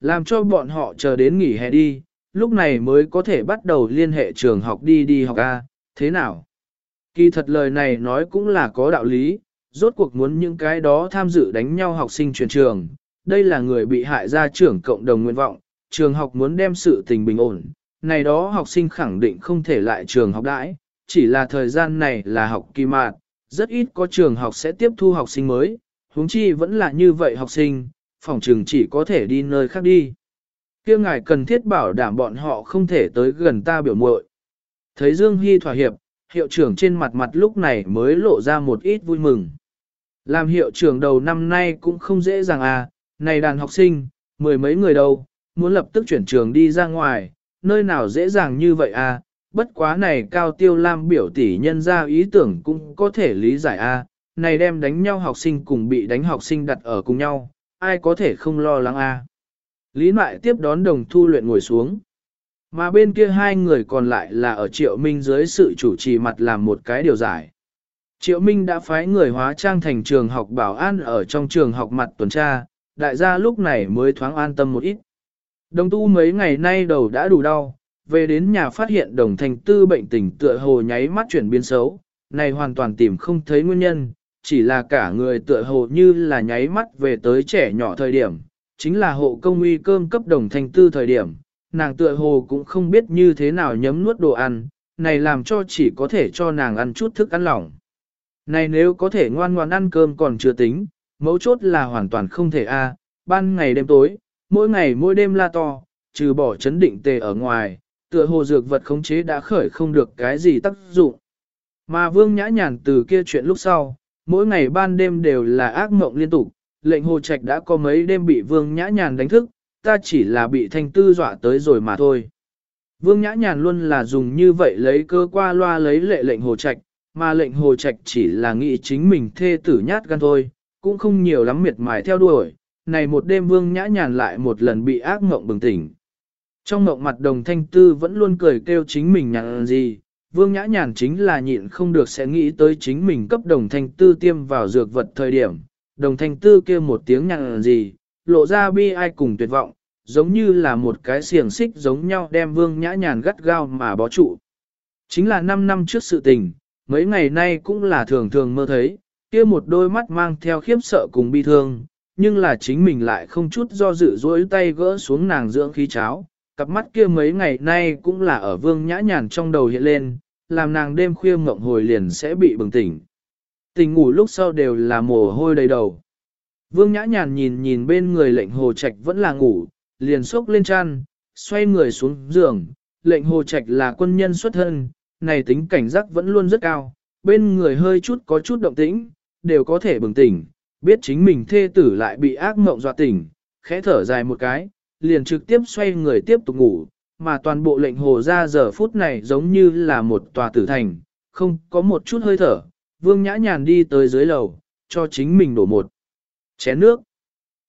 Làm cho bọn họ chờ đến nghỉ hè đi, lúc này mới có thể bắt đầu liên hệ trường học đi đi học A, thế nào? Kỳ thật lời này nói cũng là có đạo lý, rốt cuộc muốn những cái đó tham dự đánh nhau học sinh truyền trường, đây là người bị hại gia trưởng cộng đồng nguyện vọng, trường học muốn đem sự tình bình ổn, này đó học sinh khẳng định không thể lại trường học đãi, chỉ là thời gian này là học kỳ mạn, rất ít có trường học sẽ tiếp thu học sinh mới, huống chi vẫn là như vậy học sinh, phòng trường chỉ có thể đi nơi khác đi. kia ngài cần thiết bảo đảm bọn họ không thể tới gần ta biểu muội. Thấy Dương Hy thỏa hiệp, hiệu trưởng trên mặt mặt lúc này mới lộ ra một ít vui mừng. Làm hiệu trưởng đầu năm nay cũng không dễ dàng à, này đàn học sinh, mười mấy người đâu, muốn lập tức chuyển trường đi ra ngoài, nơi nào dễ dàng như vậy à, bất quá này cao tiêu lam biểu tỷ nhân ra ý tưởng cũng có thể lý giải a này đem đánh nhau học sinh cùng bị đánh học sinh đặt ở cùng nhau, ai có thể không lo lắng a Lý Mại tiếp đón đồng thu luyện ngồi xuống. Mà bên kia hai người còn lại là ở Triệu Minh dưới sự chủ trì mặt làm một cái điều giải. Triệu Minh đã phái người hóa trang thành trường học bảo an ở trong trường học mặt tuần tra, đại gia lúc này mới thoáng an tâm một ít. Đồng tu mấy ngày nay đầu đã đủ đau, về đến nhà phát hiện đồng thành tư bệnh tình tựa hồ nháy mắt chuyển biến xấu, này hoàn toàn tìm không thấy nguyên nhân, chỉ là cả người tựa hồ như là nháy mắt về tới trẻ nhỏ thời điểm, chính là hộ công uy cơm cấp đồng thành tư thời điểm, nàng tựa hồ cũng không biết như thế nào nhấm nuốt đồ ăn, này làm cho chỉ có thể cho nàng ăn chút thức ăn lỏng. Này nếu có thể ngoan ngoan ăn cơm còn chưa tính, mấu chốt là hoàn toàn không thể a à. ban ngày đêm tối, mỗi ngày mỗi đêm la to, trừ bỏ chấn định tề ở ngoài, tựa hồ dược vật khống chế đã khởi không được cái gì tác dụng. Mà vương nhã nhàn từ kia chuyện lúc sau, mỗi ngày ban đêm đều là ác mộng liên tục, lệnh hồ trạch đã có mấy đêm bị vương nhã nhàn đánh thức, ta chỉ là bị thanh tư dọa tới rồi mà thôi. Vương nhã nhàn luôn là dùng như vậy lấy cơ qua loa lấy lệ lệnh hồ trạch, mà lệnh hồ trạch chỉ là nghĩ chính mình thê tử nhát gan thôi, cũng không nhiều lắm miệt mài theo đuổi. Này một đêm vương nhã nhàn lại một lần bị ác mộng bừng tỉnh. Trong mộng mặt đồng thanh tư vẫn luôn cười kêu chính mình nhàn gì, vương nhã nhàn chính là nhịn không được sẽ nghĩ tới chính mình cấp đồng thanh tư tiêm vào dược vật thời điểm. Đồng thanh tư kêu một tiếng nhàn gì, lộ ra bi ai cùng tuyệt vọng, giống như là một cái xiềng xích giống nhau đem vương nhã nhàn gắt gao mà bó trụ. Chính là 5 năm trước sự tình, mấy ngày nay cũng là thường thường mơ thấy, kia một đôi mắt mang theo khiếp sợ cùng bi thương, nhưng là chính mình lại không chút do dự dối tay gỡ xuống nàng dưỡng khí cháo, cặp mắt kia mấy ngày nay cũng là ở vương nhã nhàn trong đầu hiện lên, làm nàng đêm khuya mộng hồi liền sẽ bị bừng tỉnh. Tình ngủ lúc sau đều là mồ hôi đầy đầu. Vương nhã nhàn nhìn nhìn bên người lệnh hồ trạch vẫn là ngủ, liền sốc lên chăn, xoay người xuống giường, lệnh hồ trạch là quân nhân xuất thân, này tính cảnh giác vẫn luôn rất cao, bên người hơi chút có chút động tĩnh, đều có thể bừng tỉnh, biết chính mình thê tử lại bị ác mộng dọa tỉnh, khẽ thở dài một cái, liền trực tiếp xoay người tiếp tục ngủ, mà toàn bộ lệnh hồ ra giờ phút này giống như là một tòa tử thành, không có một chút hơi thở, vương nhã nhàn đi tới dưới lầu, cho chính mình đổ một chén nước.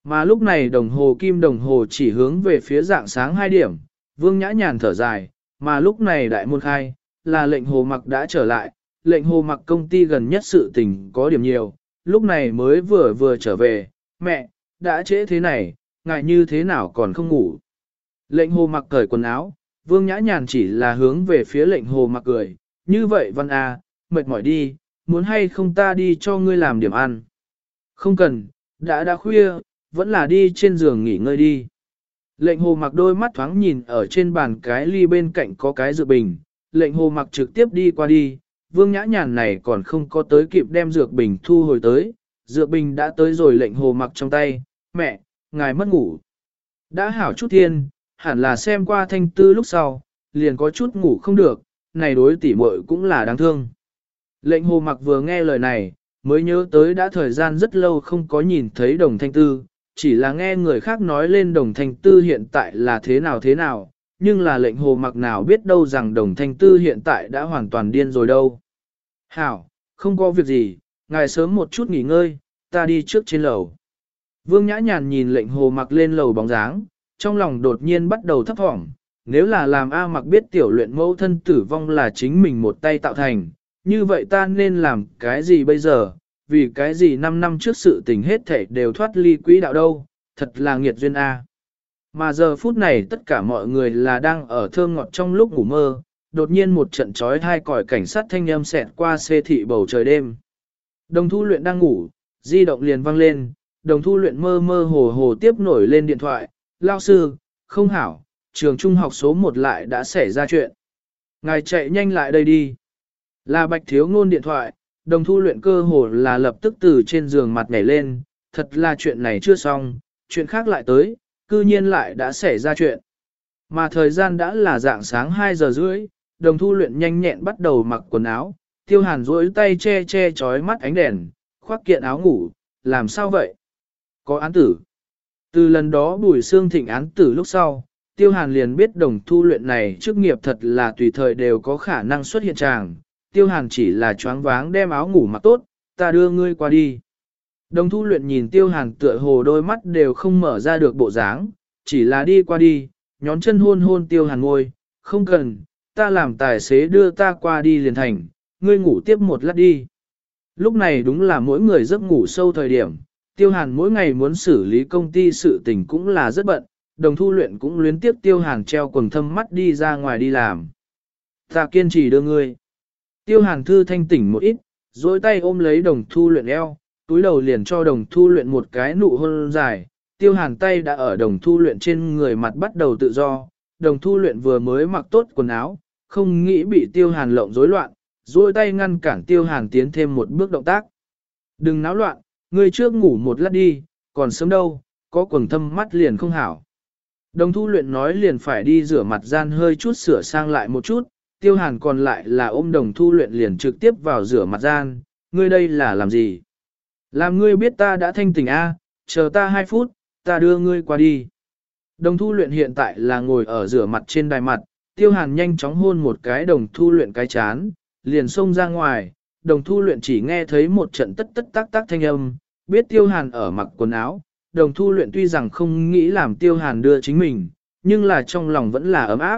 Mà lúc này đồng hồ kim đồng hồ chỉ hướng về phía dạng sáng 2 điểm, vương nhã nhàn thở dài, mà lúc này đại môn khai, là lệnh hồ mặc đã trở lại, lệnh hồ mặc công ty gần nhất sự tình có điểm nhiều, lúc này mới vừa vừa trở về, mẹ, đã trễ thế này, ngại như thế nào còn không ngủ. Lệnh hồ mặc cởi quần áo, vương nhã nhàn chỉ là hướng về phía lệnh hồ mặc cười, như vậy văn a, à, mệt mỏi đi, muốn hay không ta đi cho ngươi làm điểm ăn. Không cần, đã đã khuya, vẫn là đi trên giường nghỉ ngơi đi. Lệnh hồ mặc đôi mắt thoáng nhìn ở trên bàn cái ly bên cạnh có cái dược bình, lệnh hồ mặc trực tiếp đi qua đi, vương nhã nhàn này còn không có tới kịp đem dược bình thu hồi tới, dược bình đã tới rồi lệnh hồ mặc trong tay, mẹ, ngài mất ngủ. Đã hảo chút thiên, hẳn là xem qua thanh tư lúc sau, liền có chút ngủ không được, này đối tỉ muội cũng là đáng thương. Lệnh hồ mặc vừa nghe lời này, mới nhớ tới đã thời gian rất lâu không có nhìn thấy đồng thanh tư, chỉ là nghe người khác nói lên đồng thanh tư hiện tại là thế nào thế nào, nhưng là lệnh hồ mặc nào biết đâu rằng đồng thanh tư hiện tại đã hoàn toàn điên rồi đâu. Hảo, không có việc gì, ngài sớm một chút nghỉ ngơi, ta đi trước trên lầu. Vương Nhã Nhàn nhìn lệnh hồ mặc lên lầu bóng dáng, trong lòng đột nhiên bắt đầu thấp thỏm. Nếu là làm A mặc biết tiểu luyện mẫu thân tử vong là chính mình một tay tạo thành, như vậy ta nên làm cái gì bây giờ, vì cái gì 5 năm trước sự tình hết thể đều thoát ly quỹ đạo đâu, thật là nghiệt duyên A. Mà giờ phút này tất cả mọi người là đang ở thơm ngọt trong lúc ngủ mơ, đột nhiên một trận trói hai còi cảnh sát thanh âm xẹt qua xê thị bầu trời đêm. Đồng thu luyện đang ngủ, di động liền vang lên, đồng thu luyện mơ mơ hồ hồ tiếp nổi lên điện thoại, lao sư, không hảo, trường trung học số 1 lại đã xảy ra chuyện. Ngài chạy nhanh lại đây đi. Là bạch thiếu ngôn điện thoại, đồng thu luyện cơ hồ là lập tức từ trên giường mặt nhảy lên, thật là chuyện này chưa xong, chuyện khác lại tới, cư nhiên lại đã xảy ra chuyện. Mà thời gian đã là dạng sáng 2 giờ rưỡi, đồng thu luyện nhanh nhẹn bắt đầu mặc quần áo, tiêu hàn duỗi tay che che chói mắt ánh đèn, khoác kiện áo ngủ, làm sao vậy? Có án tử. Từ lần đó bùi xương thịnh án tử lúc sau, tiêu hàn liền biết đồng thu luyện này chức nghiệp thật là tùy thời đều có khả năng xuất hiện tràng. Tiêu hàn chỉ là choáng váng đem áo ngủ mặc tốt, ta đưa ngươi qua đi. Đồng thu luyện nhìn tiêu hàn tựa hồ đôi mắt đều không mở ra được bộ dáng, chỉ là đi qua đi, nhón chân hôn hôn tiêu hàn ngôi, không cần, ta làm tài xế đưa ta qua đi liền thành, ngươi ngủ tiếp một lát đi. Lúc này đúng là mỗi người giấc ngủ sâu thời điểm, tiêu hàn mỗi ngày muốn xử lý công ty sự tình cũng là rất bận, đồng thu luyện cũng luyến tiếp tiêu hàn treo quần thâm mắt đi ra ngoài đi làm. Ta kiên trì đưa ngươi. Tiêu hàn thư thanh tỉnh một ít, dối tay ôm lấy đồng thu luyện eo, túi đầu liền cho đồng thu luyện một cái nụ hôn dài, tiêu hàn tay đã ở đồng thu luyện trên người mặt bắt đầu tự do, đồng thu luyện vừa mới mặc tốt quần áo, không nghĩ bị tiêu hàn lộng rối loạn, dối tay ngăn cản tiêu hàn tiến thêm một bước động tác. Đừng náo loạn, ngươi trước ngủ một lát đi, còn sớm đâu, có quần thâm mắt liền không hảo. Đồng thu luyện nói liền phải đi rửa mặt gian hơi chút sửa sang lại một chút, tiêu hàn còn lại là ôm đồng thu luyện liền trực tiếp vào rửa mặt gian, ngươi đây là làm gì? Làm ngươi biết ta đã thanh tỉnh A, chờ ta 2 phút, ta đưa ngươi qua đi. Đồng thu luyện hiện tại là ngồi ở rửa mặt trên đài mặt, tiêu hàn nhanh chóng hôn một cái đồng thu luyện cái chán, liền xông ra ngoài, đồng thu luyện chỉ nghe thấy một trận tất tất tác tác thanh âm, biết tiêu hàn ở mặc quần áo, đồng thu luyện tuy rằng không nghĩ làm tiêu hàn đưa chính mình, nhưng là trong lòng vẫn là ấm áp.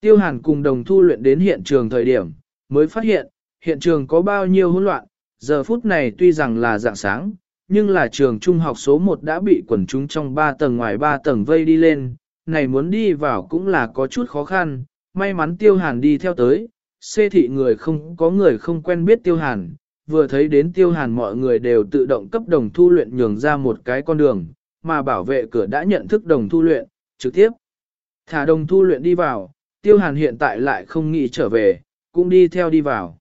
Tiêu hàn cùng đồng thu luyện đến hiện trường thời điểm, mới phát hiện, hiện trường có bao nhiêu hỗn loạn, giờ phút này tuy rằng là dạng sáng, nhưng là trường trung học số 1 đã bị quần chúng trong 3 tầng ngoài 3 tầng vây đi lên, này muốn đi vào cũng là có chút khó khăn, may mắn tiêu hàn đi theo tới, xê thị người không có người không quen biết tiêu hàn, vừa thấy đến tiêu hàn mọi người đều tự động cấp đồng thu luyện nhường ra một cái con đường, mà bảo vệ cửa đã nhận thức đồng thu luyện, trực tiếp. Thả đồng thu luyện đi vào, tiêu hàn hiện tại lại không nghĩ trở về, cũng đi theo đi vào.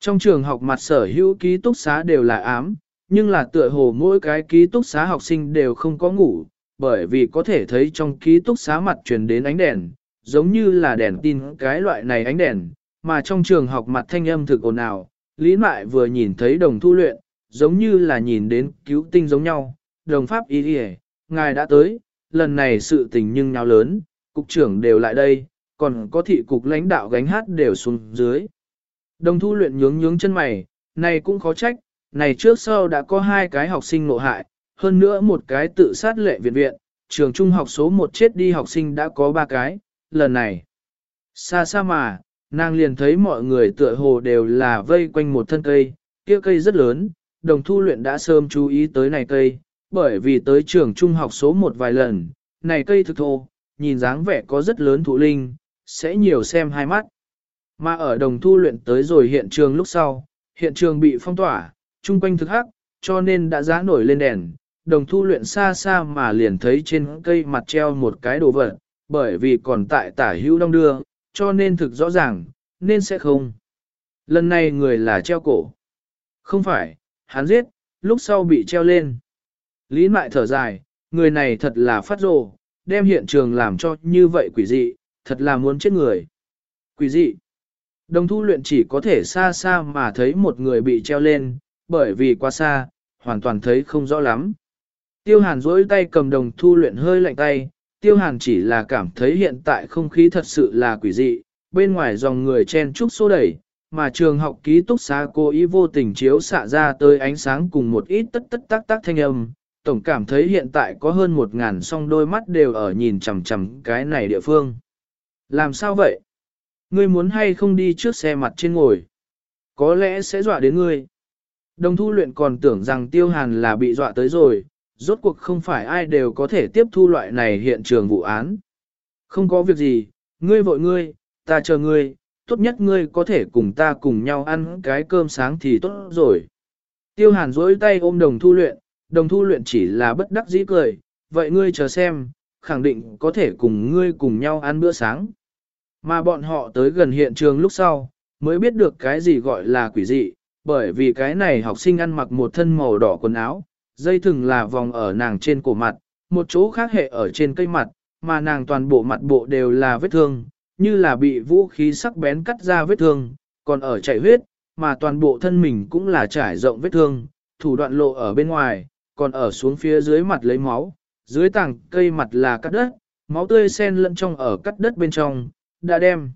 Trong trường học mặt sở hữu ký túc xá đều là ám, nhưng là tựa hồ mỗi cái ký túc xá học sinh đều không có ngủ, bởi vì có thể thấy trong ký túc xá mặt truyền đến ánh đèn, giống như là đèn tin cái loại này ánh đèn, mà trong trường học mặt thanh âm thực ồn ào, Lý Mại vừa nhìn thấy đồng thu luyện, giống như là nhìn đến cứu tinh giống nhau, đồng pháp ý đi ngài đã tới, lần này sự tình nhưng nhau lớn, cục trưởng đều lại đây, còn có thị cục lãnh đạo gánh hát đều xuống dưới. Đồng thu luyện nhướng nhướng chân mày, này cũng khó trách, này trước sau đã có hai cái học sinh nộ hại, hơn nữa một cái tự sát lệ viện viện, trường trung học số một chết đi học sinh đã có ba cái, lần này. Xa xa mà, nàng liền thấy mọi người tựa hồ đều là vây quanh một thân cây, kia cây rất lớn, đồng thu luyện đã sớm chú ý tới này cây, bởi vì tới trường trung học số một vài lần, này cây thực thô, nhìn dáng vẻ có rất lớn thụ linh, sẽ nhiều xem hai mắt. Mà ở đồng thu luyện tới rồi hiện trường lúc sau, hiện trường bị phong tỏa, chung quanh thực hắc, cho nên đã giá nổi lên đèn, đồng thu luyện xa xa mà liền thấy trên cây mặt treo một cái đồ vật, bởi vì còn tại tả hữu đông đưa, cho nên thực rõ ràng, nên sẽ không. Lần này người là treo cổ. Không phải, hắn giết, lúc sau bị treo lên. Lý mại thở dài, người này thật là phát rồ, đem hiện trường làm cho như vậy quỷ dị, thật là muốn chết người. Quỷ dị. Đồng thu luyện chỉ có thể xa xa mà thấy một người bị treo lên, bởi vì quá xa, hoàn toàn thấy không rõ lắm. Tiêu hàn dỗi tay cầm đồng thu luyện hơi lạnh tay, tiêu hàn chỉ là cảm thấy hiện tại không khí thật sự là quỷ dị, bên ngoài dòng người chen trúc xô đẩy, mà trường học ký túc xá cố ý vô tình chiếu xạ ra tới ánh sáng cùng một ít tất tất tác tác thanh âm, tổng cảm thấy hiện tại có hơn một ngàn song đôi mắt đều ở nhìn chằm chằm cái này địa phương. Làm sao vậy? Ngươi muốn hay không đi trước xe mặt trên ngồi? Có lẽ sẽ dọa đến ngươi. Đồng thu luyện còn tưởng rằng tiêu hàn là bị dọa tới rồi, rốt cuộc không phải ai đều có thể tiếp thu loại này hiện trường vụ án. Không có việc gì, ngươi vội ngươi, ta chờ ngươi, tốt nhất ngươi có thể cùng ta cùng nhau ăn cái cơm sáng thì tốt rồi. Tiêu hàn dối tay ôm đồng thu luyện, đồng thu luyện chỉ là bất đắc dĩ cười, vậy ngươi chờ xem, khẳng định có thể cùng ngươi cùng nhau ăn bữa sáng. Mà bọn họ tới gần hiện trường lúc sau, mới biết được cái gì gọi là quỷ dị, bởi vì cái này học sinh ăn mặc một thân màu đỏ quần áo, dây thừng là vòng ở nàng trên cổ mặt, một chỗ khác hệ ở trên cây mặt, mà nàng toàn bộ mặt bộ đều là vết thương, như là bị vũ khí sắc bén cắt ra vết thương, còn ở chảy huyết, mà toàn bộ thân mình cũng là trải rộng vết thương, thủ đoạn lộ ở bên ngoài, còn ở xuống phía dưới mặt lấy máu, dưới tảng cây mặt là cắt đất, máu tươi sen lẫn trong ở cắt đất bên trong, đã đem.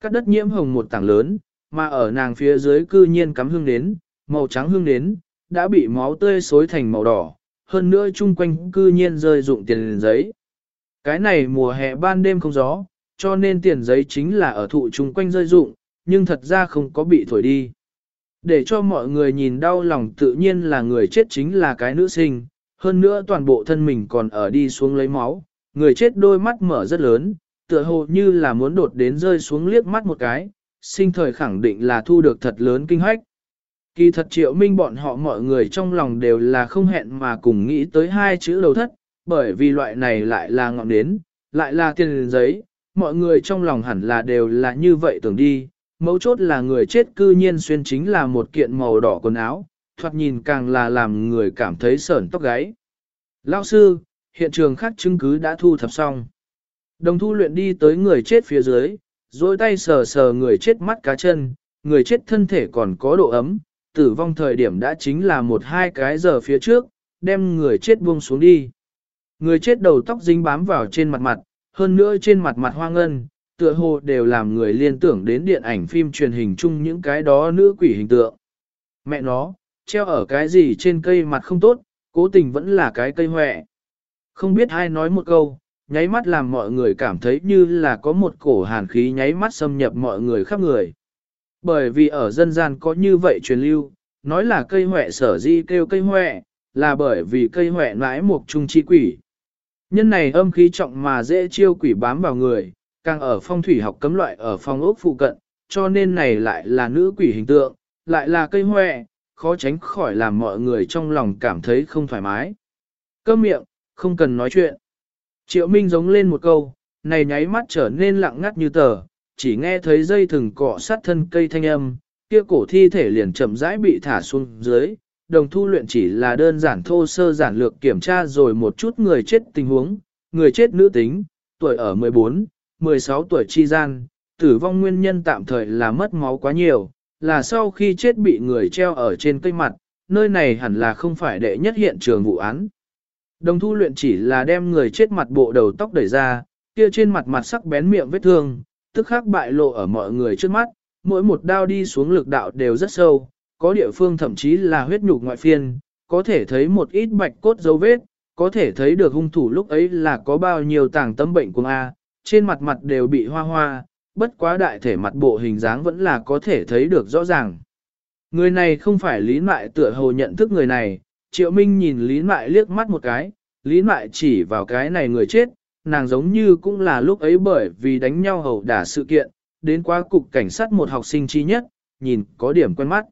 Cắt đất nhiễm hồng một tảng lớn, mà ở nàng phía dưới cư nhiên cắm hương đến, màu trắng hương đến, đã bị máu tươi xối thành màu đỏ, hơn nữa chung quanh cư nhiên rơi dụng tiền giấy. Cái này mùa hè ban đêm không gió, cho nên tiền giấy chính là ở thụ chung quanh rơi dụng, nhưng thật ra không có bị thổi đi. Để cho mọi người nhìn đau lòng tự nhiên là người chết chính là cái nữ sinh, hơn nữa toàn bộ thân mình còn ở đi xuống lấy máu, người chết đôi mắt mở rất lớn, tựa hồ như là muốn đột đến rơi xuống liếc mắt một cái, sinh thời khẳng định là thu được thật lớn kinh hoách. Kỳ thật triệu minh bọn họ mọi người trong lòng đều là không hẹn mà cùng nghĩ tới hai chữ đầu thất, bởi vì loại này lại là ngọn nến, lại là tiền giấy, mọi người trong lòng hẳn là đều là như vậy tưởng đi, mấu chốt là người chết cư nhiên xuyên chính là một kiện màu đỏ quần áo, thoạt nhìn càng là làm người cảm thấy sởn tóc gáy. Lao sư, hiện trường khác chứng cứ đã thu thập xong. Đồng thu luyện đi tới người chết phía dưới, dôi tay sờ sờ người chết mắt cá chân, người chết thân thể còn có độ ấm, tử vong thời điểm đã chính là một hai cái giờ phía trước, đem người chết buông xuống đi. Người chết đầu tóc dính bám vào trên mặt mặt, hơn nữa trên mặt mặt hoang ngân, tựa hồ đều làm người liên tưởng đến điện ảnh phim truyền hình chung những cái đó nữ quỷ hình tượng. Mẹ nó, treo ở cái gì trên cây mặt không tốt, cố tình vẫn là cái cây hoẹ. Không biết ai nói một câu, nháy mắt làm mọi người cảm thấy như là có một cổ hàn khí nháy mắt xâm nhập mọi người khắp người. Bởi vì ở dân gian có như vậy truyền lưu, nói là cây huệ sở di kêu cây huệ, là bởi vì cây huệ nãi một trung chi quỷ. Nhân này âm khí trọng mà dễ chiêu quỷ bám vào người, càng ở phong thủy học cấm loại ở phong ốc phụ cận, cho nên này lại là nữ quỷ hình tượng, lại là cây huệ, khó tránh khỏi làm mọi người trong lòng cảm thấy không thoải mái. Câm miệng, không cần nói chuyện. Triệu Minh giống lên một câu, này nháy mắt trở nên lặng ngắt như tờ, chỉ nghe thấy dây thừng cọ sát thân cây thanh âm, kia cổ thi thể liền chậm rãi bị thả xuống dưới. Đồng thu luyện chỉ là đơn giản thô sơ giản lược kiểm tra rồi một chút người chết tình huống, người chết nữ tính, tuổi ở 14, 16 tuổi chi gian, tử vong nguyên nhân tạm thời là mất máu quá nhiều, là sau khi chết bị người treo ở trên cây mặt, nơi này hẳn là không phải đệ nhất hiện trường vụ án. Đồng thu luyện chỉ là đem người chết mặt bộ đầu tóc đẩy ra, kia trên mặt mặt sắc bén miệng vết thương, tức khắc bại lộ ở mọi người trước mắt, mỗi một đao đi xuống lực đạo đều rất sâu, có địa phương thậm chí là huyết nhục ngoại phiên, có thể thấy một ít bạch cốt dấu vết, có thể thấy được hung thủ lúc ấy là có bao nhiêu tàng tâm bệnh của A, trên mặt mặt đều bị hoa hoa, bất quá đại thể mặt bộ hình dáng vẫn là có thể thấy được rõ ràng. Người này không phải lý mại tựa hồ nhận thức người này, triệu minh nhìn lý mại liếc mắt một cái, lý mại chỉ vào cái này người chết, nàng giống như cũng là lúc ấy bởi vì đánh nhau hầu đả sự kiện, đến qua cục cảnh sát một học sinh chi nhất, nhìn có điểm quen mắt.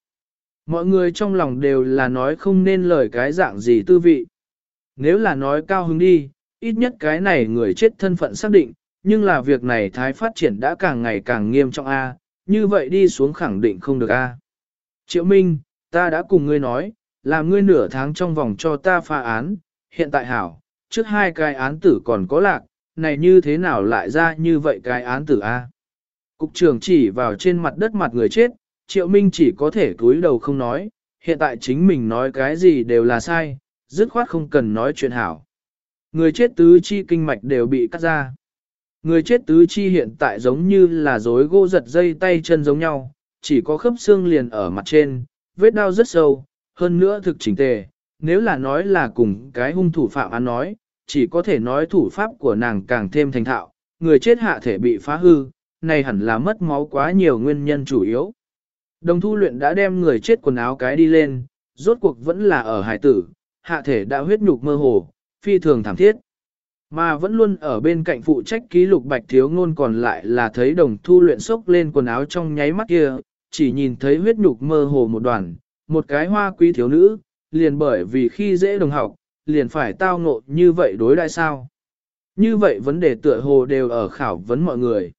Mọi người trong lòng đều là nói không nên lời cái dạng gì tư vị. Nếu là nói cao hứng đi, ít nhất cái này người chết thân phận xác định, nhưng là việc này thái phát triển đã càng ngày càng nghiêm trọng A, như vậy đi xuống khẳng định không được A. Triệu Minh, ta đã cùng ngươi nói, là ngươi nửa tháng trong vòng cho ta pha án, hiện tại hảo, trước hai cái án tử còn có lạc, này như thế nào lại ra như vậy cái án tử A. Cục trưởng chỉ vào trên mặt đất mặt người chết, Triệu Minh chỉ có thể cúi đầu không nói, hiện tại chính mình nói cái gì đều là sai, dứt khoát không cần nói chuyện hảo. Người chết tứ chi kinh mạch đều bị cắt ra. Người chết tứ chi hiện tại giống như là rối gỗ giật dây tay chân giống nhau, chỉ có khớp xương liền ở mặt trên, vết đau rất sâu, hơn nữa thực chỉnh tề. Nếu là nói là cùng cái hung thủ phạm án nói, chỉ có thể nói thủ pháp của nàng càng thêm thành thạo, người chết hạ thể bị phá hư, này hẳn là mất máu quá nhiều nguyên nhân chủ yếu. Đồng thu luyện đã đem người chết quần áo cái đi lên, rốt cuộc vẫn là ở hải tử, hạ thể đã huyết nhục mơ hồ, phi thường thảm thiết. Mà vẫn luôn ở bên cạnh phụ trách ký lục bạch thiếu ngôn còn lại là thấy đồng thu luyện sốc lên quần áo trong nháy mắt kia, chỉ nhìn thấy huyết nhục mơ hồ một đoàn, một cái hoa quý thiếu nữ, liền bởi vì khi dễ đồng học, liền phải tao ngộ như vậy đối đại sao. Như vậy vấn đề tựa hồ đều ở khảo vấn mọi người.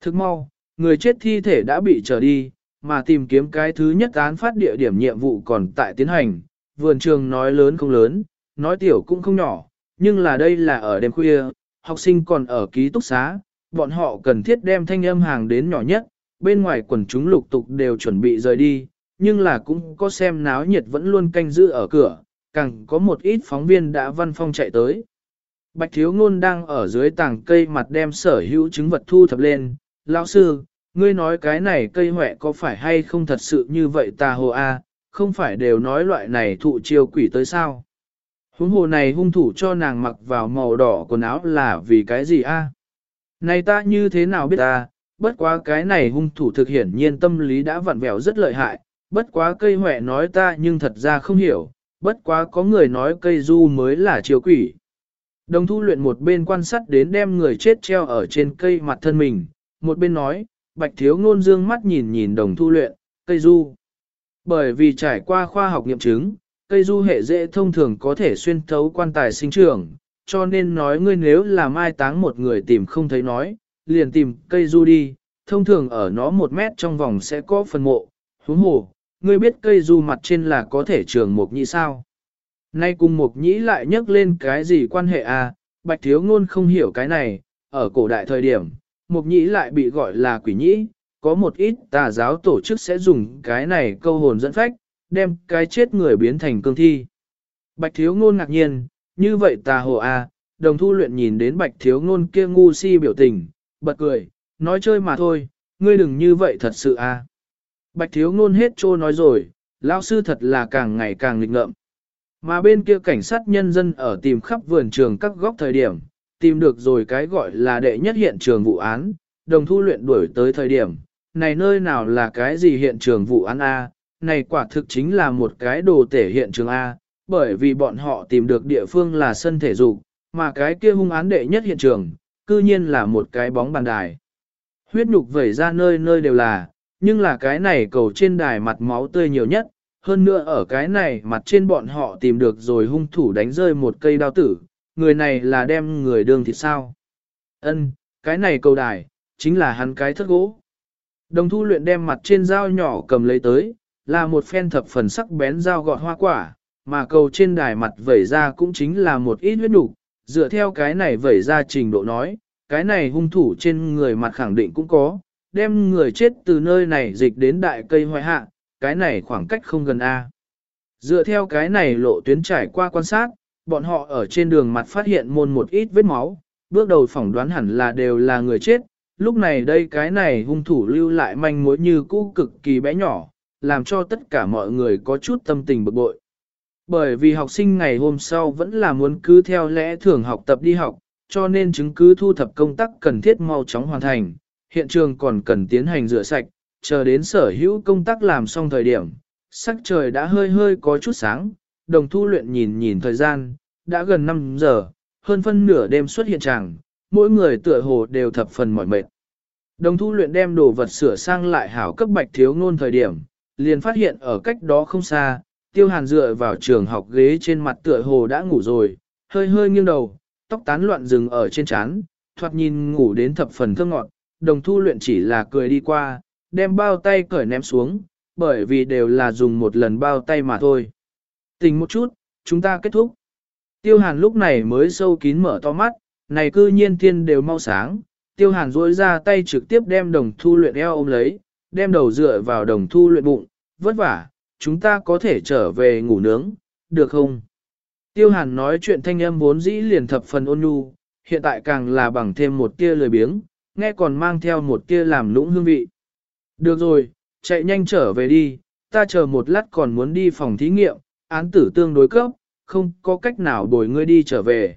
Thức mau, người chết thi thể đã bị trở đi, mà tìm kiếm cái thứ nhất án phát địa điểm nhiệm vụ còn tại tiến hành, vườn trường nói lớn không lớn, nói tiểu cũng không nhỏ, nhưng là đây là ở đêm khuya, học sinh còn ở ký túc xá, bọn họ cần thiết đem thanh âm hàng đến nhỏ nhất, bên ngoài quần chúng lục tục đều chuẩn bị rời đi, nhưng là cũng có xem náo nhiệt vẫn luôn canh giữ ở cửa, càng có một ít phóng viên đã văn phong chạy tới. Bạch thiếu ngôn đang ở dưới tảng cây mặt đem sở hữu chứng vật thu thập lên, lão sư, ngươi nói cái này cây huệ có phải hay không thật sự như vậy ta hồ a, không phải đều nói loại này thụ chiêu quỷ tới sao? Huống hồ này hung thủ cho nàng mặc vào màu đỏ quần áo là vì cái gì a? Này ta như thế nào biết ta, bất quá cái này hung thủ thực hiển nhiên tâm lý đã vặn vẹo rất lợi hại, bất quá cây huệ nói ta nhưng thật ra không hiểu, bất quá có người nói cây du mới là chiều quỷ. Đồng thu luyện một bên quan sát đến đem người chết treo ở trên cây mặt thân mình, một bên nói, bạch thiếu ngôn dương mắt nhìn nhìn đồng thu luyện, cây du. Bởi vì trải qua khoa học nghiệm chứng, cây du hệ dễ thông thường có thể xuyên thấu quan tài sinh trưởng, cho nên nói ngươi nếu là mai táng một người tìm không thấy nói, liền tìm cây du đi, thông thường ở nó một mét trong vòng sẽ có phần mộ, huống hồ, ngươi biết cây du mặt trên là có thể trường mục nhĩ sao. Nay cùng mục nhĩ lại nhắc lên cái gì quan hệ à, bạch thiếu ngôn không hiểu cái này, ở cổ đại thời điểm, mục nhĩ lại bị gọi là quỷ nhĩ, có một ít tà giáo tổ chức sẽ dùng cái này câu hồn dẫn phách, đem cái chết người biến thành cương thi. Bạch thiếu ngôn ngạc nhiên, như vậy tà hồ à, đồng thu luyện nhìn đến bạch thiếu ngôn kia ngu si biểu tình, bật cười, nói chơi mà thôi, ngươi đừng như vậy thật sự à. Bạch thiếu ngôn hết trô nói rồi, lão sư thật là càng ngày càng nghịch ngợm. Mà bên kia cảnh sát nhân dân ở tìm khắp vườn trường các góc thời điểm, tìm được rồi cái gọi là đệ nhất hiện trường vụ án, đồng thu luyện đuổi tới thời điểm, này nơi nào là cái gì hiện trường vụ án A, này quả thực chính là một cái đồ tể hiện trường A, bởi vì bọn họ tìm được địa phương là sân thể dục, mà cái kia hung án đệ nhất hiện trường, cư nhiên là một cái bóng bàn đài. Huyết nhục vẩy ra nơi nơi đều là, nhưng là cái này cầu trên đài mặt máu tươi nhiều nhất, hơn nữa ở cái này mặt trên bọn họ tìm được rồi hung thủ đánh rơi một cây đao tử, người này là đem người đương thì sao. Ân, cái này cầu đài, chính là hắn cái thất gỗ. Đồng thu luyện đem mặt trên dao nhỏ cầm lấy tới, là một phen thập phần sắc bén dao gọt hoa quả, mà cầu trên đài mặt vẩy ra cũng chính là một ít huyết đủ. Dựa theo cái này vẩy ra trình độ nói, cái này hung thủ trên người mặt khẳng định cũng có, đem người chết từ nơi này dịch đến đại cây hoài hạ, cái này khoảng cách không gần A. Dựa theo cái này lộ tuyến trải qua quan sát, bọn họ ở trên đường mặt phát hiện môn một ít vết máu, bước đầu phỏng đoán hẳn là đều là người chết, lúc này đây cái này hung thủ lưu lại manh mối như cũ cực kỳ bé nhỏ, làm cho tất cả mọi người có chút tâm tình bực bội. Bởi vì học sinh ngày hôm sau vẫn là muốn cứ theo lẽ thường học tập đi học, cho nên chứng cứ thu thập công tác cần thiết mau chóng hoàn thành, hiện trường còn cần tiến hành rửa sạch, chờ đến sở hữu công tác làm xong thời điểm, sắc trời đã hơi hơi có chút sáng, đồng thu luyện nhìn nhìn thời gian, đã gần 5 giờ, hơn phân nửa đêm xuất hiện tràng, mỗi người tựa hồ đều thập phần mỏi mệt. Đồng thu luyện đem đồ vật sửa sang lại hảo cấp bạch thiếu ngôn thời điểm, liền phát hiện ở cách đó không xa, tiêu hàn dựa vào trường học ghế trên mặt tựa hồ đã ngủ rồi, hơi hơi nghiêng đầu, tóc tán loạn rừng ở trên trán, thoạt nhìn ngủ đến thập phần thơ ngọt, đồng thu luyện chỉ là cười đi qua, đem bao tay cởi ném xuống, bởi vì đều là dùng một lần bao tay mà thôi. Tình một chút, chúng ta kết thúc. Tiêu hàn lúc này mới sâu kín mở to mắt, này cư nhiên thiên đều mau sáng, tiêu hàn duỗi ra tay trực tiếp đem đồng thu luyện eo ôm lấy, đem đầu dựa vào đồng thu luyện bụng, vất vả, chúng ta có thể trở về ngủ nướng, được không? Tiêu hàn nói chuyện thanh âm vốn dĩ liền thập phần ôn nhu, hiện tại càng là bằng thêm một tia lười biếng, nghe còn mang theo một tia làm lũng hương vị. Được rồi, chạy nhanh trở về đi, ta chờ một lát còn muốn đi phòng thí nghiệm, án tử tương đối cấp, không có cách nào bồi ngươi đi trở về.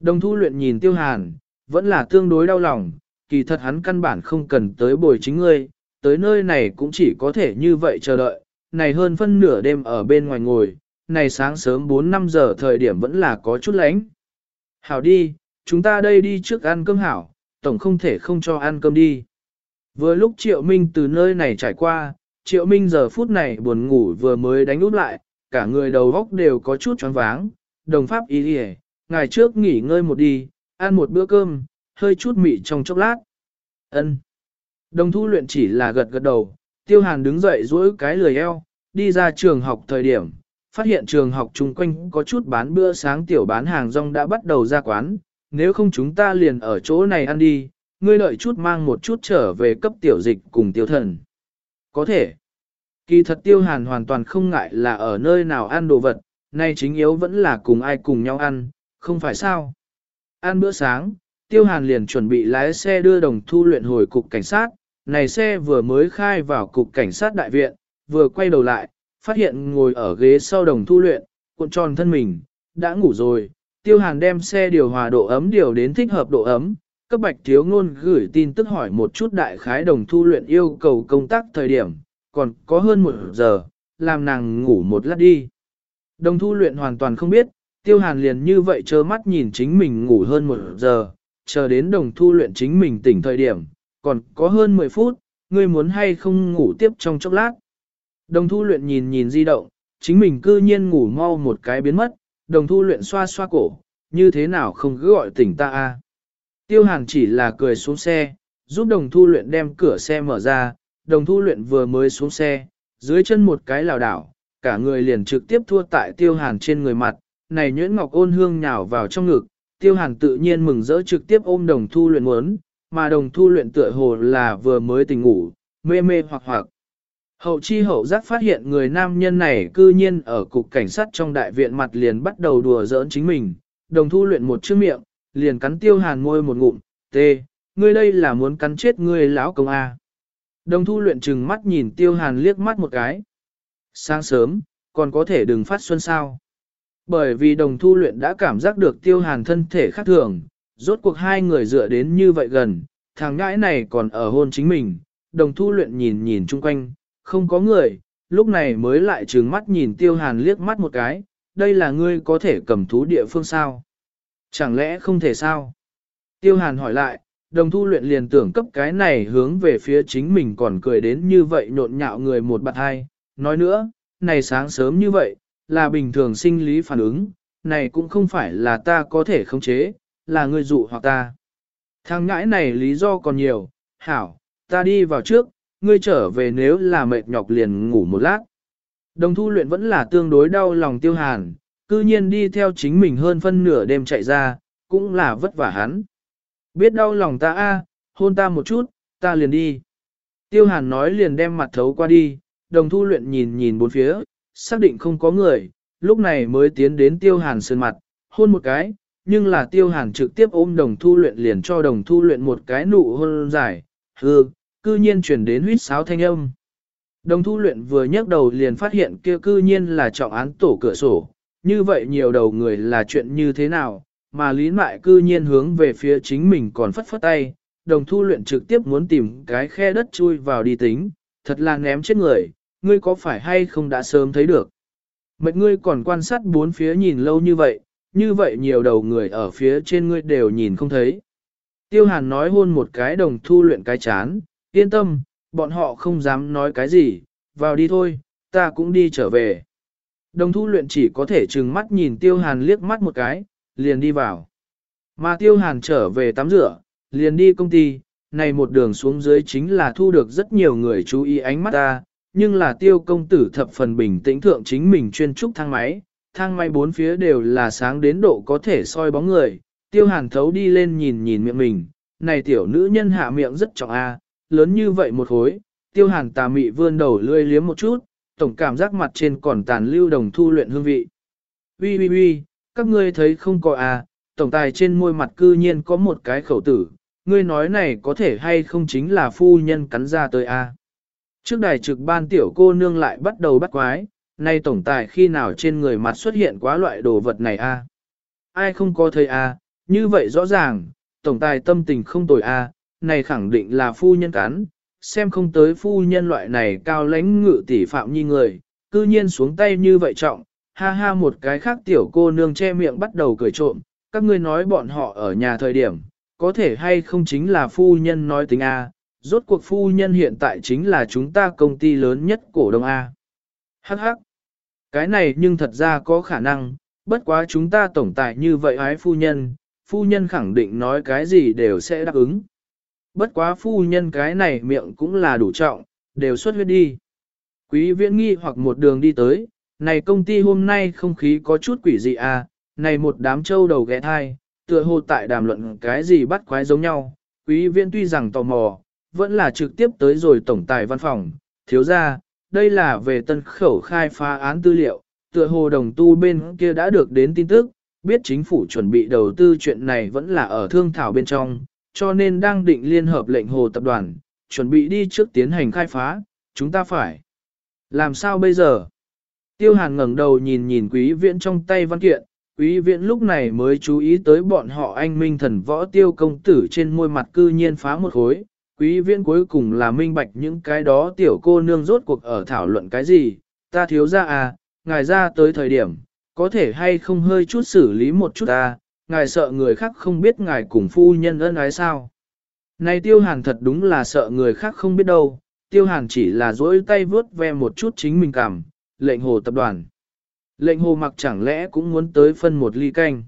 Đồng thu luyện nhìn tiêu hàn, vẫn là tương đối đau lòng, kỳ thật hắn căn bản không cần tới bồi chính ngươi, tới nơi này cũng chỉ có thể như vậy chờ đợi, này hơn phân nửa đêm ở bên ngoài ngồi, này sáng sớm 4-5 giờ thời điểm vẫn là có chút lánh. Hảo đi, chúng ta đây đi trước ăn cơm hảo, tổng không thể không cho ăn cơm đi. Vừa lúc Triệu Minh từ nơi này trải qua, Triệu Minh giờ phút này buồn ngủ vừa mới đánh úp lại, cả người đầu góc đều có chút choáng váng, đồng pháp ý đi ngày trước nghỉ ngơi một đi, ăn một bữa cơm, hơi chút mị trong chốc lát. ân Đồng thu luyện chỉ là gật gật đầu, tiêu hàn đứng dậy duỗi cái lười eo, đi ra trường học thời điểm, phát hiện trường học chung quanh có chút bán bữa sáng tiểu bán hàng rong đã bắt đầu ra quán, nếu không chúng ta liền ở chỗ này ăn đi, ngươi đợi chút mang một chút trở về cấp tiểu dịch cùng tiêu thần. Có thể. Kỳ thật tiêu hàn hoàn toàn không ngại là ở nơi nào ăn đồ vật, nay chính yếu vẫn là cùng ai cùng nhau ăn, không phải sao. Ăn bữa sáng, tiêu hàn liền chuẩn bị lái xe đưa đồng thu luyện hồi cục cảnh sát, này xe vừa mới khai vào cục cảnh sát đại viện, vừa quay đầu lại, phát hiện ngồi ở ghế sau đồng thu luyện, cuộn tròn thân mình, đã ngủ rồi, tiêu hàn đem xe điều hòa độ ấm điều đến thích hợp độ ấm, cấp bạch thiếu ngôn gửi tin tức hỏi một chút đại khái đồng thu luyện yêu cầu công tác thời điểm, còn có hơn một giờ, làm nàng ngủ một lát đi. Đồng thu luyện hoàn toàn không biết, tiêu hàn liền như vậy trơ mắt nhìn chính mình ngủ hơn một giờ, chờ đến đồng thu luyện chính mình tỉnh thời điểm, còn có hơn 10 phút, ngươi muốn hay không ngủ tiếp trong chốc lát. Đồng thu luyện nhìn nhìn di động, chính mình cư nhiên ngủ mau một cái biến mất, đồng thu luyện xoa xoa cổ, như thế nào không cứ gọi tỉnh ta a? Tiêu hàn chỉ là cười xuống xe, giúp đồng thu luyện đem cửa xe mở ra, đồng thu luyện vừa mới xuống xe, dưới chân một cái lảo đảo, cả người liền trực tiếp thua tại tiêu hàn trên người mặt, này nhuyễn ngọc ôn hương nhào vào trong ngực, tiêu hàn tự nhiên mừng rỡ trực tiếp ôm đồng thu luyện muốn, mà đồng thu luyện tựa hồ là vừa mới tỉnh ngủ, mê mê hoặc hoặc. Hậu chi hậu giác phát hiện người nam nhân này cư nhiên ở cục cảnh sát trong đại viện mặt liền bắt đầu đùa giỡn chính mình, đồng thu luyện một chiếc miệng, liền cắn tiêu hàn môi một ngụm, tê, ngươi đây là muốn cắn chết ngươi lão công A. Đồng thu luyện trừng mắt nhìn tiêu hàn liếc mắt một cái. Sáng sớm, còn có thể đừng phát xuân sao. Bởi vì đồng thu luyện đã cảm giác được tiêu hàn thân thể khác thường, rốt cuộc hai người dựa đến như vậy gần, thằng ngãi này còn ở hôn chính mình, đồng thu luyện nhìn nhìn chung quanh, không có người, lúc này mới lại trừng mắt nhìn tiêu hàn liếc mắt một cái, đây là ngươi có thể cầm thú địa phương sao? Chẳng lẽ không thể sao? Tiêu hàn hỏi lại, đồng thu luyện liền tưởng cấp cái này hướng về phía chính mình còn cười đến như vậy nhộn nhạo người một bạn hai. Nói nữa, này sáng sớm như vậy, là bình thường sinh lý phản ứng, này cũng không phải là ta có thể khống chế, là người dụ hoặc ta. Thằng ngãi này lý do còn nhiều, hảo, ta đi vào trước, ngươi trở về nếu là mệt nhọc liền ngủ một lát. Đồng thu luyện vẫn là tương đối đau lòng tiêu hàn, cư nhiên đi theo chính mình hơn phân nửa đêm chạy ra, cũng là vất vả hắn. Biết đau lòng ta a, hôn ta một chút, ta liền đi. Tiêu hàn nói liền đem mặt thấu qua đi, đồng thu luyện nhìn nhìn bốn phía, xác định không có người, lúc này mới tiến đến tiêu hàn sơn mặt, hôn một cái, nhưng là tiêu hàn trực tiếp ôm đồng thu luyện liền cho đồng thu luyện một cái nụ hôn dài, hư, cư nhiên chuyển đến huýt sáo thanh âm. Đồng thu luyện vừa nhấc đầu liền phát hiện kia cư nhiên là trọng án tổ cửa sổ, như vậy nhiều đầu người là chuyện như thế nào, mà lý mại cư nhiên hướng về phía chính mình còn phất phất tay, đồng thu luyện trực tiếp muốn tìm cái khe đất chui vào đi tính, thật là ném chết người, ngươi có phải hay không đã sớm thấy được. Mệnh ngươi còn quan sát bốn phía nhìn lâu như vậy, như vậy nhiều đầu người ở phía trên ngươi đều nhìn không thấy. Tiêu hàn nói hôn một cái đồng thu luyện cái chán, yên tâm, bọn họ không dám nói cái gì, vào đi thôi, ta cũng đi trở về. Đồng thu luyện chỉ có thể trừng mắt nhìn tiêu hàn liếc mắt một cái, liền đi vào. Mà tiêu hàn trở về tắm rửa, liền đi công ty, này một đường xuống dưới chính là thu được rất nhiều người chú ý ánh mắt ta, nhưng là tiêu công tử thập phần bình tĩnh thượng chính mình chuyên trúc thang máy, thang máy bốn phía đều là sáng đến độ có thể soi bóng người, tiêu hàn thấu đi lên nhìn nhìn miệng mình, này tiểu nữ nhân hạ miệng rất trọng a, lớn như vậy một hối, tiêu hàn tà mị vươn đầu lươi liếm một chút, tổng cảm giác mặt trên còn tàn lưu đồng thu luyện hương vị. Ui ui ui, các ngươi thấy không có à, tổng tài trên môi mặt cư nhiên có một cái khẩu tử, ngươi nói này có thể hay không chính là phu nhân cắn ra tới à. Trước đài trực ban tiểu cô nương lại bắt đầu bắt quái, nay tổng tài khi nào trên người mặt xuất hiện quá loại đồ vật này a? Ai không có thấy a? Như vậy rõ ràng, tổng tài tâm tình không tồi a, này khẳng định là phu nhân cắn, xem không tới phu nhân loại này cao lãnh ngự tỷ phạm nhi người, cư nhiên xuống tay như vậy trọng, ha ha một cái khác tiểu cô nương che miệng bắt đầu cười trộm, các ngươi nói bọn họ ở nhà thời điểm, có thể hay không chính là phu nhân nói tính A, rốt cuộc phu nhân hiện tại chính là chúng ta công ty lớn nhất cổ đông A. Hắc hắc, cái này nhưng thật ra có khả năng, bất quá chúng ta tổng tài như vậy ái phu nhân, phu nhân khẳng định nói cái gì đều sẽ đáp ứng. Bất quá phu nhân cái này miệng cũng là đủ trọng, đều xuất huyết đi. Quý viễn nghi hoặc một đường đi tới, này công ty hôm nay không khí có chút quỷ dị à, này một đám trâu đầu ghé thai, tựa hồ tại đàm luận cái gì bắt quái giống nhau. Quý viễn tuy rằng tò mò, vẫn là trực tiếp tới rồi tổng tài văn phòng, thiếu ra, đây là về tân khẩu khai phá án tư liệu, tựa hồ đồng tu bên kia đã được đến tin tức, biết chính phủ chuẩn bị đầu tư chuyện này vẫn là ở thương thảo bên trong, cho nên đang định liên hợp lệnh hồ tập đoàn, chuẩn bị đi trước tiến hành khai phá, chúng ta phải. Làm sao bây giờ? Tiêu hàn ngẩng đầu nhìn nhìn quý viễn trong tay văn kiện, quý viễn lúc này mới chú ý tới bọn họ anh minh thần võ tiêu công tử trên môi mặt cư nhiên phá một khối. Quý viễn cuối cùng là minh bạch những cái đó tiểu cô nương rốt cuộc ở thảo luận cái gì, ta thiếu ra à, ngài ra tới thời điểm, có thể hay không hơi chút xử lý một chút ta, ngài sợ người khác không biết ngài cùng phu nhân ân ái sao. Này tiêu hàn thật đúng là sợ người khác không biết đâu, tiêu hàn chỉ là dỗi tay vướt ve một chút chính mình cảm, lệnh hồ tập đoàn. Lệnh hồ mặc chẳng lẽ cũng muốn tới phân một ly canh.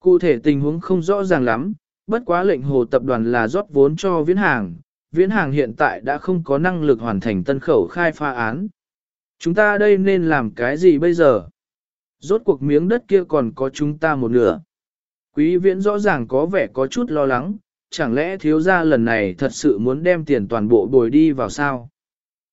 Cụ thể tình huống không rõ ràng lắm, bất quá lệnh hồ tập đoàn là rót vốn cho viễn hàng. Viễn hàng hiện tại đã không có năng lực hoàn thành tân khẩu khai pha án. Chúng ta đây nên làm cái gì bây giờ? Rốt cuộc miếng đất kia còn có chúng ta một nửa. Quý viễn rõ ràng có vẻ có chút lo lắng, chẳng lẽ thiếu gia lần này thật sự muốn đem tiền toàn bộ bồi đi vào sao?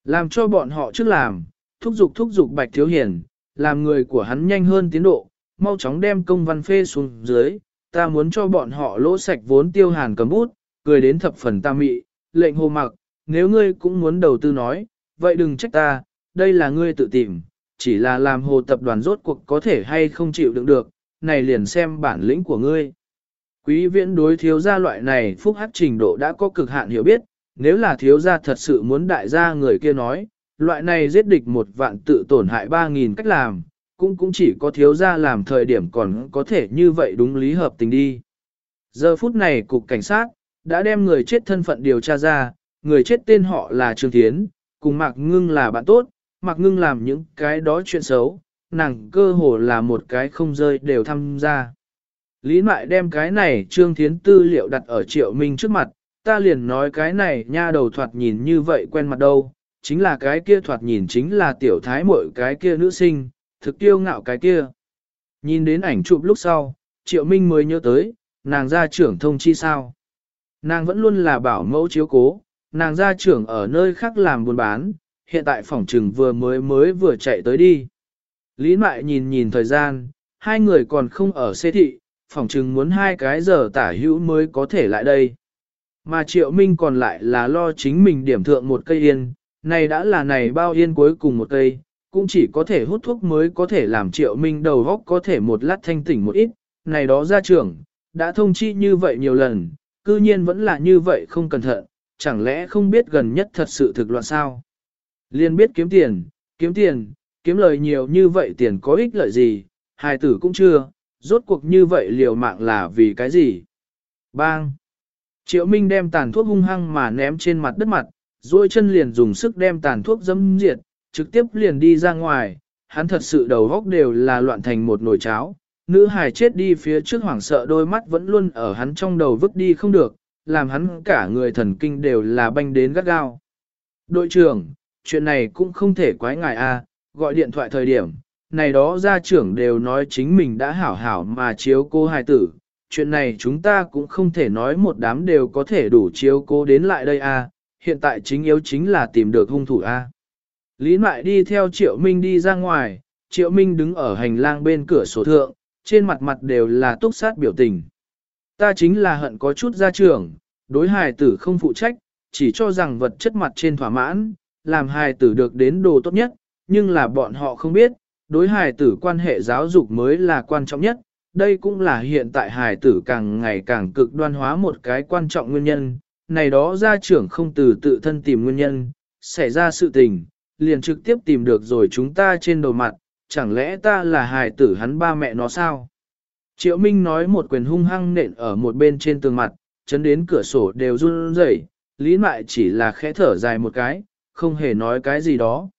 Làm cho bọn họ trước làm, thúc giục thúc giục bạch thiếu hiền, làm người của hắn nhanh hơn tiến độ, mau chóng đem công văn phê xuống dưới, ta muốn cho bọn họ lỗ sạch vốn tiêu hàn cầm bút, cười đến thập phần ta mị, lệnh hồ mặc, nếu ngươi cũng muốn đầu tư nói, vậy đừng trách ta, đây là ngươi tự tìm, chỉ là làm hồ tập đoàn rốt cuộc có thể hay không chịu đựng được, này liền xem bản lĩnh của ngươi. Quý viễn đối thiếu gia loại này phúc hắc trình độ đã có cực hạn hiểu biết, nếu là thiếu gia thật sự muốn đại gia người kia nói, loại này giết địch một vạn tự tổn hại ba nghìn cách làm, cũng cũng chỉ có thiếu gia làm thời điểm còn có thể như vậy đúng lý hợp tình đi. Giờ phút này cục cảnh sát, đã đem người chết thân phận điều tra ra, người chết tên họ là Trương Thiến, cùng Mạc Ngưng là bạn tốt, Mạc Ngưng làm những cái đó chuyện xấu, nàng cơ hồ là một cái không rơi đều tham gia. Lý Mại đem cái này Trương Thiến tư liệu đặt ở Triệu Minh trước mặt, ta liền nói cái này nha đầu thoạt nhìn như vậy quen mặt đâu, chính là cái kia thoạt nhìn chính là tiểu thái muội cái kia nữ sinh, thực tiêu ngạo cái kia. Nhìn đến ảnh chụp lúc sau, Triệu Minh mới nhớ tới, nàng gia trưởng thông chi sao. Nàng vẫn luôn là bảo mẫu chiếu cố, nàng gia trưởng ở nơi khác làm buôn bán, hiện tại phòng trừng vừa mới mới vừa chạy tới đi. Lý Mại nhìn nhìn thời gian, hai người còn không ở xê thị, phòng chừng muốn hai cái giờ tả hữu mới có thể lại đây. Mà Triệu Minh còn lại là lo chính mình điểm thượng một cây yên, này đã là này bao yên cuối cùng một cây, cũng chỉ có thể hút thuốc mới có thể làm Triệu Minh đầu góc có thể một lát thanh tỉnh một ít, này đó ra trưởng, đã thông chi như vậy nhiều lần, cư nhiên vẫn là như vậy không cẩn thận, chẳng lẽ không biết gần nhất thật sự thực loạn sao? Liên biết kiếm tiền, kiếm tiền, kiếm lời nhiều như vậy tiền có ích lợi gì, hài tử cũng chưa, rốt cuộc như vậy liều mạng là vì cái gì? Bang! Triệu Minh đem tàn thuốc hung hăng mà ném trên mặt đất mặt, duỗi chân liền dùng sức đem tàn thuốc dâm diệt, trực tiếp liền đi ra ngoài, hắn thật sự đầu góc đều là loạn thành một nồi cháo. Nữ hài chết đi phía trước hoảng sợ đôi mắt vẫn luôn ở hắn trong đầu vứt đi không được, làm hắn cả người thần kinh đều là banh đến gắt gao. Đội trưởng, chuyện này cũng không thể quái ngài a, gọi điện thoại thời điểm, này đó gia trưởng đều nói chính mình đã hảo hảo mà chiếu cô hài tử, chuyện này chúng ta cũng không thể nói một đám đều có thể đủ chiếu cô đến lại đây a. hiện tại chính yếu chính là tìm được hung thủ a. Lý Mại đi theo Triệu Minh đi ra ngoài, Triệu Minh đứng ở hành lang bên cửa sổ thượng, trên mặt mặt đều là túc sát biểu tình. Ta chính là hận có chút gia trưởng, đối hài tử không phụ trách, chỉ cho rằng vật chất mặt trên thỏa mãn, làm hài tử được đến đồ tốt nhất, nhưng là bọn họ không biết, đối hài tử quan hệ giáo dục mới là quan trọng nhất, đây cũng là hiện tại hài tử càng ngày càng cực đoan hóa một cái quan trọng nguyên nhân, này đó gia trưởng không từ tự thân tìm nguyên nhân, xảy ra sự tình, liền trực tiếp tìm được rồi chúng ta trên đầu mặt, chẳng lẽ ta là hài tử hắn ba mẹ nó sao? Triệu Minh nói một quyền hung hăng nện ở một bên trên tường mặt, chấn đến cửa sổ đều run rẩy. Lý Mại chỉ là khẽ thở dài một cái, không hề nói cái gì đó.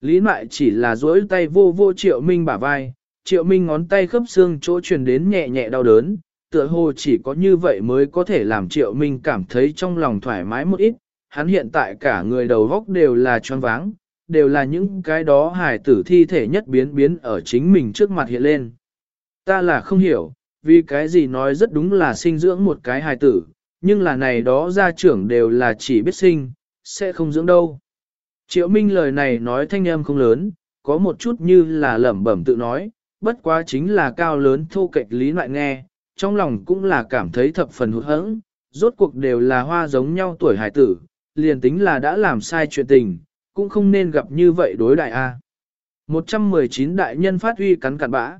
Lý Mại chỉ là duỗi tay vô vô Triệu Minh bả vai, Triệu Minh ngón tay khớp xương chỗ truyền đến nhẹ nhẹ đau đớn, tựa hồ chỉ có như vậy mới có thể làm Triệu Minh cảm thấy trong lòng thoải mái một ít. Hắn hiện tại cả người đầu góc đều là choáng váng, đều là những cái đó hài tử thi thể nhất biến biến ở chính mình trước mặt hiện lên. Ta là không hiểu, vì cái gì nói rất đúng là sinh dưỡng một cái hài tử, nhưng là này đó gia trưởng đều là chỉ biết sinh, sẽ không dưỡng đâu. Triệu Minh lời này nói thanh âm không lớn, có một chút như là lẩm bẩm tự nói, bất quá chính là cao lớn thô kệch lý loại nghe, trong lòng cũng là cảm thấy thập phần hụt hẫng, rốt cuộc đều là hoa giống nhau tuổi hải tử, liền tính là đã làm sai chuyện tình, cũng không nên gặp như vậy đối đại A. 119 đại nhân phát huy cắn cặn bã.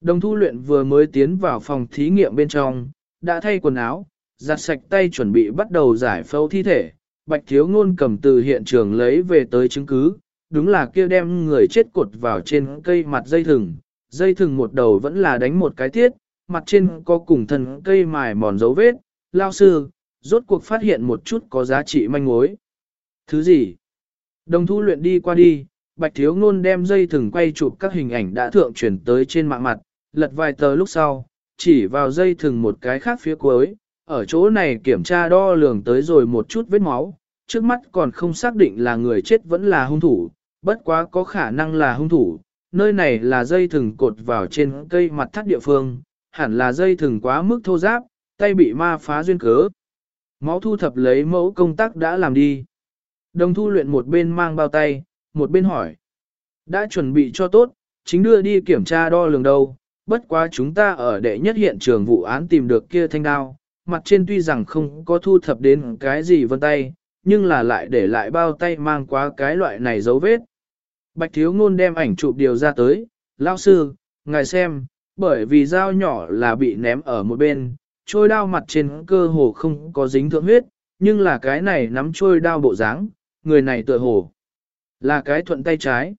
Đồng thu luyện vừa mới tiến vào phòng thí nghiệm bên trong, đã thay quần áo, giặt sạch tay chuẩn bị bắt đầu giải phẫu thi thể. Bạch thiếu ngôn cầm từ hiện trường lấy về tới chứng cứ, đúng là kia đem người chết cột vào trên cây mặt dây thừng. Dây thừng một đầu vẫn là đánh một cái tiết, mặt trên có cùng thân cây mài mòn dấu vết. Lao sư, rốt cuộc phát hiện một chút có giá trị manh mối. Thứ gì? Đồng thu luyện đi qua đi, Bạch Thiếu Ngôn đem dây thừng quay chụp các hình ảnh đã thượng chuyển tới trên mạng mặt, lật vài tờ lúc sau, chỉ vào dây thừng một cái khác phía cuối, ở chỗ này kiểm tra đo lường tới rồi một chút vết máu, trước mắt còn không xác định là người chết vẫn là hung thủ, bất quá có khả năng là hung thủ, nơi này là dây thừng cột vào trên cây mặt thắt địa phương, hẳn là dây thừng quá mức thô giáp, tay bị ma phá duyên cớ. Máu thu thập lấy mẫu công tác đã làm đi. Đồng thu luyện một bên mang bao tay, một bên hỏi. Đã chuẩn bị cho tốt, chính đưa đi kiểm tra đo lường đâu, bất quá chúng ta ở đệ nhất hiện trường vụ án tìm được kia thanh đao, mặt trên tuy rằng không có thu thập đến cái gì vân tay, nhưng là lại để lại bao tay mang qua cái loại này dấu vết. Bạch thiếu ngôn đem ảnh chụp điều ra tới, lao sư, ngài xem, bởi vì dao nhỏ là bị ném ở một bên, trôi đao mặt trên cơ hồ không có dính thượng huyết, nhưng là cái này nắm trôi đao bộ dáng, người này tựa hồ là cái thuận tay trái.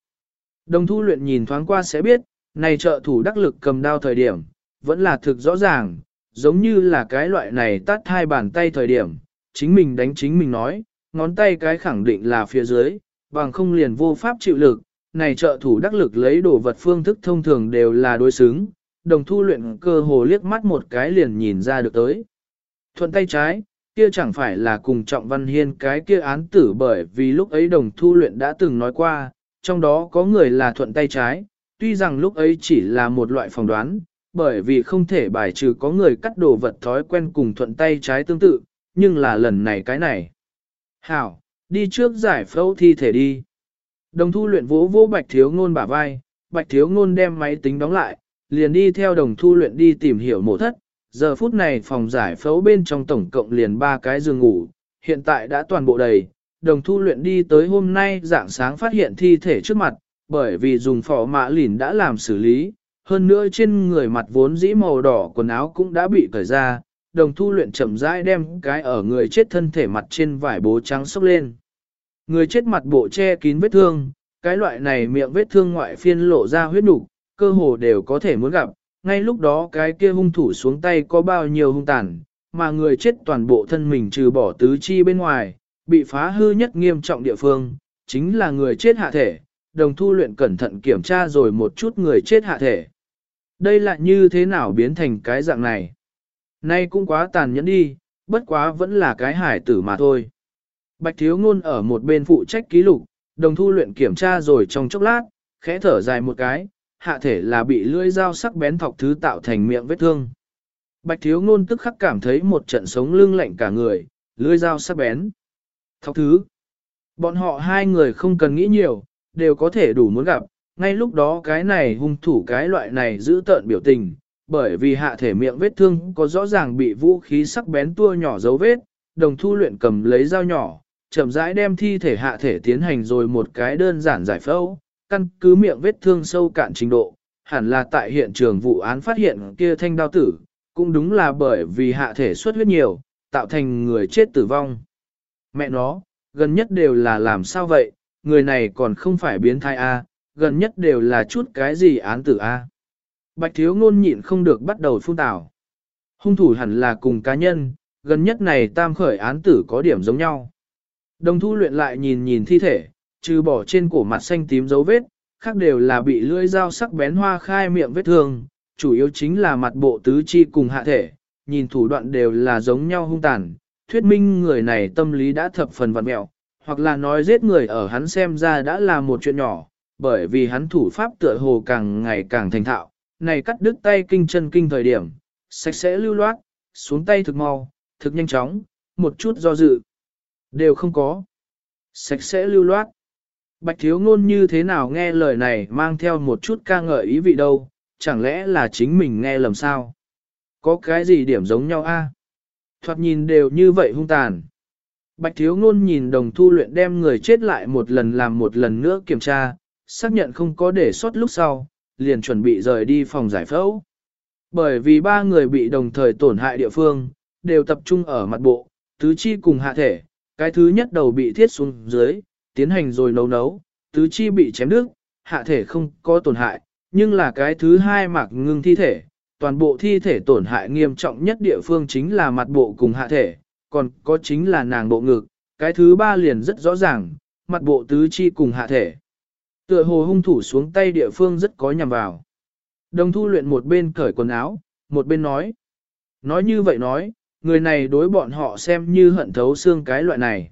Đồng thu luyện nhìn thoáng qua sẽ biết, này trợ thủ đắc lực cầm đao thời điểm, vẫn là thực rõ ràng, giống như là cái loại này tát hai bàn tay thời điểm, chính mình đánh chính mình nói, ngón tay cái khẳng định là phía dưới, bằng không liền vô pháp chịu lực, này trợ thủ đắc lực lấy đồ vật phương thức thông thường đều là đối xứng, đồng thu luyện cơ hồ liếc mắt một cái liền nhìn ra được tới. Thuận tay trái, kia chẳng phải là cùng Trọng Văn Hiên cái kia án tử bởi vì lúc ấy đồng thu luyện đã từng nói qua, trong đó có người là thuận tay trái, tuy rằng lúc ấy chỉ là một loại phỏng đoán, bởi vì không thể bài trừ có người cắt đồ vật thói quen cùng thuận tay trái tương tự, nhưng là lần này cái này. Hảo, đi trước giải phẫu thi thể đi. Đồng thu luyện vỗ vỗ bạch thiếu ngôn bả vai, bạch thiếu ngôn đem máy tính đóng lại, liền đi theo đồng thu luyện đi tìm hiểu mổ thất. Giờ phút này phòng giải phẫu bên trong tổng cộng liền ba cái giường ngủ, hiện tại đã toàn bộ đầy. Đồng thu luyện đi tới hôm nay dạng sáng phát hiện thi thể trước mặt, bởi vì dùng phỏ mạ lìn đã làm xử lý, hơn nữa trên người mặt vốn dĩ màu đỏ quần áo cũng đã bị cởi ra, đồng thu luyện chậm rãi đem cái ở người chết thân thể mặt trên vải bố trắng sốc lên. Người chết mặt bộ che kín vết thương, cái loại này miệng vết thương ngoại phiên lộ ra huyết nục, cơ hồ đều có thể muốn gặp, ngay lúc đó cái kia hung thủ xuống tay có bao nhiêu hung tàn, mà người chết toàn bộ thân mình trừ bỏ tứ chi bên ngoài, bị phá hư nhất nghiêm trọng địa phương, chính là người chết hạ thể, đồng thu luyện cẩn thận kiểm tra rồi một chút người chết hạ thể. Đây lại như thế nào biến thành cái dạng này? Nay cũng quá tàn nhẫn đi, bất quá vẫn là cái hải tử mà thôi. Bạch thiếu ngôn ở một bên phụ trách ký lục, đồng thu luyện kiểm tra rồi trong chốc lát, khẽ thở dài một cái, hạ thể là bị lưỡi dao sắc bén thọc thứ tạo thành miệng vết thương. Bạch thiếu ngôn tức khắc cảm thấy một trận sống lưng lạnh cả người, lưỡi dao sắc bén. Thọc thứ. Bọn họ hai người không cần nghĩ nhiều, đều có thể đủ muốn gặp, ngay lúc đó cái này hung thủ cái loại này giữ tợn biểu tình, bởi vì hạ thể miệng vết thương có rõ ràng bị vũ khí sắc bén tua nhỏ dấu vết, đồng thu luyện cầm lấy dao nhỏ, chậm rãi đem thi thể hạ thể tiến hành rồi một cái đơn giản giải phẫu, căn cứ miệng vết thương sâu cạn trình độ, hẳn là tại hiện trường vụ án phát hiện kia thanh đao tử, cũng đúng là bởi vì hạ thể xuất huyết nhiều, tạo thành người chết tử vong. Mẹ nó, gần nhất đều là làm sao vậy, người này còn không phải biến thai A, à, gần nhất đều là chút cái gì án tử a. Bạch thiếu ngôn nhịn không được bắt đầu phun tảo. Hung thủ hẳn là cùng cá nhân, gần nhất này tam khởi án tử có điểm giống nhau. Đồng thu luyện lại nhìn nhìn thi thể, trừ bỏ trên cổ mặt xanh tím dấu vết, khác đều là bị lưỡi dao sắc bén hoa khai miệng vết thương, chủ yếu chính là mặt bộ tứ chi cùng hạ thể, nhìn thủ đoạn đều là giống nhau hung tàn, thuyết minh người này tâm lý đã thập phần vặn mẹo, hoặc là nói giết người ở hắn xem ra đã là một chuyện nhỏ, bởi vì hắn thủ pháp tựa hồ càng ngày càng thành thạo, này cắt đứt tay kinh chân kinh thời điểm, sạch sẽ lưu loát, xuống tay thực mau, thực nhanh chóng, một chút do dự, đều không có. Sạch sẽ lưu loát. Bạch thiếu ngôn như thế nào nghe lời này mang theo một chút ca ngợi ý vị đâu, chẳng lẽ là chính mình nghe lầm sao? Có cái gì điểm giống nhau a? Thoạt nhìn đều như vậy hung tàn. Bạch thiếu ngôn nhìn đồng thu luyện đem người chết lại một lần làm một lần nữa kiểm tra, xác nhận không có để sót lúc sau, liền chuẩn bị rời đi phòng giải phẫu. Bởi vì ba người bị đồng thời tổn hại địa phương, đều tập trung ở mặt bộ, tứ chi cùng hạ thể, cái thứ nhất đầu bị thiết xuống dưới, tiến hành rồi nấu nấu, tứ chi bị chém đứt, hạ thể không có tổn hại, nhưng là cái thứ hai mạc ngưng thi thể, toàn bộ thi thể tổn hại nghiêm trọng nhất địa phương chính là mặt bộ cùng hạ thể, còn có chính là nàng bộ ngực, cái thứ ba liền rất rõ ràng, mặt bộ tứ chi cùng hạ thể. Tựa hồ hung thủ xuống tay địa phương rất có nhằm vào. Đồng thu luyện một bên cởi quần áo, một bên nói. Nói như vậy nói, người này đối bọn họ xem như hận thấu xương cái loại này.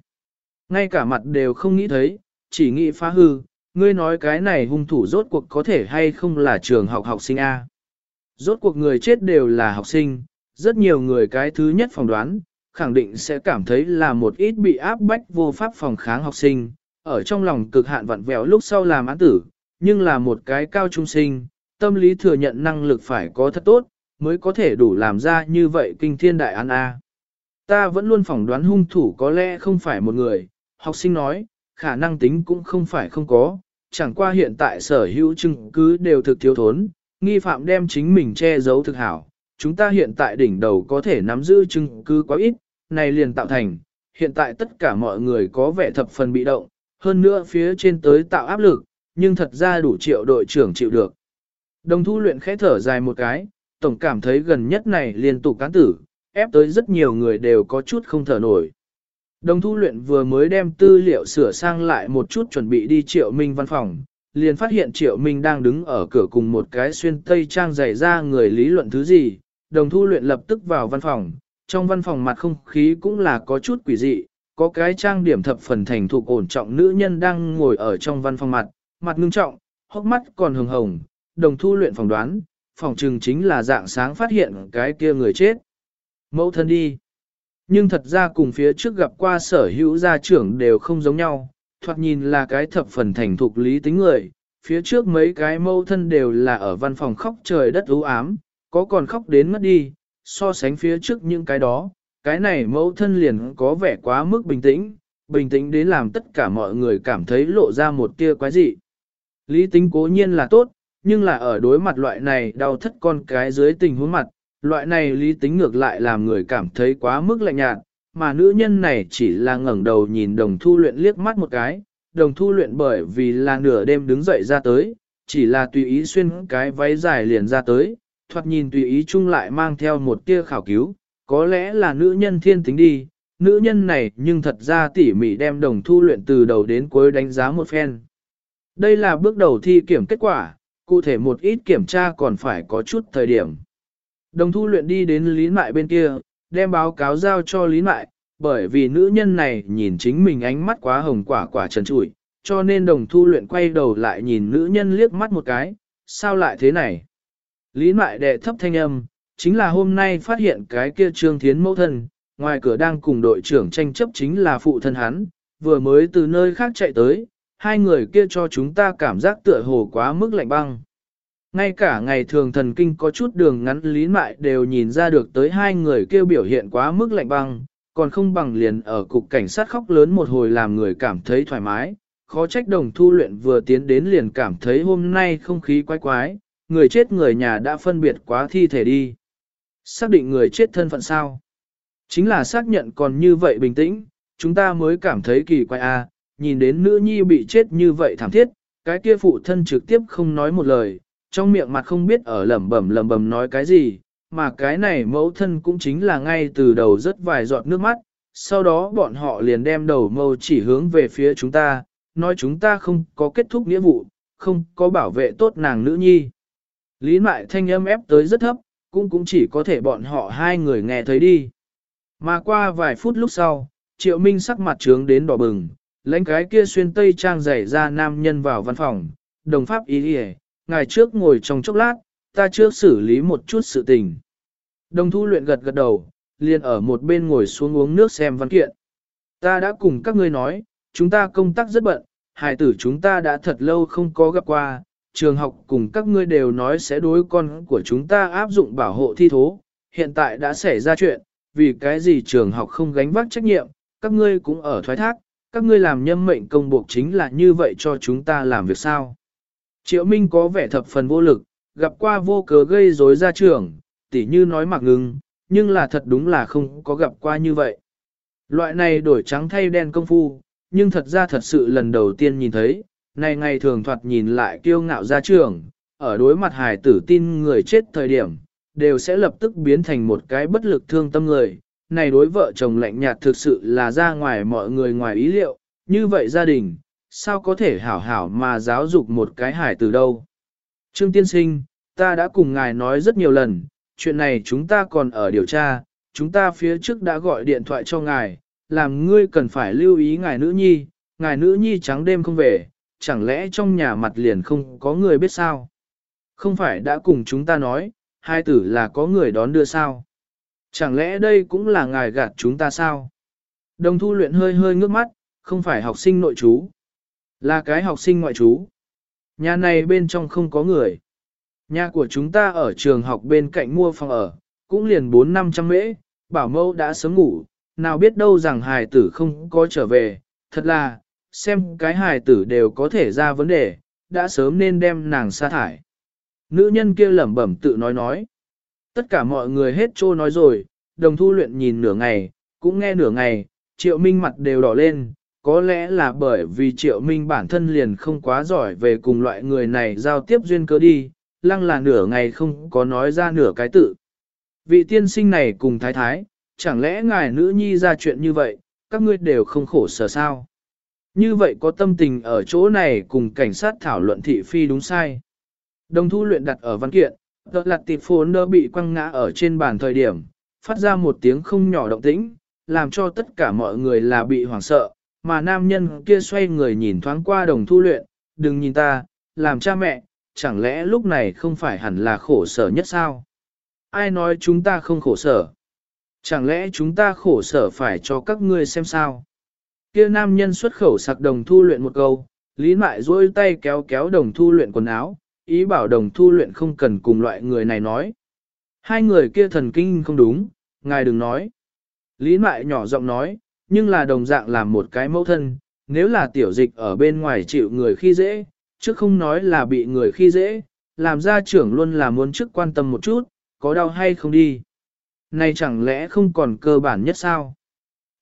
Ngay cả mặt đều không nghĩ thấy, chỉ nghĩ phá hư, ngươi nói cái này hung thủ rốt cuộc có thể hay không là trường học học sinh A. Rốt cuộc người chết đều là học sinh, rất nhiều người cái thứ nhất phỏng đoán, khẳng định sẽ cảm thấy là một ít bị áp bách vô pháp phòng kháng học sinh, ở trong lòng cực hạn vặn vẹo lúc sau làm án tử, nhưng là một cái cao trung sinh, tâm lý thừa nhận năng lực phải có thật tốt, mới có thể đủ làm ra như vậy kinh thiên đại án A. Ta vẫn luôn phỏng đoán hung thủ có lẽ không phải một người, học sinh nói, khả năng tính cũng không phải không có, chẳng qua hiện tại sở hữu chứng cứ đều thực thiếu thốn, nghi phạm đem chính mình che giấu thực hảo. Chúng ta hiện tại đỉnh đầu có thể nắm giữ chứng cứ quá ít, này liền tạo thành, hiện tại tất cả mọi người có vẻ thập phần bị động, hơn nữa phía trên tới tạo áp lực, nhưng thật ra đủ triệu đội trưởng chịu được. Đồng thu luyện khẽ thở dài một cái, tổng cảm thấy gần nhất này liên tục cán tử, ép tới rất nhiều người đều có chút không thở nổi. Đồng thu luyện vừa mới đem tư liệu sửa sang lại một chút chuẩn bị đi triệu minh văn phòng, liền phát hiện triệu minh đang đứng ở cửa cùng một cái xuyên tây trang dày ra người lý luận thứ gì. Đồng thu luyện lập tức vào văn phòng, trong văn phòng mặt không khí cũng là có chút quỷ dị, có cái trang điểm thập phần thành thục ổn trọng nữ nhân đang ngồi ở trong văn phòng mặt, mặt ngưng trọng, hốc mắt còn hồng hồng, đồng thu luyện phỏng đoán, phòng trừng chính là dạng sáng phát hiện cái kia người chết. Mẫu thân đi. Nhưng thật ra cùng phía trước gặp qua sở hữu gia trưởng đều không giống nhau, thoạt nhìn là cái thập phần thành thục lý tính người, phía trước mấy cái mâu thân đều là ở văn phòng khóc trời đất u ám, có còn khóc đến mất đi, so sánh phía trước những cái đó, cái này mẫu thân liền có vẻ quá mức bình tĩnh, bình tĩnh đến làm tất cả mọi người cảm thấy lộ ra một tia quái dị. Lý tính cố nhiên là tốt, nhưng là ở đối mặt loại này đau thất con cái dưới tình huống mặt, loại này lý tính ngược lại làm người cảm thấy quá mức lạnh nhạt, mà nữ nhân này chỉ là ngẩng đầu nhìn đồng thu luyện liếc mắt một cái, đồng thu luyện bởi vì là nửa đêm đứng dậy ra tới, chỉ là tùy ý xuyên cái váy dài liền ra tới, thoạt nhìn tùy ý chung lại mang theo một tia khảo cứu, có lẽ là nữ nhân thiên tính đi, nữ nhân này nhưng thật ra tỉ mỉ đem đồng thu luyện từ đầu đến cuối đánh giá một phen. Đây là bước đầu thi kiểm kết quả, cụ thể một ít kiểm tra còn phải có chút thời điểm. Đồng thu luyện đi đến Lý Mại bên kia, đem báo cáo giao cho Lý Mại, bởi vì nữ nhân này nhìn chính mình ánh mắt quá hồng quả quả trần trụi, cho nên đồng thu luyện quay đầu lại nhìn nữ nhân liếc mắt một cái, sao lại thế này? Lý Mại đệ thấp thanh âm, chính là hôm nay phát hiện cái kia trương thiến mẫu thân, ngoài cửa đang cùng đội trưởng tranh chấp chính là phụ thân hắn, vừa mới từ nơi khác chạy tới, hai người kia cho chúng ta cảm giác tựa hồ quá mức lạnh băng. Ngay cả ngày thường thần kinh có chút đường ngắn lý mại đều nhìn ra được tới hai người kêu biểu hiện quá mức lạnh băng, còn không bằng liền ở cục cảnh sát khóc lớn một hồi làm người cảm thấy thoải mái. Khó trách đồng thu luyện vừa tiến đến liền cảm thấy hôm nay không khí quái quái, người chết người nhà đã phân biệt quá thi thể đi. Xác định người chết thân phận sao? Chính là xác nhận còn như vậy bình tĩnh, chúng ta mới cảm thấy kỳ quái a. nhìn đến nữ nhi bị chết như vậy thảm thiết, cái kia phụ thân trực tiếp không nói một lời, trong miệng mặt không biết ở lẩm bẩm lẩm bẩm nói cái gì, mà cái này mẫu thân cũng chính là ngay từ đầu rất vài giọt nước mắt, sau đó bọn họ liền đem đầu mâu chỉ hướng về phía chúng ta, nói chúng ta không có kết thúc nghĩa vụ, không có bảo vệ tốt nàng nữ nhi. Lý mại thanh âm ép tới rất thấp, cũng cũng chỉ có thể bọn họ hai người nghe thấy đi. Mà qua vài phút lúc sau, triệu minh sắc mặt trướng đến đỏ bừng, lãnh cái kia xuyên tây trang giày ra nam nhân vào văn phòng, đồng pháp ý đi ngài trước ngồi trong chốc lát, ta trước xử lý một chút sự tình. Đồng thu luyện gật gật đầu, liền ở một bên ngồi xuống uống nước xem văn kiện. Ta đã cùng các ngươi nói, chúng ta công tác rất bận, hài tử chúng ta đã thật lâu không có gặp qua, trường học cùng các ngươi đều nói sẽ đối con của chúng ta áp dụng bảo hộ thi thố, hiện tại đã xảy ra chuyện, vì cái gì trường học không gánh vác trách nhiệm, các ngươi cũng ở thoái thác, các ngươi làm nhâm mệnh công buộc chính là như vậy cho chúng ta làm việc sao. Triệu Minh có vẻ thập phần vô lực, gặp qua vô cớ gây rối ra trường, tỉ như nói mặc ngừng, nhưng là thật đúng là không có gặp qua như vậy. Loại này đổi trắng thay đen công phu, nhưng thật ra thật sự lần đầu tiên nhìn thấy, này ngày thường thoạt nhìn lại kiêu ngạo ra trường, ở đối mặt hài tử tin người chết thời điểm, đều sẽ lập tức biến thành một cái bất lực thương tâm người. Này đối vợ chồng lạnh nhạt thực sự là ra ngoài mọi người ngoài ý liệu, như vậy gia đình, sao có thể hảo hảo mà giáo dục một cái hải tử đâu. Trương Tiên Sinh, ta đã cùng ngài nói rất nhiều lần, chuyện này chúng ta còn ở điều tra, chúng ta phía trước đã gọi điện thoại cho ngài, làm ngươi cần phải lưu ý ngài nữ nhi, ngài nữ nhi trắng đêm không về, chẳng lẽ trong nhà mặt liền không có người biết sao? Không phải đã cùng chúng ta nói, hai tử là có người đón đưa sao? Chẳng lẽ đây cũng là ngài gạt chúng ta sao? Đồng thu luyện hơi hơi ngước mắt, không phải học sinh nội chú, là cái học sinh ngoại chú. Nhà này bên trong không có người. Nhà của chúng ta ở trường học bên cạnh mua phòng ở, cũng liền 4 năm trăm mễ, bảo mẫu đã sớm ngủ, nào biết đâu rằng hài tử không có trở về, thật là, xem cái hài tử đều có thể ra vấn đề, đã sớm nên đem nàng sa thải. Nữ nhân kia lẩm bẩm tự nói nói. Tất cả mọi người hết trô nói rồi, đồng thu luyện nhìn nửa ngày, cũng nghe nửa ngày, triệu minh mặt đều đỏ lên, có lẽ là bởi vì triệu minh bản thân liền không quá giỏi về cùng loại người này giao tiếp duyên cớ đi, lăng là nửa ngày không có nói ra nửa cái tự. Vị tiên sinh này cùng thái thái, chẳng lẽ ngài nữ nhi ra chuyện như vậy, các ngươi đều không khổ sở sao? Như vậy có tâm tình ở chỗ này cùng cảnh sát thảo luận thị phi đúng sai. Đồng thu luyện đặt ở văn kiện, đợt lặt tịp phốn nơ bị quăng ngã ở trên bàn thời điểm, phát ra một tiếng không nhỏ động tĩnh, làm cho tất cả mọi người là bị hoảng sợ, mà nam nhân kia xoay người nhìn thoáng qua đồng thu luyện, đừng nhìn ta, làm cha mẹ, chẳng lẽ lúc này không phải hẳn là khổ sở nhất sao? Ai nói chúng ta không khổ sở? Chẳng lẽ chúng ta khổ sở phải cho các ngươi xem sao? Kia nam nhân xuất khẩu sặc đồng thu luyện một câu, lý mại duỗi tay kéo kéo đồng thu luyện quần áo, ý bảo đồng thu luyện không cần cùng loại người này nói. Hai người kia thần kinh không đúng, ngài đừng nói. Lý mại nhỏ giọng nói, nhưng là đồng dạng làm một cái mẫu thân, nếu là tiểu dịch ở bên ngoài chịu người khi dễ, chứ không nói là bị người khi dễ, làm ra trưởng luôn là muốn trước quan tâm một chút, có đau hay không đi. Này chẳng lẽ không còn cơ bản nhất sao?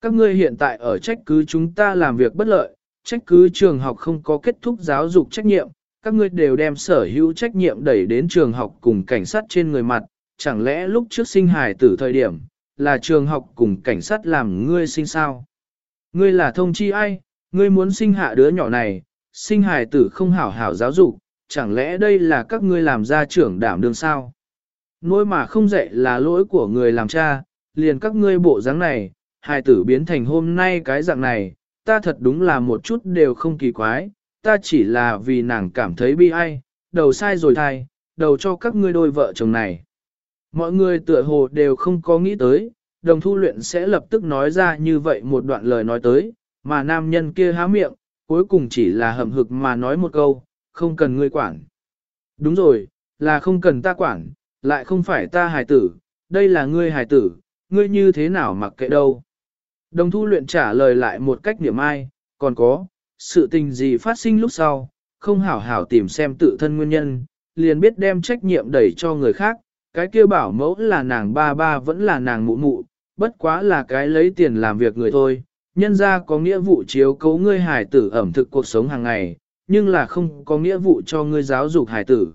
Các ngươi hiện tại ở trách cứ chúng ta làm việc bất lợi, trách cứ trường học không có kết thúc giáo dục trách nhiệm, các ngươi đều đem sở hữu trách nhiệm đẩy đến trường học cùng cảnh sát trên người mặt, chẳng lẽ lúc trước sinh hài tử thời điểm, là trường học cùng cảnh sát làm ngươi sinh sao? Ngươi là thông chi ai, ngươi muốn sinh hạ đứa nhỏ này, sinh hài tử không hảo hảo giáo dục, chẳng lẽ đây là các ngươi làm ra trưởng đảm đương sao? Nỗi mà không dạy là lỗi của người làm cha, liền các ngươi bộ dáng này, hài tử biến thành hôm nay cái dạng này, ta thật đúng là một chút đều không kỳ quái, ta chỉ là vì nàng cảm thấy bi ai, đầu sai rồi thai, đầu cho các ngươi đôi vợ chồng này. Mọi người tựa hồ đều không có nghĩ tới, đồng thu luyện sẽ lập tức nói ra như vậy một đoạn lời nói tới, mà nam nhân kia há miệng, cuối cùng chỉ là hậm hực mà nói một câu, không cần ngươi quản. Đúng rồi, là không cần ta quản, lại không phải ta hài tử, đây là ngươi hài tử, ngươi như thế nào mặc kệ đâu. Đồng thu luyện trả lời lại một cách niệm ai, còn có, sự tình gì phát sinh lúc sau, không hảo hảo tìm xem tự thân nguyên nhân, liền biết đem trách nhiệm đẩy cho người khác, cái kia bảo mẫu là nàng ba ba vẫn là nàng mụ mụ, bất quá là cái lấy tiền làm việc người thôi, nhân ra có nghĩa vụ chiếu cấu ngươi hải tử ẩm thực cuộc sống hàng ngày, nhưng là không có nghĩa vụ cho ngươi giáo dục hải tử.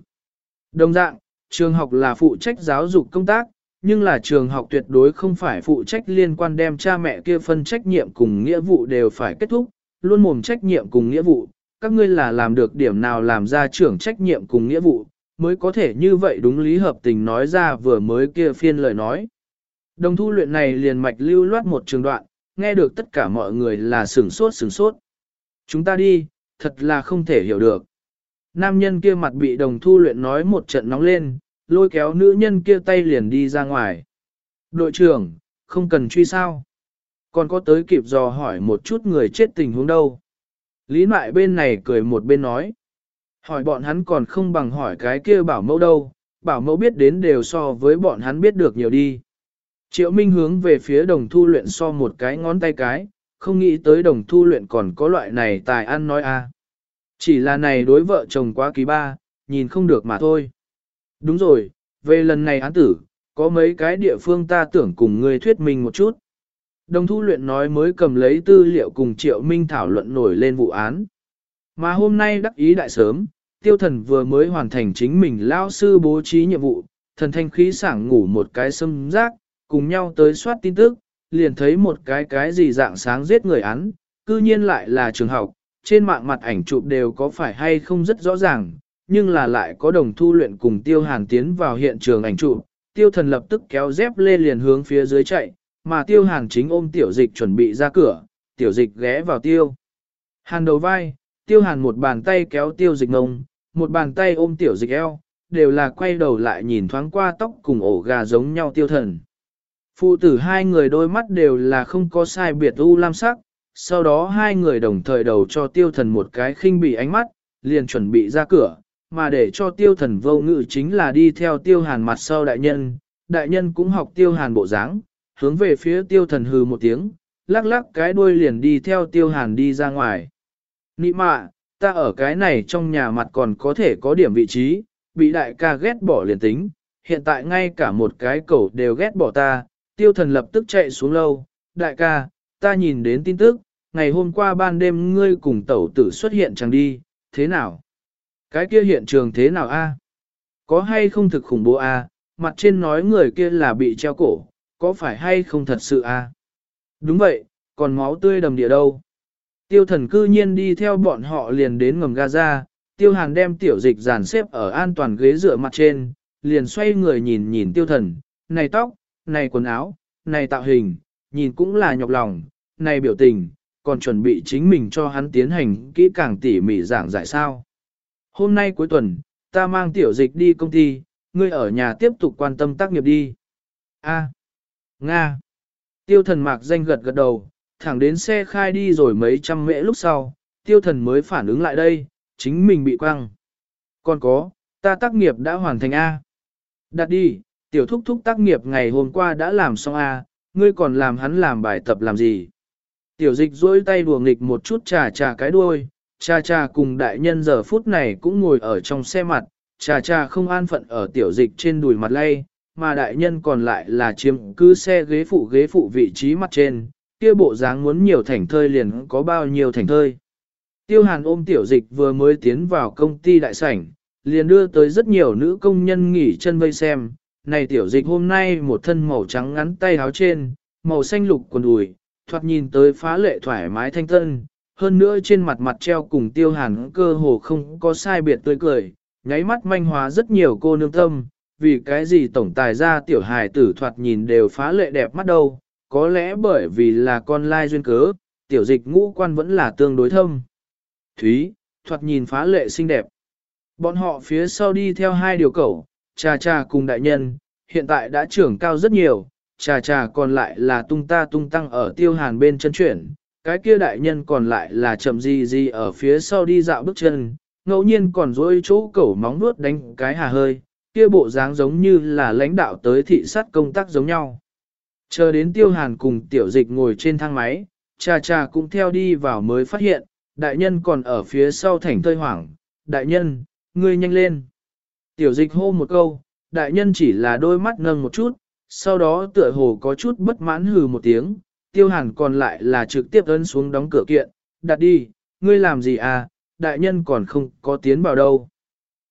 Đồng dạng, trường học là phụ trách giáo dục công tác, nhưng là trường học tuyệt đối không phải phụ trách liên quan đem cha mẹ kia phân trách nhiệm cùng nghĩa vụ đều phải kết thúc, luôn mồm trách nhiệm cùng nghĩa vụ, các ngươi là làm được điểm nào làm ra trưởng trách nhiệm cùng nghĩa vụ, mới có thể như vậy đúng lý hợp tình nói ra vừa mới kia phiên lời nói. Đồng thu luyện này liền mạch lưu loát một trường đoạn, nghe được tất cả mọi người là sửng sốt sửng sốt. Chúng ta đi, thật là không thể hiểu được. Nam nhân kia mặt bị đồng thu luyện nói một trận nóng lên, lôi kéo nữ nhân kia tay liền đi ra ngoài. Đội trưởng, không cần truy sao. Còn có tới kịp dò hỏi một chút người chết tình huống đâu. Lý mại bên này cười một bên nói. Hỏi bọn hắn còn không bằng hỏi cái kia bảo mẫu đâu, bảo mẫu biết đến đều so với bọn hắn biết được nhiều đi. Triệu Minh hướng về phía đồng thu luyện so một cái ngón tay cái, không nghĩ tới đồng thu luyện còn có loại này tài ăn nói a. Chỉ là này đối vợ chồng quá kỳ ba, nhìn không được mà thôi. Đúng rồi, về lần này án tử, có mấy cái địa phương ta tưởng cùng ngươi thuyết minh một chút. Đồng thu luyện nói mới cầm lấy tư liệu cùng Triệu Minh thảo luận nổi lên vụ án. Mà hôm nay đắc ý đại sớm, tiêu thần vừa mới hoàn thành chính mình lao sư bố trí nhiệm vụ, thần thanh khí sảng ngủ một cái sâm rác, cùng nhau tới soát tin tức, liền thấy một cái cái gì dạng sáng giết người án, cư nhiên lại là trường học, trên mạng mặt ảnh chụp đều có phải hay không rất rõ ràng, nhưng là lại có đồng thu luyện cùng tiêu hàn tiến vào hiện trường ảnh trụ tiêu thần lập tức kéo dép lê liền hướng phía dưới chạy, mà tiêu hàn chính ôm tiểu dịch chuẩn bị ra cửa, tiểu dịch ghé vào tiêu. Hàn đầu vai, tiêu hàn một bàn tay kéo tiêu dịch ngông, một bàn tay ôm tiểu dịch eo, đều là quay đầu lại nhìn thoáng qua tóc cùng ổ gà giống nhau tiêu thần. Phụ tử hai người đôi mắt đều là không có sai biệt u lam sắc, sau đó hai người đồng thời đầu cho tiêu thần một cái khinh bị ánh mắt, liền chuẩn bị ra cửa, mà để cho tiêu thần vô ngự chính là đi theo tiêu hàn mặt sau đại nhân, đại nhân cũng học tiêu hàn bộ dáng, hướng về phía tiêu thần hừ một tiếng, lắc lắc cái đuôi liền đi theo tiêu hàn đi ra ngoài. Nị mạ, ta ở cái này trong nhà mặt còn có thể có điểm vị trí, bị đại ca ghét bỏ liền tính, hiện tại ngay cả một cái cẩu đều ghét bỏ ta, tiêu thần lập tức chạy xuống lâu, đại ca, ta nhìn đến tin tức, ngày hôm qua ban đêm ngươi cùng tẩu tử xuất hiện chẳng đi, thế nào? Cái kia hiện trường thế nào a? Có hay không thực khủng bố a? Mặt trên nói người kia là bị treo cổ, có phải hay không thật sự a? Đúng vậy, còn máu tươi đầm địa đâu? Tiêu thần cư nhiên đi theo bọn họ liền đến ngầm Gaza, tiêu hàn đem tiểu dịch dàn xếp ở an toàn ghế dựa mặt trên, liền xoay người nhìn nhìn tiêu thần, này tóc, này quần áo, này tạo hình, nhìn cũng là nhọc lòng, này biểu tình, còn chuẩn bị chính mình cho hắn tiến hành kỹ càng tỉ mỉ giảng giải sao. Hôm nay cuối tuần, ta mang tiểu dịch đi công ty, ngươi ở nhà tiếp tục quan tâm tác nghiệp đi. A. Nga. Tiêu thần mạc danh gật gật đầu, thẳng đến xe khai đi rồi mấy trăm mễ lúc sau, tiêu thần mới phản ứng lại đây, chính mình bị quăng. Còn có, ta tác nghiệp đã hoàn thành A. Đặt đi, tiểu thúc thúc tác nghiệp ngày hôm qua đã làm xong A, ngươi còn làm hắn làm bài tập làm gì. Tiểu dịch duỗi tay đùa nghịch một chút trà trà cái đuôi, cha cha cùng đại nhân giờ phút này cũng ngồi ở trong xe mặt, cha cha không an phận ở tiểu dịch trên đùi mặt lay, mà đại nhân còn lại là chiếm cứ xe ghế phụ ghế phụ vị trí mặt trên, kia bộ dáng muốn nhiều thành thơi liền có bao nhiêu thành thơi. Tiêu hàn ôm tiểu dịch vừa mới tiến vào công ty đại sảnh, liền đưa tới rất nhiều nữ công nhân nghỉ chân vây xem, này tiểu dịch hôm nay một thân màu trắng ngắn tay áo trên, màu xanh lục quần đùi, thoạt nhìn tới phá lệ thoải mái thanh tân, hơn nữa trên mặt mặt treo cùng tiêu hàn cơ hồ không có sai biệt tươi cười, nháy mắt manh hóa rất nhiều cô nương tâm, vì cái gì tổng tài ra tiểu hài tử thoạt nhìn đều phá lệ đẹp mắt đâu, có lẽ bởi vì là con lai duyên cớ, tiểu dịch ngũ quan vẫn là tương đối thâm. Thúy, thoạt nhìn phá lệ xinh đẹp. Bọn họ phía sau đi theo hai điều cẩu, cha cha cùng đại nhân, hiện tại đã trưởng cao rất nhiều, cha cha còn lại là tung ta tung tăng ở tiêu hàn bên chân chuyển, cái kia đại nhân còn lại là chậm gì gì ở phía sau đi dạo bước chân, ngẫu nhiên còn dối chỗ cẩu móng nuốt đánh cái hà hơi, kia bộ dáng giống như là lãnh đạo tới thị sát công tác giống nhau. Chờ đến tiêu hàn cùng tiểu dịch ngồi trên thang máy, cha cha cũng theo đi vào mới phát hiện, đại nhân còn ở phía sau thảnh tơi hoảng, đại nhân, ngươi nhanh lên. Tiểu dịch hô một câu, đại nhân chỉ là đôi mắt nâng một chút, sau đó tựa hồ có chút bất mãn hừ một tiếng, tiêu hàn còn lại là trực tiếp ấn xuống đóng cửa kiện, đặt đi, ngươi làm gì à, đại nhân còn không có tiến vào đâu.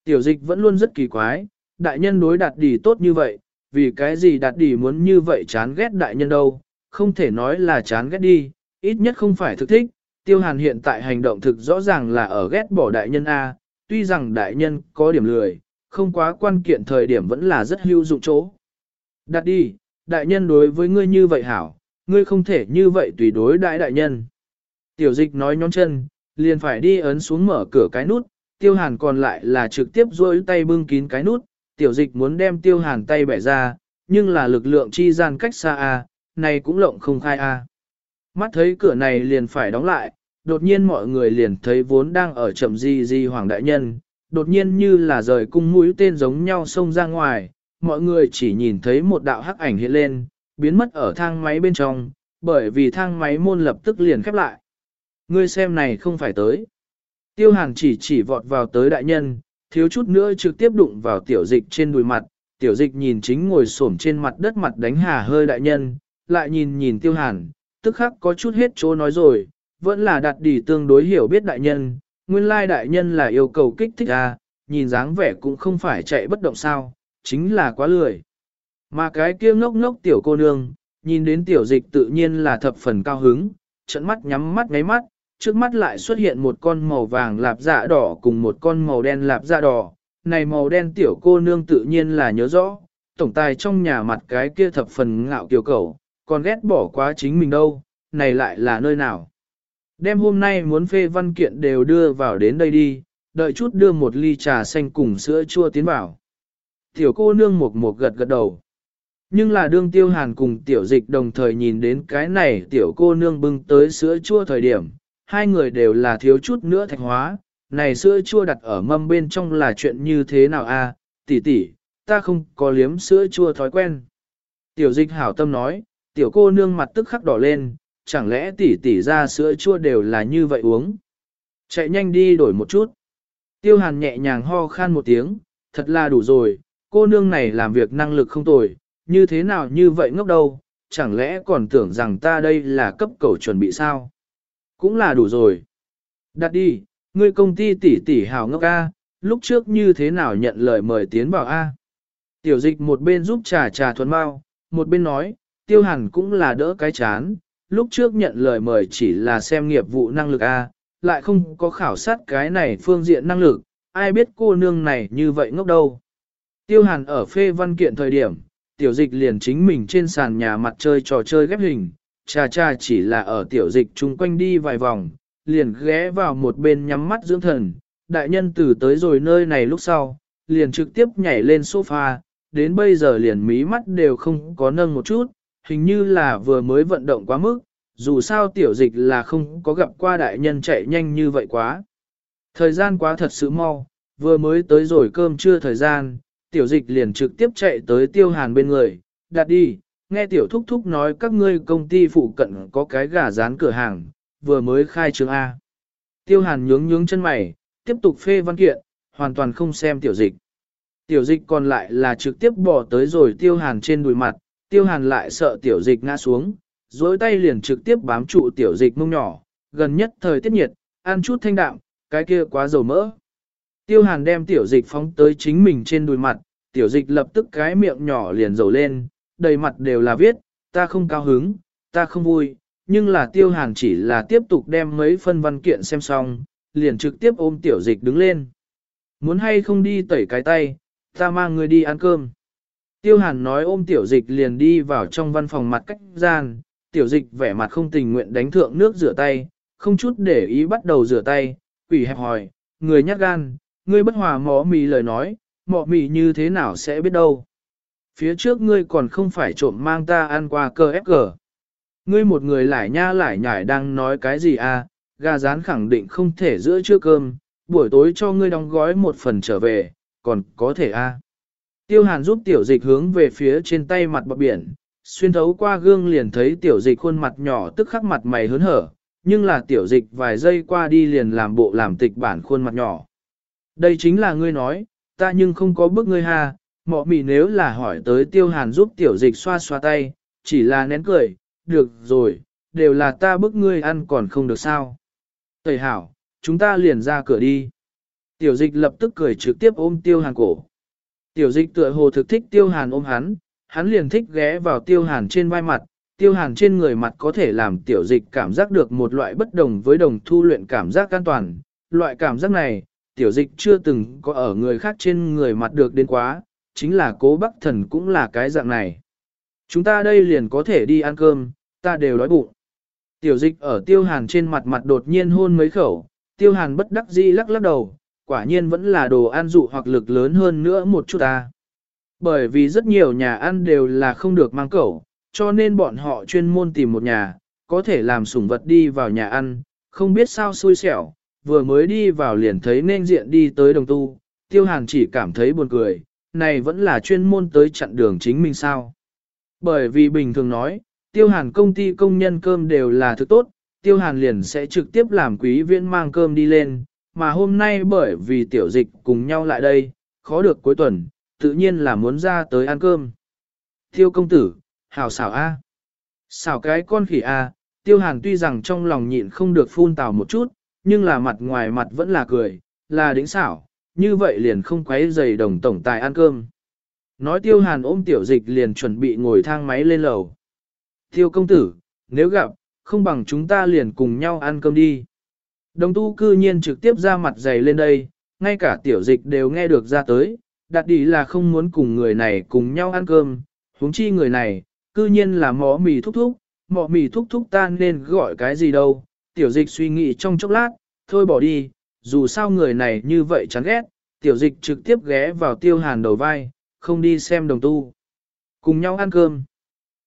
Tiểu dịch vẫn luôn rất kỳ quái, đại nhân đối đạt đỉ tốt như vậy, vì cái gì đạt đỉ muốn như vậy chán ghét đại nhân đâu, không thể nói là chán ghét đi, ít nhất không phải thực thích, tiêu hàn hiện tại hành động thực rõ ràng là ở ghét bỏ đại nhân A, tuy rằng đại nhân có điểm lười, không quá quan kiện thời điểm vẫn là rất hữu dụng chỗ. Đạt đi, đại nhân đối với ngươi như vậy hảo, ngươi không thể như vậy tùy đối đại đại nhân. Tiểu dịch nói nhón chân, liền phải đi ấn xuống mở cửa cái nút, tiêu hàn còn lại là trực tiếp duỗi tay bưng kín cái nút, tiểu dịch muốn đem tiêu hàn tay bẻ ra, nhưng là lực lượng chi gian cách xa a, này cũng lộng không khai a. Mắt thấy cửa này liền phải đóng lại, đột nhiên mọi người liền thấy vốn đang ở chậm di di hoàng đại nhân, đột nhiên như là rời cung mũi tên giống nhau xông ra ngoài, mọi người chỉ nhìn thấy một đạo hắc ảnh hiện lên, biến mất ở thang máy bên trong, bởi vì thang máy môn lập tức liền khép lại. Ngươi xem này không phải tới. Tiêu hàn chỉ chỉ vọt vào tới đại nhân, thiếu chút nữa trực tiếp đụng vào tiểu dịch trên đùi mặt, tiểu dịch nhìn chính ngồi xổm trên mặt đất mặt đánh hà hơi đại nhân, lại nhìn nhìn tiêu hàn, tức khắc có chút hết chỗ nói rồi, vẫn là đặt đi tương đối hiểu biết đại nhân, nguyên lai đại nhân là yêu cầu kích thích à, nhìn dáng vẻ cũng không phải chạy bất động sao, chính là quá lười. Mà cái kia ngốc ngốc tiểu cô nương, nhìn đến tiểu dịch tự nhiên là thập phần cao hứng, trận mắt nhắm mắt ngáy mắt, trước mắt lại xuất hiện một con màu vàng lạp dạ đỏ cùng một con màu đen lạp dạ đỏ. Này màu đen tiểu cô nương tự nhiên là nhớ rõ, tổng tài trong nhà mặt cái kia thập phần ngạo kiều cầu, còn ghét bỏ quá chính mình đâu, này lại là nơi nào. Đêm hôm nay muốn phê văn kiện đều đưa vào đến đây đi, đợi chút đưa một ly trà xanh cùng sữa chua tiến vào. Tiểu cô nương một một gật gật đầu. Nhưng là đương tiêu hàn cùng tiểu dịch đồng thời nhìn đến cái này tiểu cô nương bưng tới sữa chua thời điểm, hai người đều là thiếu chút nữa thạch hóa, này sữa chua đặt ở mâm bên trong là chuyện như thế nào a? tỷ tỷ, ta không có liếm sữa chua thói quen. Tiểu dịch hảo tâm nói, tiểu cô nương mặt tức khắc đỏ lên, chẳng lẽ tỷ tỷ ra sữa chua đều là như vậy uống. Chạy nhanh đi đổi một chút. Tiêu hàn nhẹ nhàng ho khan một tiếng, thật là đủ rồi, cô nương này làm việc năng lực không tồi, như thế nào như vậy ngốc đâu, chẳng lẽ còn tưởng rằng ta đây là cấp cầu chuẩn bị sao? Cũng là đủ rồi. Đặt đi, ngươi công ty tỷ tỷ hào ngốc A, lúc trước như thế nào nhận lời mời tiến vào A. Tiểu dịch một bên giúp trà trà thuần mau, một bên nói, tiêu hẳn cũng là đỡ cái chán, lúc trước nhận lời mời chỉ là xem nghiệp vụ năng lực A, lại không có khảo sát cái này phương diện năng lực, ai biết cô nương này như vậy ngốc đâu. Tiêu hàn ở phê văn kiện thời điểm, tiểu dịch liền chính mình trên sàn nhà mặt chơi trò chơi ghép hình, cha cha chỉ là ở tiểu dịch chung quanh đi vài vòng, liền ghé vào một bên nhắm mắt dưỡng thần, đại nhân từ tới rồi nơi này lúc sau, liền trực tiếp nhảy lên sofa, đến bây giờ liền mí mắt đều không có nâng một chút, hình như là vừa mới vận động quá mức, dù sao tiểu dịch là không có gặp qua đại nhân chạy nhanh như vậy quá. Thời gian quá thật sự mau, vừa mới tới rồi cơm trưa thời gian, tiểu dịch liền trực tiếp chạy tới tiêu hàn bên người, đặt đi, nghe tiểu thúc thúc nói các ngươi công ty phụ cận có cái gà rán cửa hàng, vừa mới khai trương A. Tiêu hàn nhướng nhướng chân mày, tiếp tục phê văn kiện, hoàn toàn không xem tiểu dịch. Tiểu dịch còn lại là trực tiếp bỏ tới rồi tiêu hàn trên đùi mặt, tiêu hàn lại sợ tiểu dịch ngã xuống, dối tay liền trực tiếp bám trụ tiểu dịch mông nhỏ, gần nhất thời tiết nhiệt, ăn chút thanh đạm, cái kia quá dầu mỡ. Tiêu hàn đem tiểu dịch phóng tới chính mình trên đùi mặt, tiểu dịch lập tức cái miệng nhỏ liền dầu lên, đầy mặt đều là viết, ta không cao hứng, ta không vui, nhưng là tiêu hàn chỉ là tiếp tục đem mấy phân văn kiện xem xong, liền trực tiếp ôm tiểu dịch đứng lên. Muốn hay không đi tẩy cái tay, ta mang người đi ăn cơm. Tiêu hàn nói ôm tiểu dịch liền đi vào trong văn phòng mặt cách gian, tiểu dịch vẻ mặt không tình nguyện đánh thượng nước rửa tay, không chút để ý bắt đầu rửa tay, quỷ hẹp hỏi, người nhát gan, ngươi bất hòa mỏ mì lời nói, mỏ mì như thế nào sẽ biết đâu. Phía trước ngươi còn không phải trộm mang ta ăn qua cơ ép cờ. Ngươi một người lại nha lại nhải đang nói cái gì à, gà rán khẳng định không thể giữa trưa cơm, buổi tối cho ngươi đóng gói một phần trở về, còn có thể à. Tiêu hàn giúp tiểu dịch hướng về phía trên tay mặt bọc biển, xuyên thấu qua gương liền thấy tiểu dịch khuôn mặt nhỏ tức khắc mặt mày hớn hở, nhưng là tiểu dịch vài giây qua đi liền làm bộ làm tịch bản khuôn mặt nhỏ. Đây chính là ngươi nói, ta nhưng không có bức ngươi ha, mọ mì nếu là hỏi tới tiêu hàn giúp tiểu dịch xoa xoa tay, chỉ là nén cười, được rồi, đều là ta bức ngươi ăn còn không được sao. Tẩy hảo, chúng ta liền ra cửa đi. Tiểu dịch lập tức cười trực tiếp ôm tiêu hàn cổ. Tiểu dịch tựa hồ thực thích tiêu hàn ôm hắn, hắn liền thích ghé vào tiêu hàn trên vai mặt, tiêu hàn trên người mặt có thể làm tiểu dịch cảm giác được một loại bất đồng với đồng thu luyện cảm giác an toàn. Loại cảm giác này, tiểu dịch chưa từng có ở người khác trên người mặt được đến quá, chính là cố bắc thần cũng là cái dạng này. Chúng ta đây liền có thể đi ăn cơm, ta đều đói bụng. Tiểu dịch ở tiêu hàn trên mặt mặt đột nhiên hôn mấy khẩu, tiêu hàn bất đắc dĩ lắc lắc đầu, quả nhiên vẫn là đồ ăn dụ hoặc lực lớn hơn nữa một chút ta. Bởi vì rất nhiều nhà ăn đều là không được mang cẩu, cho nên bọn họ chuyên môn tìm một nhà, có thể làm sủng vật đi vào nhà ăn, không biết sao xui xẻo, vừa mới đi vào liền thấy nên diện đi tới đồng tu, tiêu hàn chỉ cảm thấy buồn cười, này vẫn là chuyên môn tới chặn đường chính mình sao. Bởi vì bình thường nói, tiêu hàn công ty công nhân cơm đều là thứ tốt, tiêu hàn liền sẽ trực tiếp làm quý viễn mang cơm đi lên, mà hôm nay bởi vì tiểu dịch cùng nhau lại đây, khó được cuối tuần, tự nhiên là muốn ra tới ăn cơm. Tiêu công tử, hảo xảo A. Xảo cái con khỉ A, tiêu hàn tuy rằng trong lòng nhịn không được phun tào một chút, nhưng là mặt ngoài mặt vẫn là cười, là đỉnh xảo, như vậy liền không quấy giày đồng tổng tài ăn cơm. Nói tiêu hàn ôm tiểu dịch liền chuẩn bị ngồi thang máy lên lầu. Tiêu công tử, nếu gặp, không bằng chúng ta liền cùng nhau ăn cơm đi. Đồng tu cư nhiên trực tiếp ra mặt dày lên đây, ngay cả tiểu dịch đều nghe được ra tới, đặt đi là không muốn cùng người này cùng nhau ăn cơm, huống chi người này, cư nhiên là mỏ mì thúc thúc, mỏ mì thúc thúc ta nên gọi cái gì đâu, tiểu dịch suy nghĩ trong chốc lát, thôi bỏ đi, dù sao người này như vậy chán ghét, tiểu dịch trực tiếp ghé vào tiêu hàn đầu vai, không đi xem đồng tu. Cùng nhau ăn cơm.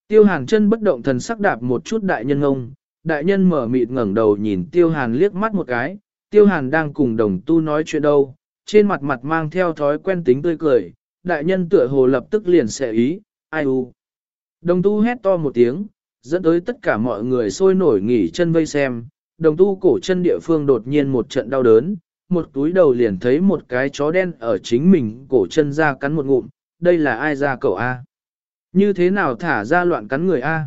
Tiêu hàn chân bất động thần sắc đạp một chút đại nhân ngông, đại nhân mở mịt ngẩng đầu nhìn tiêu hàn liếc mắt một cái, tiêu hàn đang cùng đồng tu nói chuyện đâu, trên mặt mặt mang theo thói quen tính tươi cười, đại nhân tựa hồ lập tức liền sẽ ý, ai u. Đồng tu hét to một tiếng, dẫn tới tất cả mọi người sôi nổi nghỉ chân vây xem, đồng tu cổ chân địa phương đột nhiên một trận đau đớn, một túi đầu liền thấy một cái chó đen ở chính mình cổ chân ra cắn một ngụm, đây là ai ra cậu A? Như thế nào thả ra loạn cắn người A?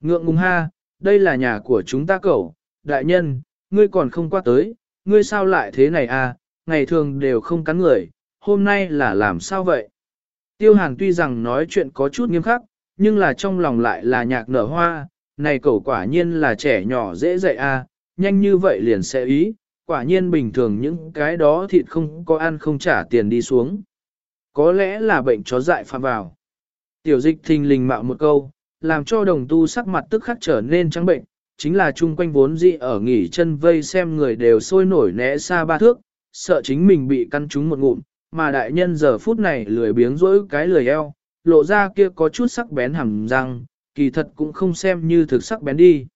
Ngượng ngùng ha, đây là nhà của chúng ta cậu, đại nhân, ngươi còn không qua tới, ngươi sao lại thế này A? ngày thường đều không cắn người, hôm nay là làm sao vậy? Tiêu hàn tuy rằng nói chuyện có chút nghiêm khắc, nhưng là trong lòng lại là nhạc nở hoa, này cậu quả nhiên là trẻ nhỏ dễ dạy a, nhanh như vậy liền sẽ ý, quả nhiên bình thường những cái đó thịt không có ăn không trả tiền đi xuống. Có lẽ là bệnh chó dại phạm vào. Tiểu dịch thình lình mạo một câu, làm cho đồng tu sắc mặt tức khắc trở nên trắng bệnh, chính là chung quanh vốn dị ở nghỉ chân vây xem người đều sôi nổi né xa ba thước, sợ chính mình bị căn trúng một ngụm, mà đại nhân giờ phút này lười biếng rỗi cái lười eo, lộ ra kia có chút sắc bén hẳn răng, kỳ thật cũng không xem như thực sắc bén đi.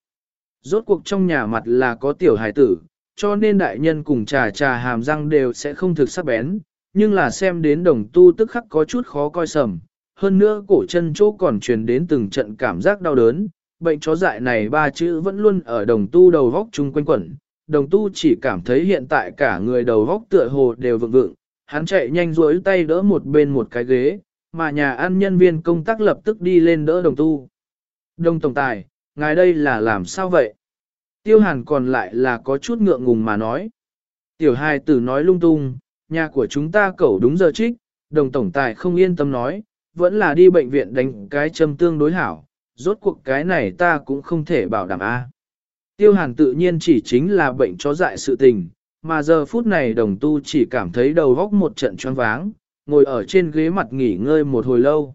Rốt cuộc trong nhà mặt là có tiểu hài tử, cho nên đại nhân cùng trà trà hàm răng đều sẽ không thực sắc bén, nhưng là xem đến đồng tu tức khắc có chút khó coi sầm. Hơn nữa cổ chân chỗ còn truyền đến từng trận cảm giác đau đớn, bệnh chó dại này ba chữ vẫn luôn ở đồng tu đầu góc chung quanh quẩn. Đồng tu chỉ cảm thấy hiện tại cả người đầu góc tựa hồ đều vượng vượng, hắn chạy nhanh duỗi tay đỡ một bên một cái ghế, mà nhà ăn nhân viên công tác lập tức đi lên đỡ đồng tu. Đồng tổng tài, ngài đây là làm sao vậy? Tiêu hàn còn lại là có chút ngượng ngùng mà nói. Tiểu hài tử nói lung tung, nhà của chúng ta cẩu đúng giờ trích, đồng tổng tài không yên tâm nói, vẫn là đi bệnh viện đánh cái châm tương đối hảo, rốt cuộc cái này ta cũng không thể bảo đảm a. Tiêu hàn tự nhiên chỉ chính là bệnh chó dại sự tình, mà giờ phút này đồng tu chỉ cảm thấy đầu góc một trận choáng váng, ngồi ở trên ghế mặt nghỉ ngơi một hồi lâu.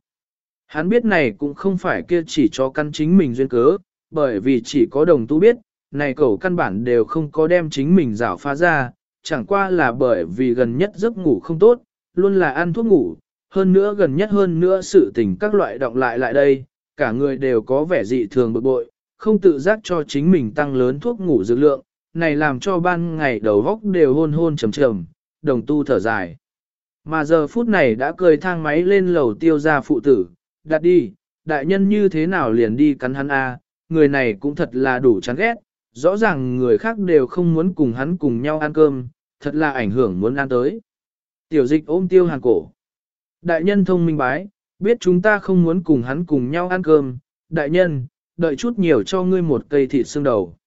Hắn biết này cũng không phải kia chỉ cho căn chính mình duyên cớ, bởi vì chỉ có đồng tu biết, này cậu căn bản đều không có đem chính mình rảo phá ra, chẳng qua là bởi vì gần nhất giấc ngủ không tốt, luôn là ăn thuốc ngủ, hơn nữa gần nhất hơn nữa sự tình các loại động lại lại đây, cả người đều có vẻ dị thường bực bội, không tự giác cho chính mình tăng lớn thuốc ngủ dược lượng, này làm cho ban ngày đầu góc đều hôn hôn trầm trầm, đồng tu thở dài. Mà giờ phút này đã cười thang máy lên lầu tiêu ra phụ tử, đặt đi, đại nhân như thế nào liền đi cắn hắn a người này cũng thật là đủ chán ghét, rõ ràng người khác đều không muốn cùng hắn cùng nhau ăn cơm, thật là ảnh hưởng muốn ăn tới. Tiểu dịch ôm tiêu hàng cổ. Đại nhân thông minh bái, biết chúng ta không muốn cùng hắn cùng nhau ăn cơm, đại nhân, đợi chút nhiều cho ngươi một cây thịt xương đầu.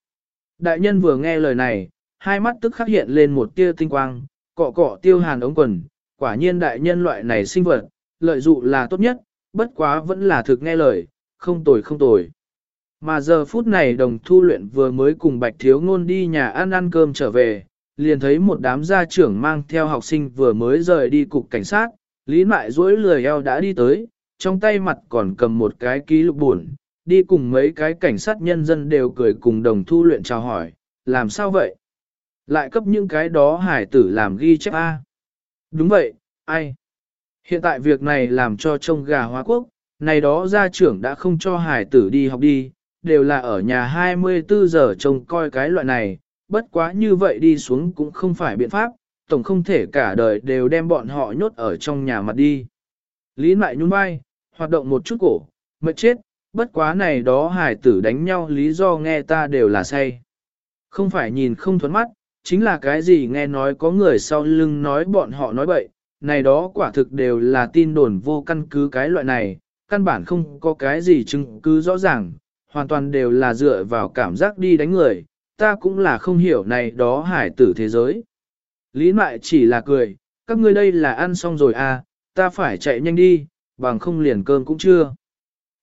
Đại nhân vừa nghe lời này, hai mắt tức khắc hiện lên một tia tinh quang, cọ cọ tiêu hàn ống quần, quả nhiên đại nhân loại này sinh vật, lợi dụ là tốt nhất, bất quá vẫn là thực nghe lời, không tồi không tồi. Mà giờ phút này đồng thu luyện vừa mới cùng bạch thiếu ngôn đi nhà ăn ăn cơm trở về, liền thấy một đám gia trưởng mang theo học sinh vừa mới rời đi cục cảnh sát, Lý Mại duỗi lười eo đã đi tới, trong tay mặt còn cầm một cái ký lục buồn, đi cùng mấy cái cảnh sát nhân dân đều cười cùng đồng thu luyện chào hỏi, làm sao vậy? Lại cấp những cái đó hải tử làm ghi chép A. Đúng vậy, ai? Hiện tại việc này làm cho trông gà hóa quốc, này đó gia trưởng đã không cho hải tử đi học đi, đều là ở nhà 24 giờ trông coi cái loại này, bất quá như vậy đi xuống cũng không phải biện pháp, tổng không thể cả đời đều đem bọn họ nhốt ở trong nhà mặt đi. Lý mại nhún vai, hoạt động một chút cổ, mệt chết, bất quá này đó hải tử đánh nhau lý do nghe ta đều là say. Không phải nhìn không thuẫn mắt, chính là cái gì nghe nói có người sau lưng nói bọn họ nói bậy, này đó quả thực đều là tin đồn vô căn cứ cái loại này, căn bản không có cái gì chứng cứ rõ ràng, hoàn toàn đều là dựa vào cảm giác đi đánh người, ta cũng là không hiểu này đó hải tử thế giới. Lý mại chỉ là cười, các ngươi đây là ăn xong rồi à, ta phải chạy nhanh đi, bằng không liền cơm cũng chưa.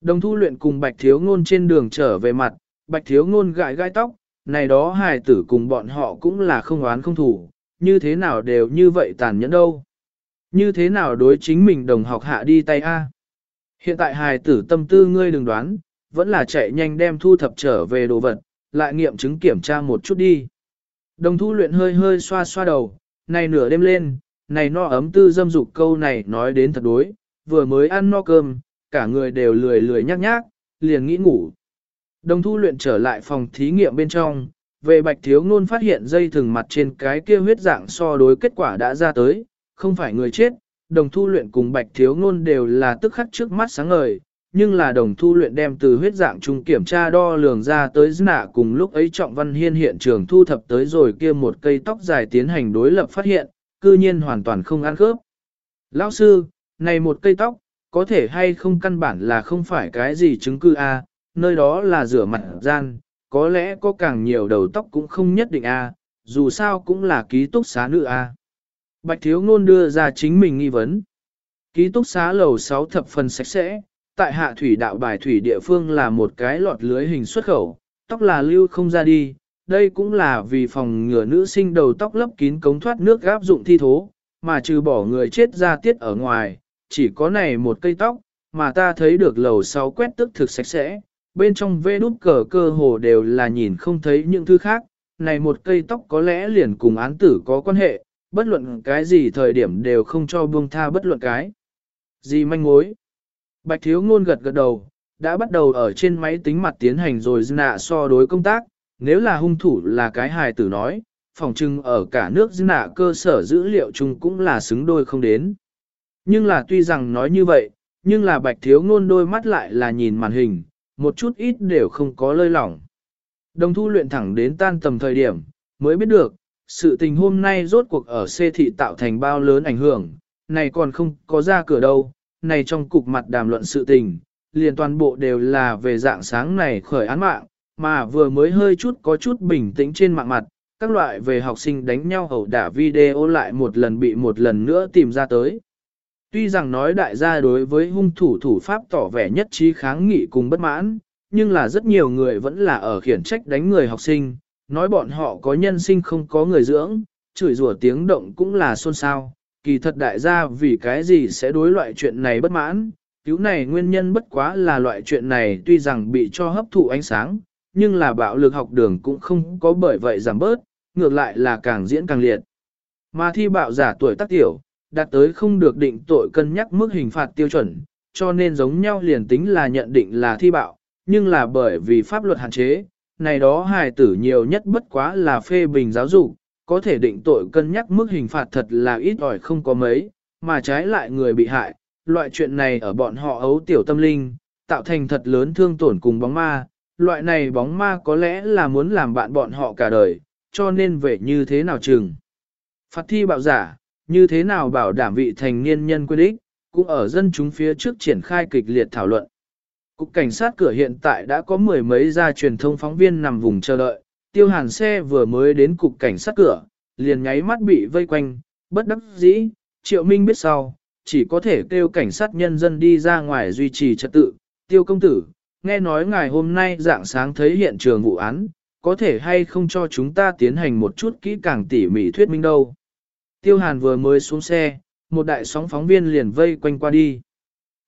Đồng thu luyện cùng bạch thiếu ngôn trên đường trở về mặt, bạch thiếu ngôn gãi gai tóc, này đó hài tử cùng bọn họ cũng là không oán không thủ, như thế nào đều như vậy tàn nhẫn đâu. Như thế nào đối chính mình đồng học hạ đi tay a? Hiện tại hài tử tâm tư ngươi đừng đoán, vẫn là chạy nhanh đem thu thập trở về đồ vật, lại nghiệm chứng kiểm tra một chút đi. Đồng thu luyện hơi hơi xoa xoa đầu, này nửa đêm lên, này no ấm tư dâm dục câu này nói đến thật đối, vừa mới ăn no cơm, cả người đều lười lười nhác nhác, liền nghĩ ngủ. Đồng thu luyện trở lại phòng thí nghiệm bên trong, về bạch thiếu ngôn phát hiện dây thừng mặt trên cái kia huyết dạng so đối kết quả đã ra tới, không phải người chết, đồng thu luyện cùng bạch thiếu ngôn đều là tức khắc trước mắt sáng ngời, nhưng là đồng thu luyện đem từ huyết dạng trung kiểm tra đo lường ra tới nạ cùng lúc ấy trọng văn hiên hiện trường thu thập tới rồi kia một cây tóc dài tiến hành đối lập phát hiện, cư nhiên hoàn toàn không ăn khớp. Lão sư, này một cây tóc, có thể hay không căn bản là không phải cái gì chứng cứ a nơi đó là rửa mặt gian, có lẽ có càng nhiều đầu tóc cũng không nhất định a dù sao cũng là ký túc xá nữ a Bạch thiếu ngôn đưa ra chính mình nghi vấn. Ký túc xá lầu 6 thập phần sạch sẽ, tại hạ thủy đạo bài thủy địa phương là một cái lọt lưới hình xuất khẩu, tóc là lưu không ra đi, đây cũng là vì phòng ngừa nữ sinh đầu tóc lấp kín cống thoát nước gáp dụng thi thố, mà trừ bỏ người chết ra tiết ở ngoài, chỉ có này một cây tóc, mà ta thấy được lầu sau quét tức thực sạch sẽ, bên trong vê đút cờ cơ hồ đều là nhìn không thấy những thứ khác, này một cây tóc có lẽ liền cùng án tử có quan hệ, bất luận cái gì thời điểm đều không cho buông tha bất luận cái. Gì manh mối. Bạch thiếu ngôn gật gật đầu, đã bắt đầu ở trên máy tính mặt tiến hành rồi nạ so đối công tác, nếu là hung thủ là cái hài tử nói, phòng trưng ở cả nước nạ cơ sở dữ liệu chung cũng là xứng đôi không đến. Nhưng là tuy rằng nói như vậy, nhưng là bạch thiếu ngôn đôi mắt lại là nhìn màn hình, một chút ít đều không có lơi lỏng. Đồng thu luyện thẳng đến tan tầm thời điểm, mới biết được, sự tình hôm nay rốt cuộc ở xê thị tạo thành bao lớn ảnh hưởng, này còn không có ra cửa đâu, này trong cục mặt đàm luận sự tình, liền toàn bộ đều là về dạng sáng này khởi án mạng, mà vừa mới hơi chút có chút bình tĩnh trên mạng mặt, các loại về học sinh đánh nhau hầu đả video lại một lần bị một lần nữa tìm ra tới. Tuy rằng nói đại gia đối với hung thủ thủ pháp tỏ vẻ nhất trí kháng nghị cùng bất mãn, nhưng là rất nhiều người vẫn là ở khiển trách đánh người học sinh, nói bọn họ có nhân sinh không có người dưỡng, chửi rủa tiếng động cũng là xôn xao. Kỳ thật đại gia vì cái gì sẽ đối loại chuyện này bất mãn, cứu này nguyên nhân bất quá là loại chuyện này tuy rằng bị cho hấp thụ ánh sáng, nhưng là bạo lực học đường cũng không có bởi vậy giảm bớt, ngược lại là càng diễn càng liệt. Mà thi bạo giả tuổi tác tiểu, đạt tới không được định tội cân nhắc mức hình phạt tiêu chuẩn, cho nên giống nhau liền tính là nhận định là thi bạo, nhưng là bởi vì pháp luật hạn chế, này đó hài tử nhiều nhất bất quá là phê bình giáo dục, có thể định tội cân nhắc mức hình phạt thật là ít ỏi không có mấy, mà trái lại người bị hại, loại chuyện này ở bọn họ ấu tiểu tâm linh, tạo thành thật lớn thương tổn cùng bóng ma, loại này bóng ma có lẽ là muốn làm bạn bọn họ cả đời, cho nên về như thế nào chừng. Phạt thi bạo giả, như thế nào bảo đảm vị thành niên nhân quyết ích, cũng ở dân chúng phía trước triển khai kịch liệt thảo luận. Cục cảnh sát cửa hiện tại đã có mười mấy gia truyền thông phóng viên nằm vùng chờ đợi, tiêu hàn xe vừa mới đến cục cảnh sát cửa, liền nháy mắt bị vây quanh, bất đắc dĩ, triệu minh biết sau, chỉ có thể kêu cảnh sát nhân dân đi ra ngoài duy trì trật tự. Tiêu công tử, nghe nói ngài hôm nay dạng sáng thấy hiện trường vụ án, có thể hay không cho chúng ta tiến hành một chút kỹ càng tỉ mỉ thuyết minh đâu. Tiêu hàn vừa mới xuống xe, một đại sóng phóng viên liền vây quanh qua đi.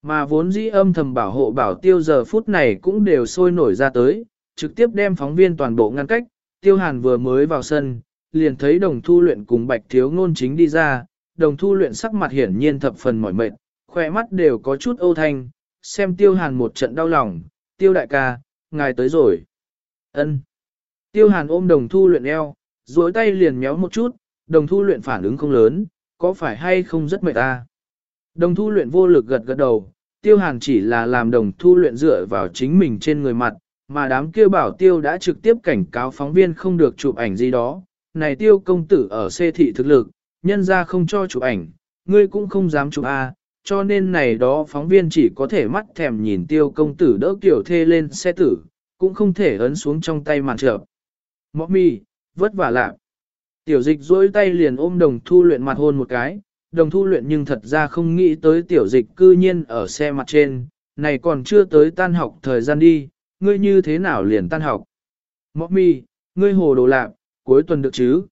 Mà vốn dĩ âm thầm bảo hộ bảo tiêu giờ phút này cũng đều sôi nổi ra tới, trực tiếp đem phóng viên toàn bộ ngăn cách, tiêu hàn vừa mới vào sân, liền thấy đồng thu luyện cùng bạch thiếu ngôn chính đi ra, đồng thu luyện sắc mặt hiển nhiên thập phần mỏi mệt, khỏe mắt đều có chút âu thanh, xem tiêu hàn một trận đau lòng, tiêu đại ca, ngài tới rồi. ân Tiêu hàn ôm đồng thu luyện eo, duỗi tay liền méo một chút, đồng thu luyện phản ứng không lớn, có phải hay không rất mệt ta. Đồng thu luyện vô lực gật gật đầu, tiêu hàn chỉ là làm đồng thu luyện dựa vào chính mình trên người mặt, mà đám kia bảo tiêu đã trực tiếp cảnh cáo phóng viên không được chụp ảnh gì đó. Này tiêu công tử ở xê thị thực lực, nhân ra không cho chụp ảnh, ngươi cũng không dám chụp A, cho nên này đó phóng viên chỉ có thể mắt thèm nhìn tiêu công tử đỡ kiểu thê lên xe tử, cũng không thể ấn xuống trong tay màn trợ. Mọ mi, vất vả lạ. Tiểu dịch dối tay liền ôm đồng thu luyện mặt hôn một cái, đồng thu luyện nhưng thật ra không nghĩ tới tiểu dịch cư nhiên ở xe mặt trên, này còn chưa tới tan học thời gian đi, ngươi như thế nào liền tan học. Mọ mi, ngươi hồ đồ lạc, cuối tuần được chứ.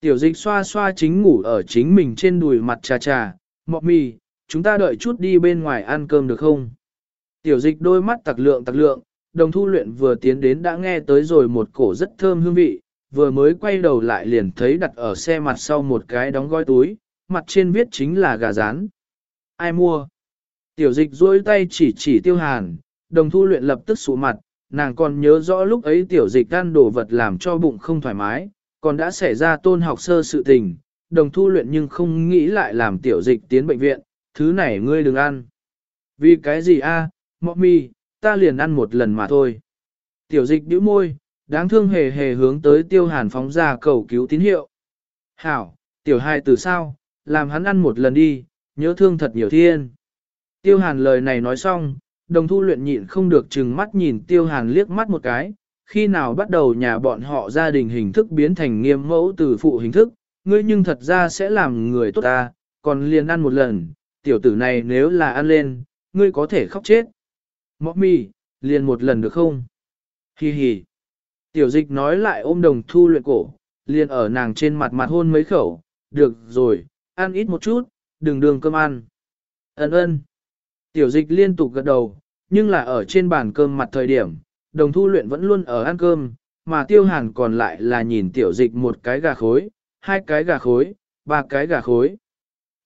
Tiểu dịch xoa xoa chính ngủ ở chính mình trên đùi mặt trà trà, mọ mi, chúng ta đợi chút đi bên ngoài ăn cơm được không? Tiểu dịch đôi mắt tặc lượng tặc lượng, đồng thu luyện vừa tiến đến đã nghe tới rồi một cổ rất thơm hương vị, vừa mới quay đầu lại liền thấy đặt ở xe mặt sau một cái đóng gói túi, mặt trên viết chính là gà rán. Ai mua? Tiểu dịch duỗi tay chỉ chỉ tiêu hàn, đồng thu luyện lập tức sụ mặt, nàng còn nhớ rõ lúc ấy tiểu dịch ăn đồ vật làm cho bụng không thoải mái, còn đã xảy ra tôn học sơ sự tình, đồng thu luyện nhưng không nghĩ lại làm tiểu dịch tiến bệnh viện, thứ này ngươi đừng ăn. Vì cái gì a, à? mọ mi, ta liền ăn một lần mà thôi. Tiểu dịch bĩu môi, đáng thương hề hề hướng tới tiêu hàn phóng ra cầu cứu tín hiệu. Hảo, tiểu hai từ sao, làm hắn ăn một lần đi, nhớ thương thật nhiều thiên. Tiêu hàn lời này nói xong, đồng thu luyện nhịn không được chừng mắt nhìn tiêu hàn liếc mắt một cái, khi nào bắt đầu nhà bọn họ gia đình hình thức biến thành nghiêm mẫu từ phụ hình thức, ngươi nhưng thật ra sẽ làm người tốt ta, còn liền ăn một lần, tiểu tử này nếu là ăn lên, ngươi có thể khóc chết. Mọc mì, liền một lần được không? Hi hi. Tiểu dịch nói lại ôm đồng thu luyện cổ, liền ở nàng trên mặt mặt hôn mấy khẩu, được rồi, ăn ít một chút, đừng đường cơm ăn. Ấn ơn. Tiểu dịch liên tục gật đầu, nhưng là ở trên bàn cơm mặt thời điểm, đồng thu luyện vẫn luôn ở ăn cơm, mà tiêu hàn còn lại là nhìn tiểu dịch một cái gà khối, hai cái gà khối, ba cái gà khối.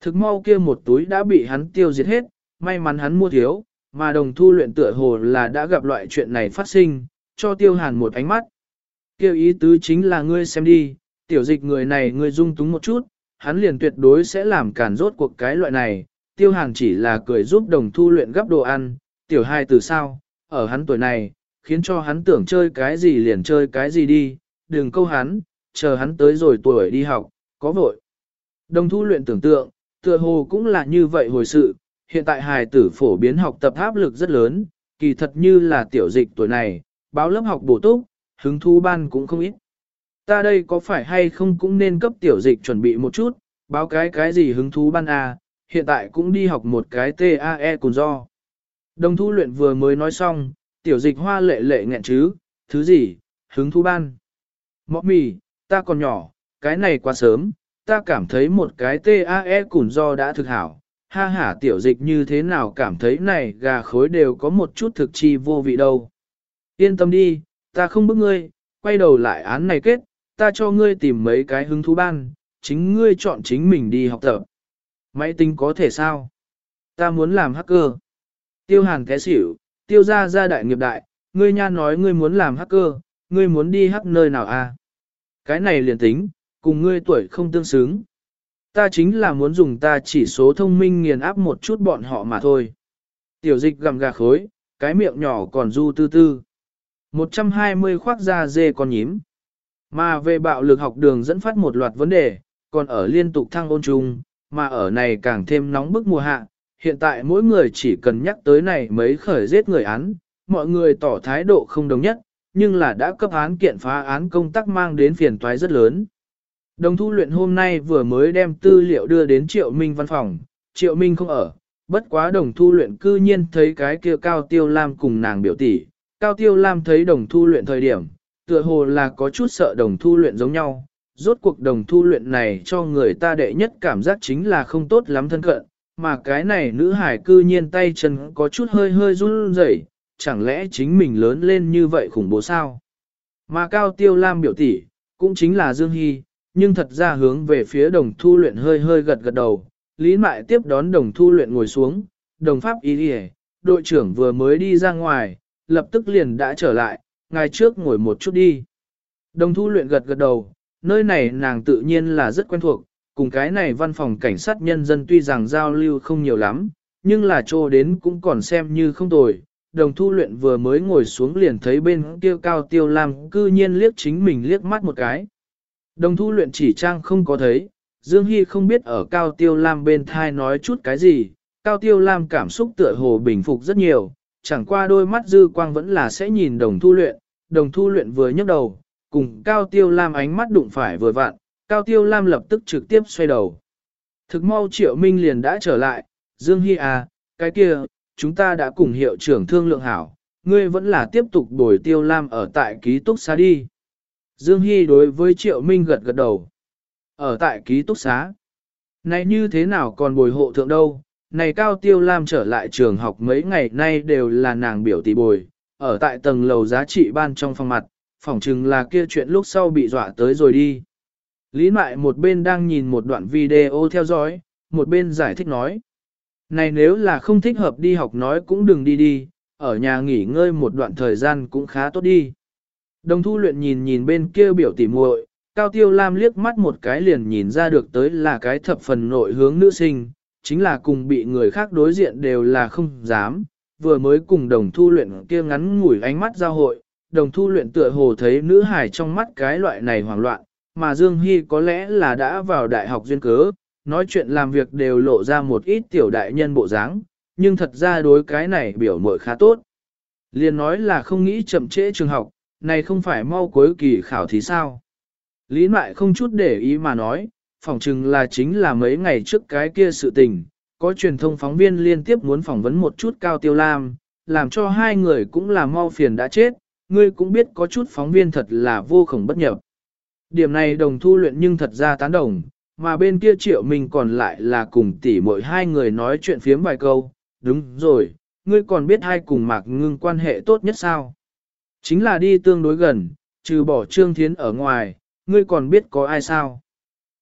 Thực mau kia một túi đã bị hắn tiêu diệt hết, may mắn hắn mua thiếu, mà đồng thu luyện tựa hồ là đã gặp loại chuyện này phát sinh, cho tiêu hàn một ánh mắt. Kêu ý tứ chính là ngươi xem đi, tiểu dịch người này ngươi dung túng một chút, hắn liền tuyệt đối sẽ làm cản rốt cuộc cái loại này, tiêu hàn chỉ là cười giúp đồng thu luyện gấp đồ ăn, tiểu hai từ sao, ở hắn tuổi này, khiến cho hắn tưởng chơi cái gì liền chơi cái gì đi, đừng câu hắn, chờ hắn tới rồi tuổi đi học, có vội. Đồng thu luyện tưởng tượng, tựa hồ cũng là như vậy hồi sự, hiện tại hài tử phổ biến học tập áp lực rất lớn, kỳ thật như là tiểu dịch tuổi này, báo lớp học bổ túc, hứng thu ban cũng không ít. Ta đây có phải hay không cũng nên cấp tiểu dịch chuẩn bị một chút, báo cái cái gì hứng thú ban à, hiện tại cũng đi học một cái TAE cùng do. Đồng thu luyện vừa mới nói xong, tiểu dịch hoa lệ lệ nghẹn chứ, thứ gì, hứng thu ban. Mọ mì, ta còn nhỏ, cái này quá sớm, ta cảm thấy một cái TAE cùng do đã thực hảo. Ha ha tiểu dịch như thế nào cảm thấy này gà khối đều có một chút thực chi vô vị đâu. Yên tâm đi, ta không bức ngươi, quay đầu lại án này kết, ta cho ngươi tìm mấy cái hứng thú ban, chính ngươi chọn chính mình đi học tập. Máy tính có thể sao? Ta muốn làm hacker. Tiêu hàn té xỉu, tiêu ra ra đại nghiệp đại, ngươi nha nói ngươi muốn làm hacker, ngươi muốn đi hack nơi nào à? Cái này liền tính, cùng ngươi tuổi không tương xứng. Ta chính là muốn dùng ta chỉ số thông minh nghiền áp một chút bọn họ mà thôi. Tiểu dịch gầm gà khối, cái miệng nhỏ còn du tư tư. 120 khoác da dê con nhím. Mà về bạo lực học đường dẫn phát một loạt vấn đề, còn ở liên tục thăng ôn trùng mà ở này càng thêm nóng bức mùa hạ, hiện tại mỗi người chỉ cần nhắc tới này mấy khởi giết người án, mọi người tỏ thái độ không đồng nhất, nhưng là đã cấp án kiện phá án công tác mang đến phiền toái rất lớn. Đồng thu luyện hôm nay vừa mới đem tư liệu đưa đến Triệu Minh văn phòng, Triệu Minh không ở, bất quá đồng thu luyện cư nhiên thấy cái kia Cao Tiêu Lam cùng nàng biểu tỷ. Cao Tiêu Lam thấy đồng thu luyện thời điểm, tựa hồ là có chút sợ đồng thu luyện giống nhau. Rốt cuộc đồng thu luyện này cho người ta đệ nhất cảm giác chính là không tốt lắm thân cận, mà cái này nữ hải cư nhiên tay chân có chút hơi hơi run rẩy, chẳng lẽ chính mình lớn lên như vậy khủng bố sao? Mà Cao Tiêu Lam biểu tỷ cũng chính là Dương Hy, nhưng thật ra hướng về phía đồng thu luyện hơi hơi gật gật đầu. Lý Mại tiếp đón đồng thu luyện ngồi xuống, đồng pháp ý đi đội trưởng vừa mới đi ra ngoài, lập tức liền đã trở lại, ngài trước ngồi một chút đi. Đồng thu luyện gật gật đầu, nơi này nàng tự nhiên là rất quen thuộc, cùng cái này văn phòng cảnh sát nhân dân tuy rằng giao lưu không nhiều lắm, nhưng là trô đến cũng còn xem như không tồi. Đồng thu luyện vừa mới ngồi xuống liền thấy bên kia cao tiêu lam cư nhiên liếc chính mình liếc mắt một cái. Đồng thu luyện chỉ trang không có thấy, Dương Hy không biết ở Cao Tiêu Lam bên thai nói chút cái gì, Cao Tiêu Lam cảm xúc tựa hồ bình phục rất nhiều, chẳng qua đôi mắt dư quang vẫn là sẽ nhìn đồng thu luyện, đồng thu luyện vừa nhấc đầu, cùng Cao Tiêu Lam ánh mắt đụng phải vừa vặn, Cao Tiêu Lam lập tức trực tiếp xoay đầu. Thực mau Triệu Minh liền đã trở lại, Dương Hy à, cái kia, chúng ta đã cùng hiệu trưởng thương lượng hảo, ngươi vẫn là tiếp tục đổi Tiêu Lam ở tại ký túc xá đi. Dương Hy đối với Triệu Minh gật gật đầu. Ở tại ký túc xá. Này như thế nào còn bồi hộ thượng đâu? Này Cao Tiêu Lam trở lại trường học mấy ngày nay đều là nàng biểu tỷ bồi. Ở tại tầng lầu giá trị ban trong phòng mặt, phỏng chừng là kia chuyện lúc sau bị dọa tới rồi đi. Lý Mại một bên đang nhìn một đoạn video theo dõi, một bên giải thích nói. Này nếu là không thích hợp đi học nói cũng đừng đi đi, ở nhà nghỉ ngơi một đoạn thời gian cũng khá tốt đi. Đồng thu luyện nhìn nhìn bên kia biểu tỉ muội, Cao Tiêu Lam liếc mắt một cái liền nhìn ra được tới là cái thập phần nội hướng nữ sinh, chính là cùng bị người khác đối diện đều là không dám, vừa mới cùng đồng thu luyện kia ngắn ngủi ánh mắt giao hội, đồng thu luyện tựa hồ thấy nữ hải trong mắt cái loại này hoảng loạn, mà Dương Hy có lẽ là đã vào đại học duyên cớ, nói chuyện làm việc đều lộ ra một ít tiểu đại nhân bộ dáng, nhưng thật ra đối cái này biểu mội khá tốt. Liền nói là không nghĩ chậm trễ trường học, này không phải mau cuối kỳ khảo thí sao. Lý Mại không chút để ý mà nói, phỏng chừng là chính là mấy ngày trước cái kia sự tình, có truyền thông phóng viên liên tiếp muốn phỏng vấn một chút Cao Tiêu Lam, làm cho hai người cũng là mau phiền đã chết, ngươi cũng biết có chút phóng viên thật là vô khổng bất nhập. Điểm này đồng thu luyện nhưng thật ra tán đồng, mà bên kia triệu mình còn lại là cùng tỷ mỗi hai người nói chuyện phiếm vài câu, đúng rồi, ngươi còn biết hai cùng mạc ngưng quan hệ tốt nhất sao? Chính là đi tương đối gần, trừ bỏ Trương Thiến ở ngoài, ngươi còn biết có ai sao?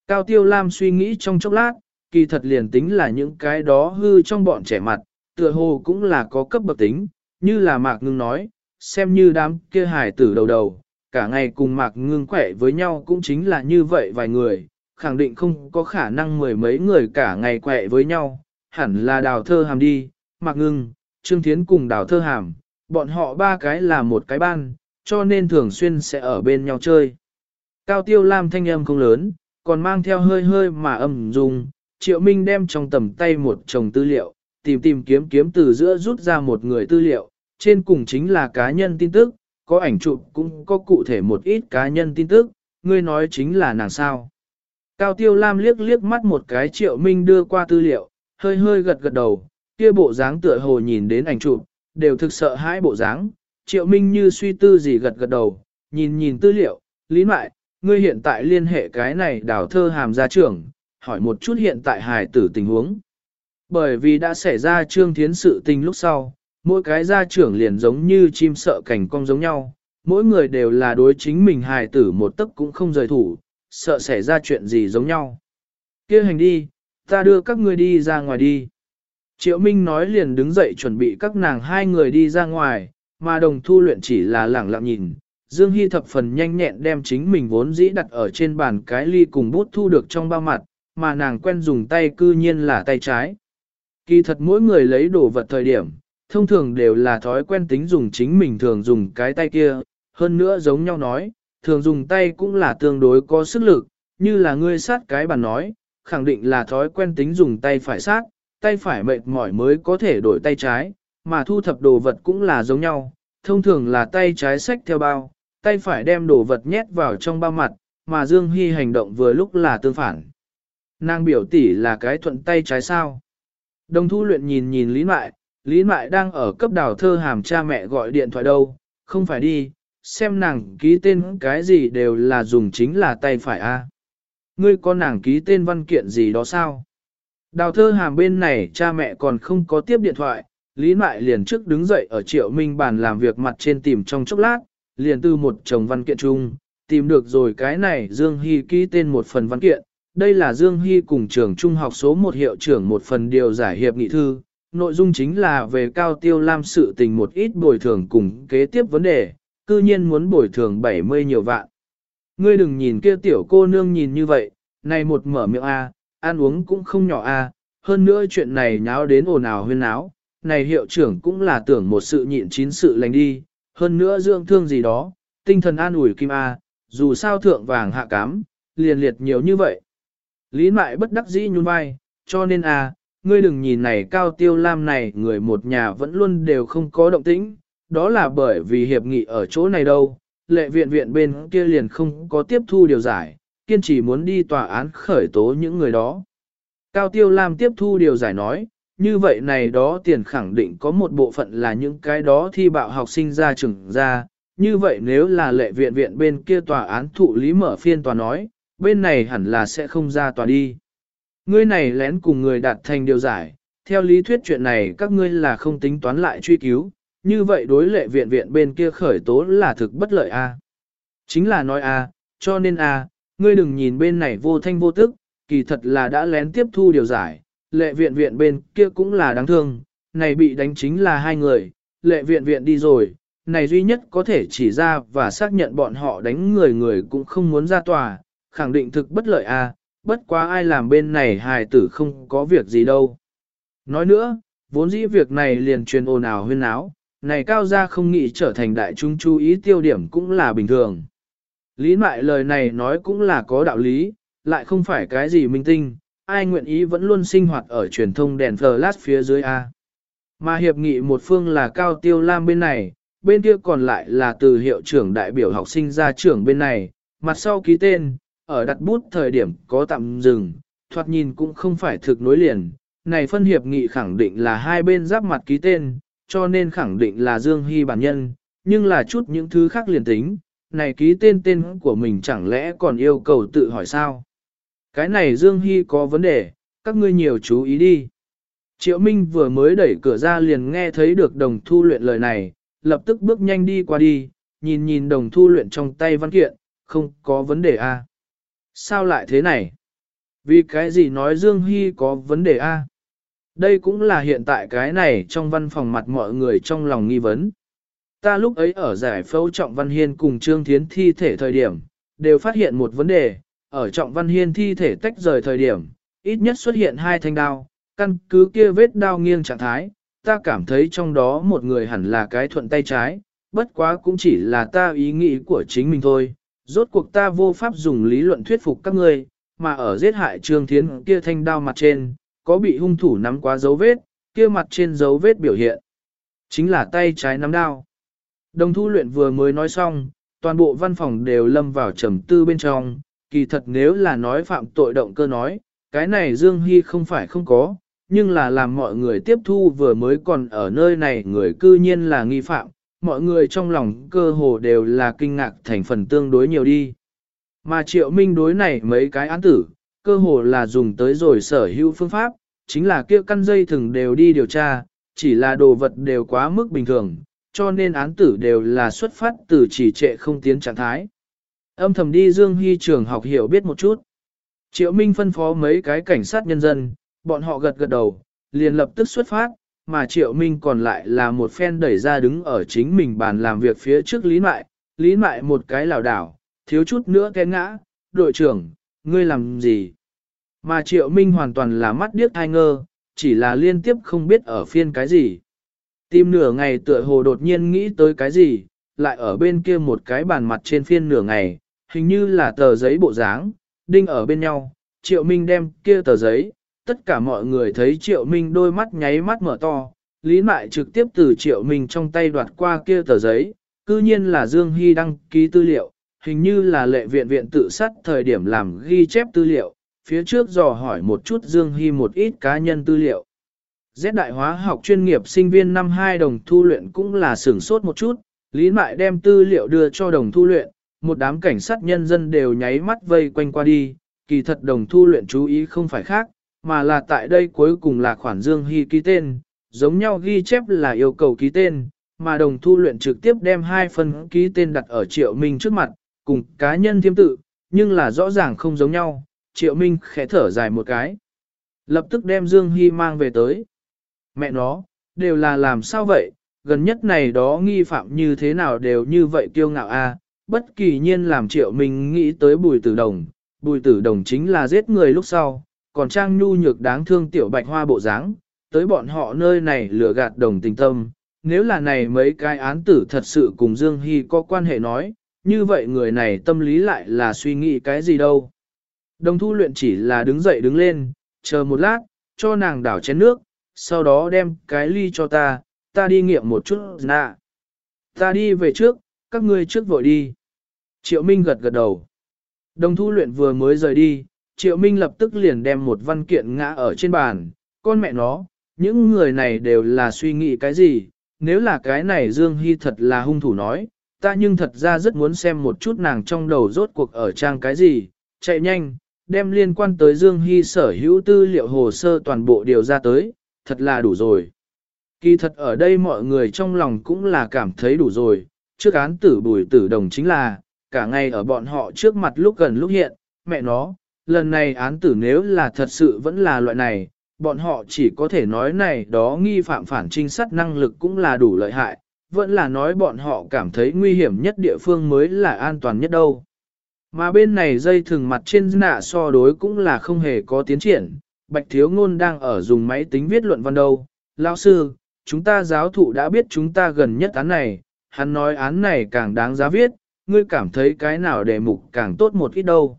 Cao Tiêu Lam suy nghĩ trong chốc lát, kỳ thật liền tính là những cái đó hư trong bọn trẻ mặt, tựa hồ cũng là có cấp bậc tính, như là Mạc Ngưng nói, xem như đám kia hài tử đầu đầu, cả ngày cùng Mạc Ngưng khỏe với nhau cũng chính là như vậy vài người, khẳng định không có khả năng mười mấy người cả ngày quẻ với nhau, hẳn là đào thơ hàm đi, Mạc Ngưng, Trương Thiến cùng đào thơ hàm, bọn họ ba cái là một cái ban, cho nên thường xuyên sẽ ở bên nhau chơi. Cao tiêu lam thanh âm không lớn, còn mang theo hơi hơi mà âm dung, triệu minh đem trong tầm tay một chồng tư liệu, tìm tìm kiếm kiếm từ giữa rút ra một người tư liệu, trên cùng chính là cá nhân tin tức, có ảnh chụp cũng có cụ thể một ít cá nhân tin tức, ngươi nói chính là nàng sao. Cao tiêu lam liếc liếc mắt một cái triệu minh đưa qua tư liệu, hơi hơi gật gật đầu, kia bộ dáng tựa hồ nhìn đến ảnh chụp, đều thực sợ hãi bộ dáng. Triệu Minh như suy tư gì gật gật đầu, nhìn nhìn tư liệu, lý mại, ngươi hiện tại liên hệ cái này đào thơ hàm gia trưởng, hỏi một chút hiện tại hài tử tình huống. Bởi vì đã xảy ra trương thiến sự tình lúc sau, mỗi cái gia trưởng liền giống như chim sợ cảnh cong giống nhau, mỗi người đều là đối chính mình hài tử một tấc cũng không rời thủ, sợ xảy ra chuyện gì giống nhau. kia hành đi, ta đưa các ngươi đi ra ngoài đi. Triệu Minh nói liền đứng dậy chuẩn bị các nàng hai người đi ra ngoài, mà đồng thu luyện chỉ là lẳng lặng nhìn. Dương Hy thập phần nhanh nhẹn đem chính mình vốn dĩ đặt ở trên bàn cái ly cùng bút thu được trong bao mặt, mà nàng quen dùng tay cư nhiên là tay trái. Kỳ thật mỗi người lấy đồ vật thời điểm, thông thường đều là thói quen tính dùng chính mình thường dùng cái tay kia, hơn nữa giống nhau nói, thường dùng tay cũng là tương đối có sức lực, như là ngươi sát cái bàn nói, khẳng định là thói quen tính dùng tay phải sát, tay phải mệt mỏi mới có thể đổi tay trái, mà thu thập đồ vật cũng là giống nhau, thông thường là tay trái xách theo bao, tay phải đem đồ vật nhét vào trong bao mặt, mà Dương Hy hành động vừa lúc là tương phản. Nàng biểu tỷ là cái thuận tay trái sao. Đồng thu luyện nhìn nhìn Lý Mại, Lý Mại đang ở cấp đào thơ hàm cha mẹ gọi điện thoại đâu, không phải đi, xem nàng ký tên cái gì đều là dùng chính là tay phải a. Ngươi có nàng ký tên văn kiện gì đó sao? Đào thơ hàm bên này cha mẹ còn không có tiếp điện thoại, Lý Mại liền trước đứng dậy ở triệu minh bàn làm việc mặt trên tìm trong chốc lát, liền từ một chồng văn kiện chung, tìm được rồi cái này Dương Hy ký tên một phần văn kiện. Đây là Dương Hy cùng trường trung học số một hiệu trưởng một phần điều giải hiệp nghị thư, nội dung chính là về cao tiêu lam sự tình một ít bồi thường cùng kế tiếp vấn đề, cư nhiên muốn bồi thường 70 nhiều vạn. Ngươi đừng nhìn kia tiểu cô nương nhìn như vậy, này một mở miệng A, ăn uống cũng không nhỏ A, hơn nữa chuyện này nháo đến ồn ào huyên náo, này hiệu trưởng cũng là tưởng một sự nhịn chín sự lành đi, hơn nữa dưỡng thương gì đó, tinh thần an ủi kim A, dù sao thượng vàng hạ cám, liền liệt nhiều như vậy. Lý mại bất đắc dĩ nhún vai, cho nên A, ngươi đừng nhìn này cao tiêu lam này người một nhà vẫn luôn đều không có động tĩnh, đó là bởi vì hiệp nghị ở chỗ này đâu, lệ viện viện bên kia liền không có tiếp thu điều giải, kiên trì muốn đi tòa án khởi tố những người đó. Cao Tiêu Lam tiếp thu điều giải nói, như vậy này đó tiền khẳng định có một bộ phận là những cái đó thi bạo học sinh ra trường ra, như vậy nếu là lệ viện viện bên kia tòa án thụ lý mở phiên tòa nói, bên này hẳn là sẽ không ra tòa đi. Ngươi này lén cùng người đạt thành điều giải, theo lý thuyết chuyện này các ngươi là không tính toán lại truy cứu, như vậy đối lệ viện viện bên kia khởi tố là thực bất lợi a. À? Chính là nói a, à, cho nên a, à, ngươi đừng nhìn bên này vô thanh vô tức, kỳ thật là đã lén tiếp thu điều giải, lệ viện viện bên kia cũng là đáng thương, này bị đánh chính là hai người, lệ viện viện đi rồi, này duy nhất có thể chỉ ra và xác nhận bọn họ đánh người người cũng không muốn ra tòa, khẳng định thực bất lợi a, bất quá ai làm bên này hài tử không có việc gì đâu. Nói nữa, vốn dĩ việc này liền truyền ồn ào huyên áo, này cao gia không nghĩ trở thành đại chúng chú ý tiêu điểm cũng là bình thường. Lý mại lời này nói cũng là có đạo lý, lại không phải cái gì minh tinh, ai nguyện ý vẫn luôn sinh hoạt ở truyền thông đèn flash phía dưới A. Mà hiệp nghị một phương là cao tiêu lam bên này, bên kia còn lại là từ hiệu trưởng đại biểu học sinh ra trưởng bên này, mặt sau ký tên, ở đặt bút thời điểm có tạm dừng, thoạt nhìn cũng không phải thực nối liền. Này phân hiệp nghị khẳng định là hai bên giáp mặt ký tên, cho nên khẳng định là Dương Hy bản nhân, nhưng là chút những thứ khác liền tính, này ký tên tên của mình chẳng lẽ còn yêu cầu tự hỏi sao? Cái này Dương Hy có vấn đề, các ngươi nhiều chú ý đi. Triệu Minh vừa mới đẩy cửa ra liền nghe thấy được đồng thu luyện lời này, lập tức bước nhanh đi qua đi, nhìn nhìn đồng thu luyện trong tay văn kiện, không có vấn đề à? Sao lại thế này? Vì cái gì nói Dương Hy có vấn đề a? Đây cũng là hiện tại cái này trong văn phòng mặt mọi người trong lòng nghi vấn. Ta lúc ấy ở giải phẫu Trọng Văn Hiên cùng Trương Thiến thi thể thời điểm, đều phát hiện một vấn đề, ở Trọng Văn Hiên thi thể tách rời thời điểm, ít nhất xuất hiện hai thanh đao, căn cứ kia vết đao nghiêng trạng thái, ta cảm thấy trong đó một người hẳn là cái thuận tay trái, bất quá cũng chỉ là ta ý nghĩ của chính mình thôi. Rốt cuộc ta vô pháp dùng lý luận thuyết phục các ngươi, mà ở giết hại Trương Thiến kia thanh đao mặt trên, có bị hung thủ nắm quá dấu vết, kia mặt trên dấu vết biểu hiện. Chính là tay trái nắm đao. Đồng thu luyện vừa mới nói xong, toàn bộ văn phòng đều lâm vào trầm tư bên trong, kỳ thật nếu là nói phạm tội động cơ nói, cái này Dương Hy không phải không có, nhưng là làm mọi người tiếp thu vừa mới còn ở nơi này người cư nhiên là nghi phạm, mọi người trong lòng cơ hồ đều là kinh ngạc thành phần tương đối nhiều đi. Mà triệu minh đối này mấy cái án tử, cơ hồ là dùng tới rồi sở hữu phương pháp, chính là kia căn dây thừng đều đi điều tra, chỉ là đồ vật đều quá mức bình thường, cho nên án tử đều là xuất phát từ chỉ trệ không tiến trạng thái. Âm thầm đi Dương Hy trường học hiểu biết một chút. Triệu Minh phân phó mấy cái cảnh sát nhân dân, bọn họ gật gật đầu, liền lập tức xuất phát, mà Triệu Minh còn lại là một phen đẩy ra đứng ở chính mình bàn làm việc phía trước Lý Mại, Lý Mại một cái lảo đảo, thiếu chút nữa té ngã, đội trưởng, ngươi làm gì? Mà Triệu Minh hoàn toàn là mắt điếc ai ngơ, chỉ là liên tiếp không biết ở phiên cái gì. Tìm nửa ngày tựa hồ đột nhiên nghĩ tới cái gì, lại ở bên kia một cái bàn mặt trên phiên nửa ngày, hình như là tờ giấy bộ dáng, đinh ở bên nhau, Triệu Minh đem kia tờ giấy, tất cả mọi người thấy Triệu Minh đôi mắt nháy mắt mở to, Lý Mại trực tiếp từ triệu minh trong tay đoạt qua kia tờ giấy, cư nhiên là Dương Hy đăng ký tư liệu, hình như là lệ viện viện tự sát thời điểm làm ghi chép tư liệu, phía trước dò hỏi một chút Dương Hy một ít cá nhân tư liệu. Z đại hóa học chuyên nghiệp sinh viên năm 2 đồng thu luyện cũng là sửng sốt một chút, Lý Mại đem tư liệu đưa cho đồng thu luyện, một đám cảnh sát nhân dân đều nháy mắt vây quanh qua đi, kỳ thật đồng thu luyện chú ý không phải khác, mà là tại đây cuối cùng là khoản Dương Hy ký tên, giống nhau ghi chép là yêu cầu ký tên, mà đồng thu luyện trực tiếp đem hai phần ký tên đặt ở Triệu Minh trước mặt, cùng cá nhân thiêm tự, nhưng là rõ ràng không giống nhau, Triệu Minh khẽ thở dài một cái. Lập tức đem Dương Hy mang về tới. Mẹ nó, đều là làm sao vậy, gần nhất này đó nghi phạm như thế nào đều như vậy kiêu ngạo a bất kỳ nhiên làm Triệu Minh nghĩ tới bùi tử đồng, bùi tử đồng chính là giết người lúc sau, còn trang nhu nhược đáng thương tiểu bạch hoa bộ dáng, tới bọn họ nơi này lừa gạt đồng tình tâm. Nếu là này mấy cái án tử thật sự cùng Dương Hy có quan hệ nói, như vậy người này tâm lý lại là suy nghĩ cái gì đâu. Đồng thu luyện chỉ là đứng dậy đứng lên, chờ một lát, cho nàng đảo chén nước, sau đó đem cái ly cho ta, ta đi nghiệm một chút nạ. Ta đi về trước, các ngươi trước vội đi. Triệu Minh gật gật đầu. Đồng thu luyện vừa mới rời đi, Triệu Minh lập tức liền đem một văn kiện ngã ở trên bàn, con mẹ nó, những người này đều là suy nghĩ cái gì, nếu là cái này Dương Hy thật là hung thủ nói, ta nhưng thật ra rất muốn xem một chút nàng trong đầu rốt cuộc ở trang cái gì, chạy nhanh, đem liên quan tới Dương Hy sở hữu tư liệu hồ sơ toàn bộ điều ra tới, thật là đủ rồi. Kỳ thật ở đây mọi người trong lòng cũng là cảm thấy đủ rồi, trước án tử bùi tử đồng chính là, cả ngày ở bọn họ trước mặt lúc gần lúc hiện, mẹ nó, lần này án tử nếu là thật sự vẫn là loại này, bọn họ chỉ có thể nói này đó nghi phạm phản trinh sát năng lực cũng là đủ lợi hại, vẫn là nói bọn họ cảm thấy nguy hiểm nhất địa phương mới là an toàn nhất đâu. Mà bên này dây thừng mặt trên nạ so đối cũng là không hề có tiến triển, Bạch Thiếu Ngôn đang ở dùng máy tính viết luận văn đâu. Lão sư, chúng ta giáo thụ đã biết chúng ta gần nhất án này, hắn nói án này càng đáng giá viết, ngươi cảm thấy cái nào đề mục càng tốt một ít đâu.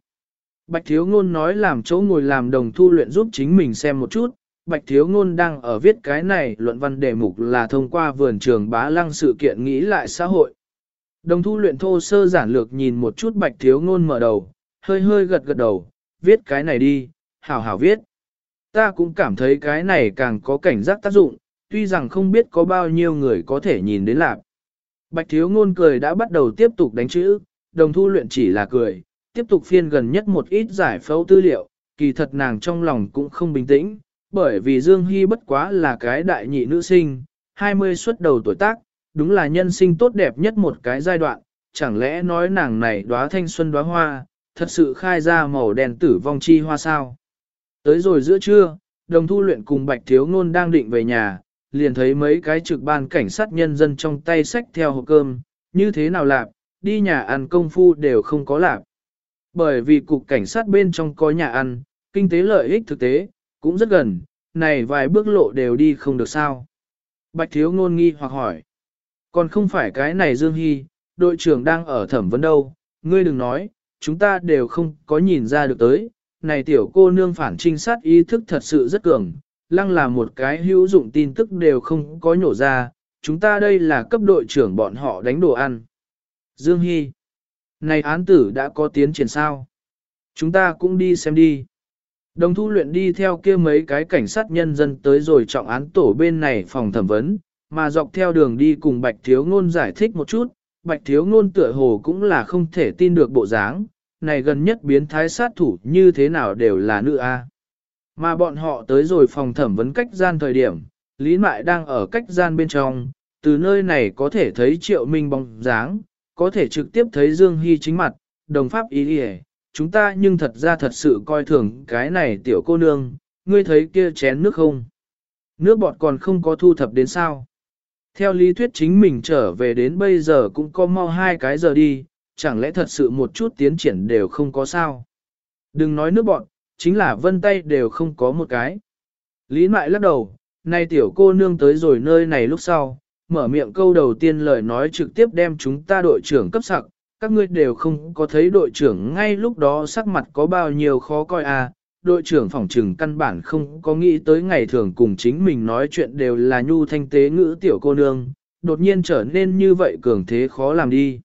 Bạch Thiếu Ngôn nói làm chỗ ngồi làm đồng thu luyện giúp chính mình xem một chút, Bạch Thiếu Ngôn đang ở viết cái này luận văn đề mục là thông qua vườn trường bá lăng sự kiện nghĩ lại xã hội. Đồng thu luyện thô sơ giản lược nhìn một chút Bạch Thiếu Ngôn mở đầu, hơi hơi gật gật đầu, viết cái này đi, hảo hảo viết. Ta cũng cảm thấy cái này càng có cảnh giác tác dụng, tuy rằng không biết có bao nhiêu người có thể nhìn đến lạc. Bạch Thiếu Ngôn cười đã bắt đầu tiếp tục đánh chữ, đồng thu luyện chỉ là cười, tiếp tục phiên gần nhất một ít giải phẫu tư liệu, kỳ thật nàng trong lòng cũng không bình tĩnh, bởi vì Dương Hy bất quá là cái đại nhị nữ sinh, 20 xuất đầu tuổi tác, đúng là nhân sinh tốt đẹp nhất một cái giai đoạn, chẳng lẽ nói nàng này đóa thanh xuân đóa hoa, thật sự khai ra màu đen tử vong chi hoa sao. Tới rồi giữa trưa, đồng thu luyện cùng Bạch Thiếu Ngôn đang định về nhà, liền thấy mấy cái trực ban cảnh sát nhân dân trong tay sách theo hộp cơm, như thế nào lạp, đi nhà ăn công phu đều không có lạp. Bởi vì cục cảnh sát bên trong có nhà ăn, kinh tế lợi ích thực tế, cũng rất gần, này vài bước lộ đều đi không được sao. Bạch thiếu ngôn nghi hoặc hỏi. Còn không phải cái này Dương Hy, đội trưởng đang ở thẩm vấn đâu, ngươi đừng nói, chúng ta đều không có nhìn ra được tới. Này tiểu cô nương phản trinh sát ý thức thật sự rất cường, lăng là một cái hữu dụng tin tức đều không có nhổ ra, chúng ta đây là cấp đội trưởng bọn họ đánh đồ ăn. Dương Hy này án tử đã có tiến triển sao? Chúng ta cũng đi xem đi. Đồng thu luyện đi theo kia mấy cái cảnh sát nhân dân tới rồi trọng án tổ bên này phòng thẩm vấn, mà dọc theo đường đi cùng Bạch Thiếu Ngôn giải thích một chút, Bạch Thiếu Ngôn tựa hồ cũng là không thể tin được bộ dáng, này gần nhất biến thái sát thủ như thế nào đều là nữ A. Mà bọn họ tới rồi phòng thẩm vấn cách gian thời điểm, Lý Mại đang ở cách gian bên trong, từ nơi này có thể thấy triệu minh bóng dáng, có thể trực tiếp thấy Dương Hy chính mặt, đồng pháp ý đi chúng ta nhưng thật ra thật sự coi thường cái này tiểu cô nương, ngươi thấy kia chén nước không? Nước bọt còn không có thu thập đến sao? Theo lý thuyết chính mình trở về đến bây giờ cũng có mau hai cái giờ đi, chẳng lẽ thật sự một chút tiến triển đều không có sao? Đừng nói nước bọt, chính là vân tay đều không có một cái. Lý mại lắc đầu, nay tiểu cô nương tới rồi nơi này lúc sau, mở miệng câu đầu tiên lời nói trực tiếp đem chúng ta đội trưởng cấp sặc, các ngươi đều không có thấy đội trưởng ngay lúc đó sắc mặt có bao nhiêu khó coi à, đội trưởng phòng trừng căn bản không có nghĩ tới ngày thường cùng chính mình nói chuyện đều là nhu thanh tế ngữ tiểu cô nương, đột nhiên trở nên như vậy cường thế khó làm đi.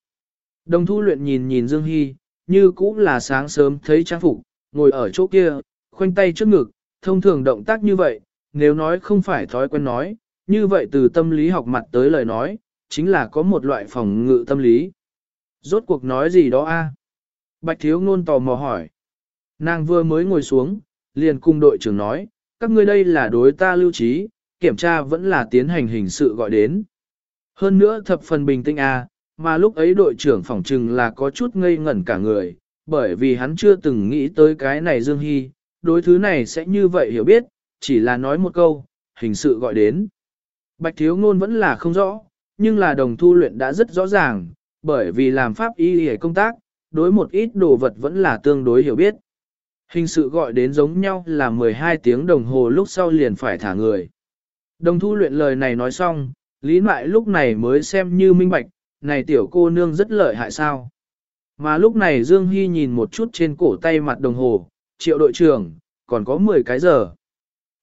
Đồng thu luyện nhìn nhìn Dương Hy, như cũng là sáng sớm thấy trang phục, ngồi ở chỗ kia, khoanh tay trước ngực, thông thường động tác như vậy, nếu nói không phải thói quen nói, như vậy từ tâm lý học mặt tới lời nói, chính là có một loại phòng ngự tâm lý. Rốt cuộc nói gì đó a? Bạch thiếu ngôn tò mò hỏi. Nàng vừa mới ngồi xuống, liền cùng đội trưởng nói, các ngươi đây là đối ta lưu trí, kiểm tra vẫn là tiến hành hình sự gọi đến. Hơn nữa thập phần bình tĩnh a, mà lúc ấy đội trưởng phỏng trừng là có chút ngây ngẩn cả người, bởi vì hắn chưa từng nghĩ tới cái này Dương Hy, đối thứ này sẽ như vậy hiểu biết, chỉ là nói một câu, hình sự gọi đến. Bạch thiếu ngôn vẫn là không rõ, nhưng là đồng thu luyện đã rất rõ ràng, bởi vì làm pháp y y công tác, đối một ít đồ vật vẫn là tương đối hiểu biết. Hình sự gọi đến giống nhau là 12 tiếng đồng hồ lúc sau liền phải thả người. Đồng thu luyện lời này nói xong, Lý Mại lúc này mới xem như minh bạch, này tiểu cô nương rất lợi hại sao. Mà lúc này Dương Hy nhìn một chút trên cổ tay mặt đồng hồ, triệu đội trưởng, còn có 10 cái giờ.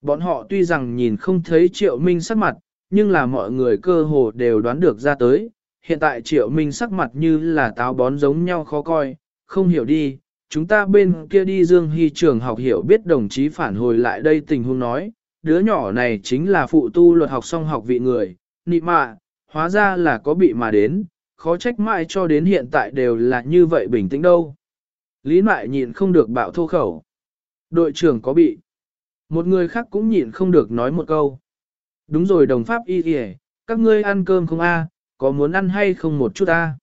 Bọn họ tuy rằng nhìn không thấy triệu minh sắc mặt, nhưng là mọi người cơ hồ đều đoán được ra tới. Hiện tại triệu minh sắc mặt như là táo bón giống nhau khó coi, không hiểu đi. Chúng ta bên kia đi Dương Hy trường học hiểu biết đồng chí phản hồi lại đây tình huống nói, đứa nhỏ này chính là phụ tu luật học xong học vị người, nị mạ, hóa ra là có bị mà đến, khó trách mãi cho đến hiện tại đều là như vậy bình tĩnh đâu. Lý mại nhịn không được bạo thô khẩu. Đội trưởng có bị. Một người khác cũng nhịn không được nói một câu. Đúng rồi đồng pháp y kìa, các ngươi ăn cơm không a? có muốn ăn hay không một chút a?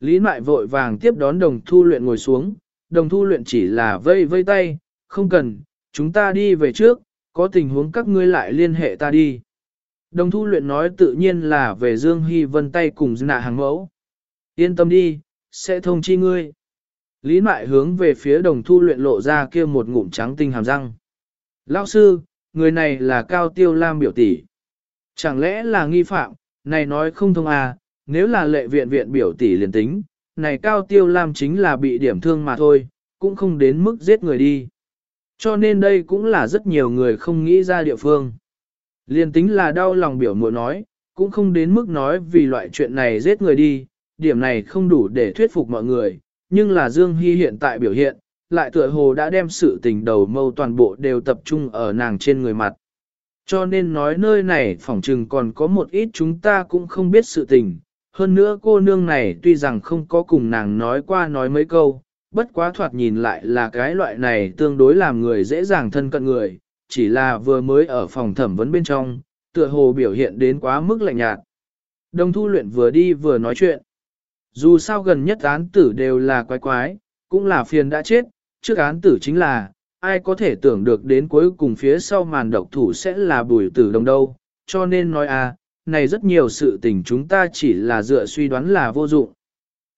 Lý mại vội vàng tiếp đón đồng thu luyện ngồi xuống, đồng thu luyện chỉ là vây vây tay, không cần, chúng ta đi về trước, có tình huống các ngươi lại liên hệ ta đi. Đồng thu luyện nói tự nhiên là về Dương Hy Vân tay cùng nạ hàng mẫu. Yên tâm đi, sẽ thông chi ngươi. Lý mại hướng về phía đồng thu luyện lộ ra kia một ngụm trắng tinh hàm răng. Lão sư, người này là Cao Tiêu Lam biểu tỷ. Chẳng lẽ là nghi phạm, này nói không thông à, nếu là lệ viện viện biểu tỷ liền tính, này Cao Tiêu Lam chính là bị điểm thương mà thôi, cũng không đến mức giết người đi. Cho nên đây cũng là rất nhiều người không nghĩ ra địa phương. Liên tính là đau lòng biểu muội nói, cũng không đến mức nói vì loại chuyện này giết người đi, điểm này không đủ để thuyết phục mọi người, nhưng là Dương Hy hiện tại biểu hiện, lại tựa hồ đã đem sự tình đầu mâu toàn bộ đều tập trung ở nàng trên người mặt. Cho nên nói nơi này phỏng trừng còn có một ít chúng ta cũng không biết sự tình. Hơn nữa cô nương này tuy rằng không có cùng nàng nói qua nói mấy câu, bất quá thoạt nhìn lại là cái loại này tương đối làm người dễ dàng thân cận người, chỉ là vừa mới ở phòng thẩm vấn bên trong, tựa hồ biểu hiện đến quá mức lạnh nhạt. Đồng thu luyện vừa đi vừa nói chuyện. Dù sao gần nhất án tử đều là quái quái, cũng là phiền đã chết, trước án tử chính là, ai có thể tưởng được đến cuối cùng phía sau màn độc thủ sẽ là bùi tử đồng đâu, cho nên nói à, này rất nhiều sự tình chúng ta chỉ là dựa suy đoán là vô dụng.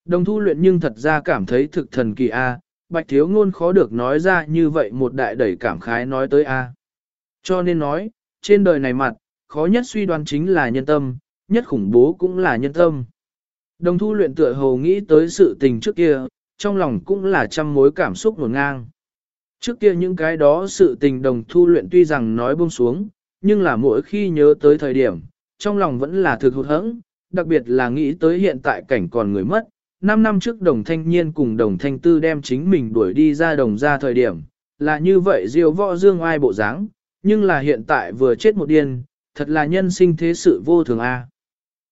Đồng thu luyện nhưng thật ra cảm thấy thực thần kỳ a, bạch thiếu ngôn khó được nói ra như vậy một đại đẩy cảm khái nói tới a. Cho nên nói, trên đời này mặt, khó nhất suy đoán chính là nhân tâm, nhất khủng bố cũng là nhân tâm. Đồng thu luyện tựa hồ nghĩ tới sự tình trước kia, trong lòng cũng là trăm mối cảm xúc nguồn ngang. Trước kia những cái đó sự tình đồng thu luyện tuy rằng nói buông xuống, nhưng là mỗi khi nhớ tới thời điểm, trong lòng vẫn là thực hụt hẫng, đặc biệt là nghĩ tới hiện tại cảnh còn người mất. Năm năm trước đồng thanh niên cùng đồng thanh tư đem chính mình đuổi đi ra đồng ra thời điểm, là như vậy diêu võ dương ai bộ dáng, nhưng là hiện tại vừa chết một điên, thật là nhân sinh thế sự vô thường a.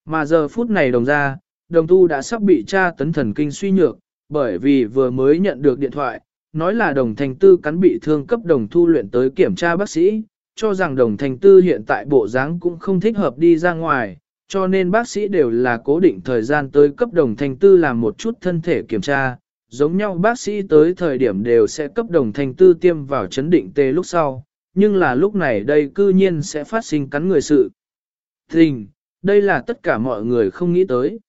Mà giờ phút này đồng ra, đồng tu đã sắp bị tra tấn thần kinh suy nhược, bởi vì vừa mới nhận được điện thoại, nói là đồng thành tư cắn bị thương cấp đồng thu luyện tới kiểm tra bác sĩ, cho rằng đồng thành tư hiện tại bộ dáng cũng không thích hợp đi ra ngoài, cho nên bác sĩ đều là cố định thời gian tới cấp đồng thành tư làm một chút thân thể kiểm tra, giống nhau bác sĩ tới thời điểm đều sẽ cấp đồng thành tư tiêm vào chấn định tê lúc sau, nhưng là lúc này đây cư nhiên sẽ phát sinh cắn người sự. Tình, đây là tất cả mọi người không nghĩ tới.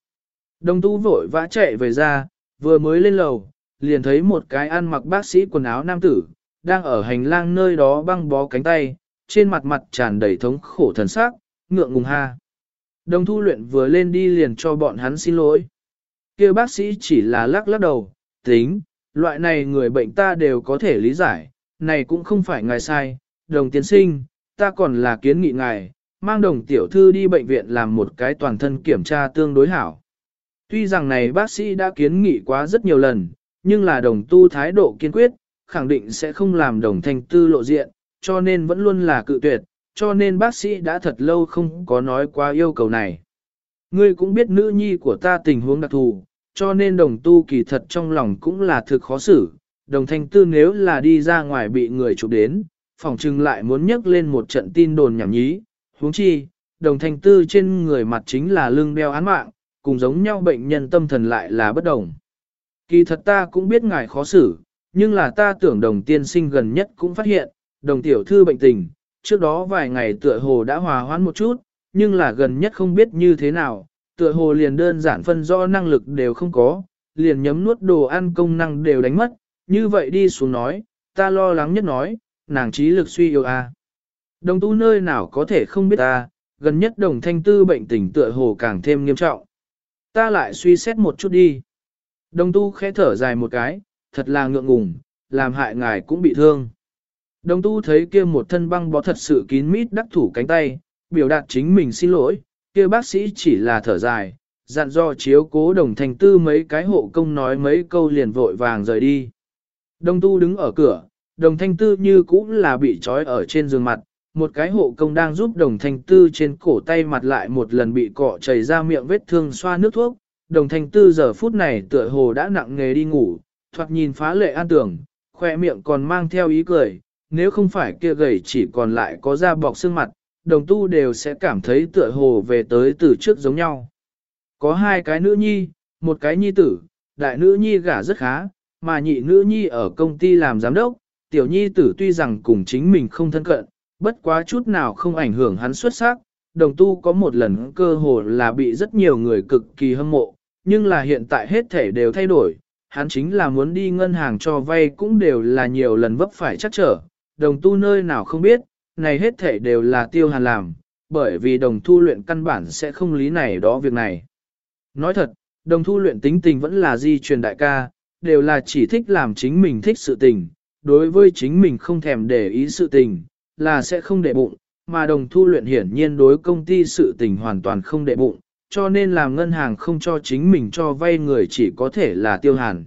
Đồng tu vội vã chạy về ra, vừa mới lên lầu, liền thấy một cái ăn mặc bác sĩ quần áo nam tử, đang ở hành lang nơi đó băng bó cánh tay, trên mặt mặt tràn đầy thống khổ thần sắc, ngượng ngùng ha. Đồng thu luyện vừa lên đi liền cho bọn hắn xin lỗi. kia bác sĩ chỉ là lắc lắc đầu, tính, loại này người bệnh ta đều có thể lý giải, này cũng không phải ngài sai, đồng tiến sinh, ta còn là kiến nghị ngài, mang đồng tiểu thư đi bệnh viện làm một cái toàn thân kiểm tra tương đối hảo. Tuy rằng này bác sĩ đã kiến nghị quá rất nhiều lần, nhưng là đồng tu thái độ kiên quyết, khẳng định sẽ không làm đồng thanh tư lộ diện, cho nên vẫn luôn là cự tuyệt, cho nên bác sĩ đã thật lâu không có nói qua yêu cầu này. Ngươi cũng biết nữ nhi của ta tình huống đặc thù, cho nên đồng tu kỳ thật trong lòng cũng là thực khó xử. Đồng thanh tư nếu là đi ra ngoài bị người chụp đến, phòng chừng lại muốn nhắc lên một trận tin đồn nhảm nhí. huống chi, đồng thanh tư trên người mặt chính là lưng đeo án mạng, cùng giống nhau bệnh nhân tâm thần lại là bất đồng. Kỳ thật ta cũng biết ngài khó xử, nhưng là ta tưởng đồng tiên sinh gần nhất cũng phát hiện, đồng tiểu thư bệnh tình, trước đó vài ngày tựa hồ đã hòa hoãn một chút, nhưng là gần nhất không biết như thế nào, tựa hồ liền đơn giản phân rõ năng lực đều không có, liền nhấm nuốt đồ ăn công năng đều đánh mất, như vậy đi xuống nói, ta lo lắng nhất nói, nàng trí lực suy yếu à. Đồng tu nơi nào có thể không biết ta, gần nhất đồng thanh tư bệnh tình tựa hồ càng thêm nghiêm trọng. Ta lại suy xét một chút đi. Đồng tu khẽ thở dài một cái, thật là ngượng ngùng, làm hại ngài cũng bị thương. Đồng tu thấy kia một thân băng bó thật sự kín mít đắc thủ cánh tay, biểu đạt chính mình xin lỗi, kia bác sĩ chỉ là thở dài, dặn dò chiếu cố đồng thành tư mấy cái hộ công nói mấy câu liền vội vàng rời đi. Đồng tu đứng ở cửa, đồng thanh tư như cũng là bị trói ở trên giường mặt, một cái hộ công đang giúp đồng thanh tư trên cổ tay mặt lại một lần bị cọ chảy ra miệng vết thương xoa nước thuốc. Đồng thanh tư giờ phút này tựa hồ đã nặng nghề đi ngủ, thoạt nhìn phá lệ an tưởng, khoe miệng còn mang theo ý cười, nếu không phải kia gầy chỉ còn lại có da bọc xương mặt, đồng tu đều sẽ cảm thấy tựa hồ về tới từ trước giống nhau. Có hai cái nữ nhi, một cái nhi tử, đại nữ nhi gả rất khá, mà nhị nữ nhi ở công ty làm giám đốc, tiểu nhi tử tuy rằng cùng chính mình không thân cận, bất quá chút nào không ảnh hưởng hắn xuất sắc, đồng tu có một lần cơ hồ là bị rất nhiều người cực kỳ hâm mộ, nhưng là hiện tại hết thể đều thay đổi, hắn chính là muốn đi ngân hàng cho vay cũng đều là nhiều lần vấp phải chắc trở, đồng tu nơi nào không biết, này hết thể đều là tiêu hàn làm, bởi vì đồng thu luyện căn bản sẽ không lý này đó việc này. Nói thật, đồng thu luyện tính tình vẫn là di truyền đại ca, đều là chỉ thích làm chính mình thích sự tình, đối với chính mình không thèm để ý sự tình, là sẽ không để bụng, mà đồng thu luyện hiển nhiên đối công ty sự tình hoàn toàn không để bụng, cho nên làm ngân hàng không cho chính mình cho vay người chỉ có thể là tiêu hàn.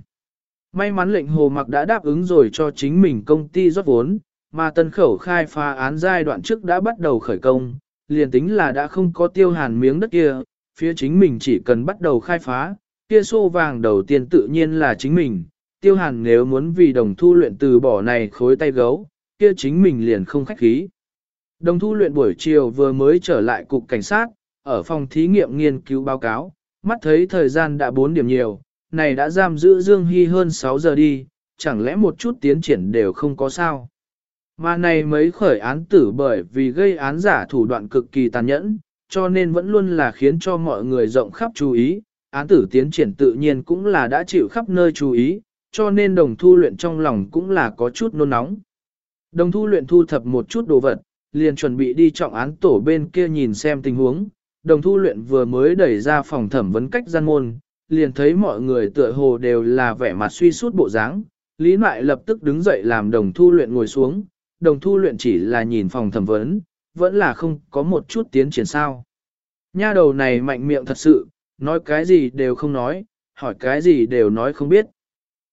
May mắn lệnh hồ mặc đã đáp ứng rồi cho chính mình công ty rót vốn, mà tân khẩu khai phá án giai đoạn trước đã bắt đầu khởi công, liền tính là đã không có tiêu hàn miếng đất kia, phía chính mình chỉ cần bắt đầu khai phá, kia xô vàng đầu tiên tự nhiên là chính mình, tiêu hàn nếu muốn vì đồng thu luyện từ bỏ này khối tay gấu, kia chính mình liền không khách khí. Đồng thu luyện buổi chiều vừa mới trở lại cục cảnh sát, ở phòng thí nghiệm nghiên cứu báo cáo, mắt thấy thời gian đã 4 điểm nhiều, này đã giam giữ Dương Hy hơn 6 giờ đi, chẳng lẽ một chút tiến triển đều không có sao. Mà này mấy khởi án tử bởi vì gây án giả thủ đoạn cực kỳ tàn nhẫn, cho nên vẫn luôn là khiến cho mọi người rộng khắp chú ý, án tử tiến triển tự nhiên cũng là đã chịu khắp nơi chú ý, cho nên đồng thu luyện trong lòng cũng là có chút nôn nóng. Đồng thu luyện thu thập một chút đồ vật, liền chuẩn bị đi trọng án tổ bên kia nhìn xem tình huống, đồng thu luyện vừa mới đẩy ra phòng thẩm vấn cách gian môn, liền thấy mọi người tựa hồ đều là vẻ mặt suy sút bộ dáng. Lý Mại lập tức đứng dậy làm đồng thu luyện ngồi xuống, đồng thu luyện chỉ là nhìn phòng thẩm vấn, vẫn là không có một chút tiến triển sao. Nha đầu này mạnh miệng thật sự, nói cái gì đều không nói, hỏi cái gì đều nói không biết.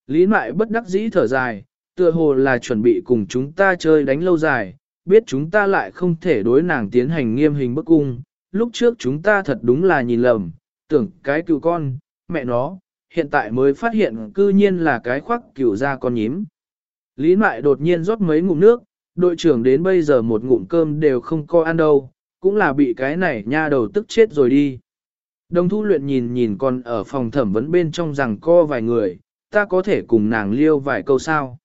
Lý Mại bất đắc dĩ thở dài, tựa hồ là chuẩn bị cùng chúng ta chơi đánh lâu dài, biết chúng ta lại không thể đối nàng tiến hành nghiêm hình bức cung. Lúc trước chúng ta thật đúng là nhìn lầm, tưởng cái cựu con, mẹ nó, hiện tại mới phát hiện cư nhiên là cái khoác cựu ra con nhím. Lý Mại đột nhiên rót mấy ngụm nước, đội trưởng đến bây giờ một ngụm cơm đều không có ăn đâu, cũng là bị cái này nha đầu tức chết rồi đi. Đồng thu luyện nhìn nhìn còn ở phòng thẩm vấn bên trong rằng co vài người, ta có thể cùng nàng liêu vài câu sao.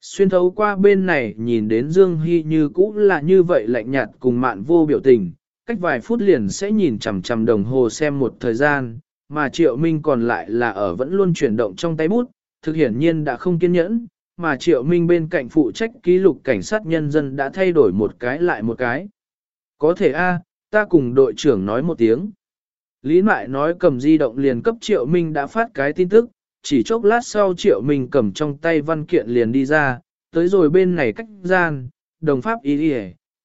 Xuyên thấu qua bên này nhìn đến Dương Hy như cũ là như vậy lạnh nhạt cùng mạn vô biểu tình, cách vài phút liền sẽ nhìn chằm chằm đồng hồ xem một thời gian, mà Triệu Minh còn lại là ở vẫn luôn chuyển động trong tay bút, thực hiển nhiên đã không kiên nhẫn, mà Triệu Minh bên cạnh phụ trách ký lục cảnh sát nhân dân đã thay đổi một cái lại một cái. Có thể a, ta cùng đội trưởng nói một tiếng. Lý Mại nói cầm di động liền cấp Triệu Minh đã phát cái tin tức, chỉ chốc lát sau Triệu Minh cầm trong tay văn kiện liền đi ra, tới rồi bên này cách gian, đồng pháp ý đi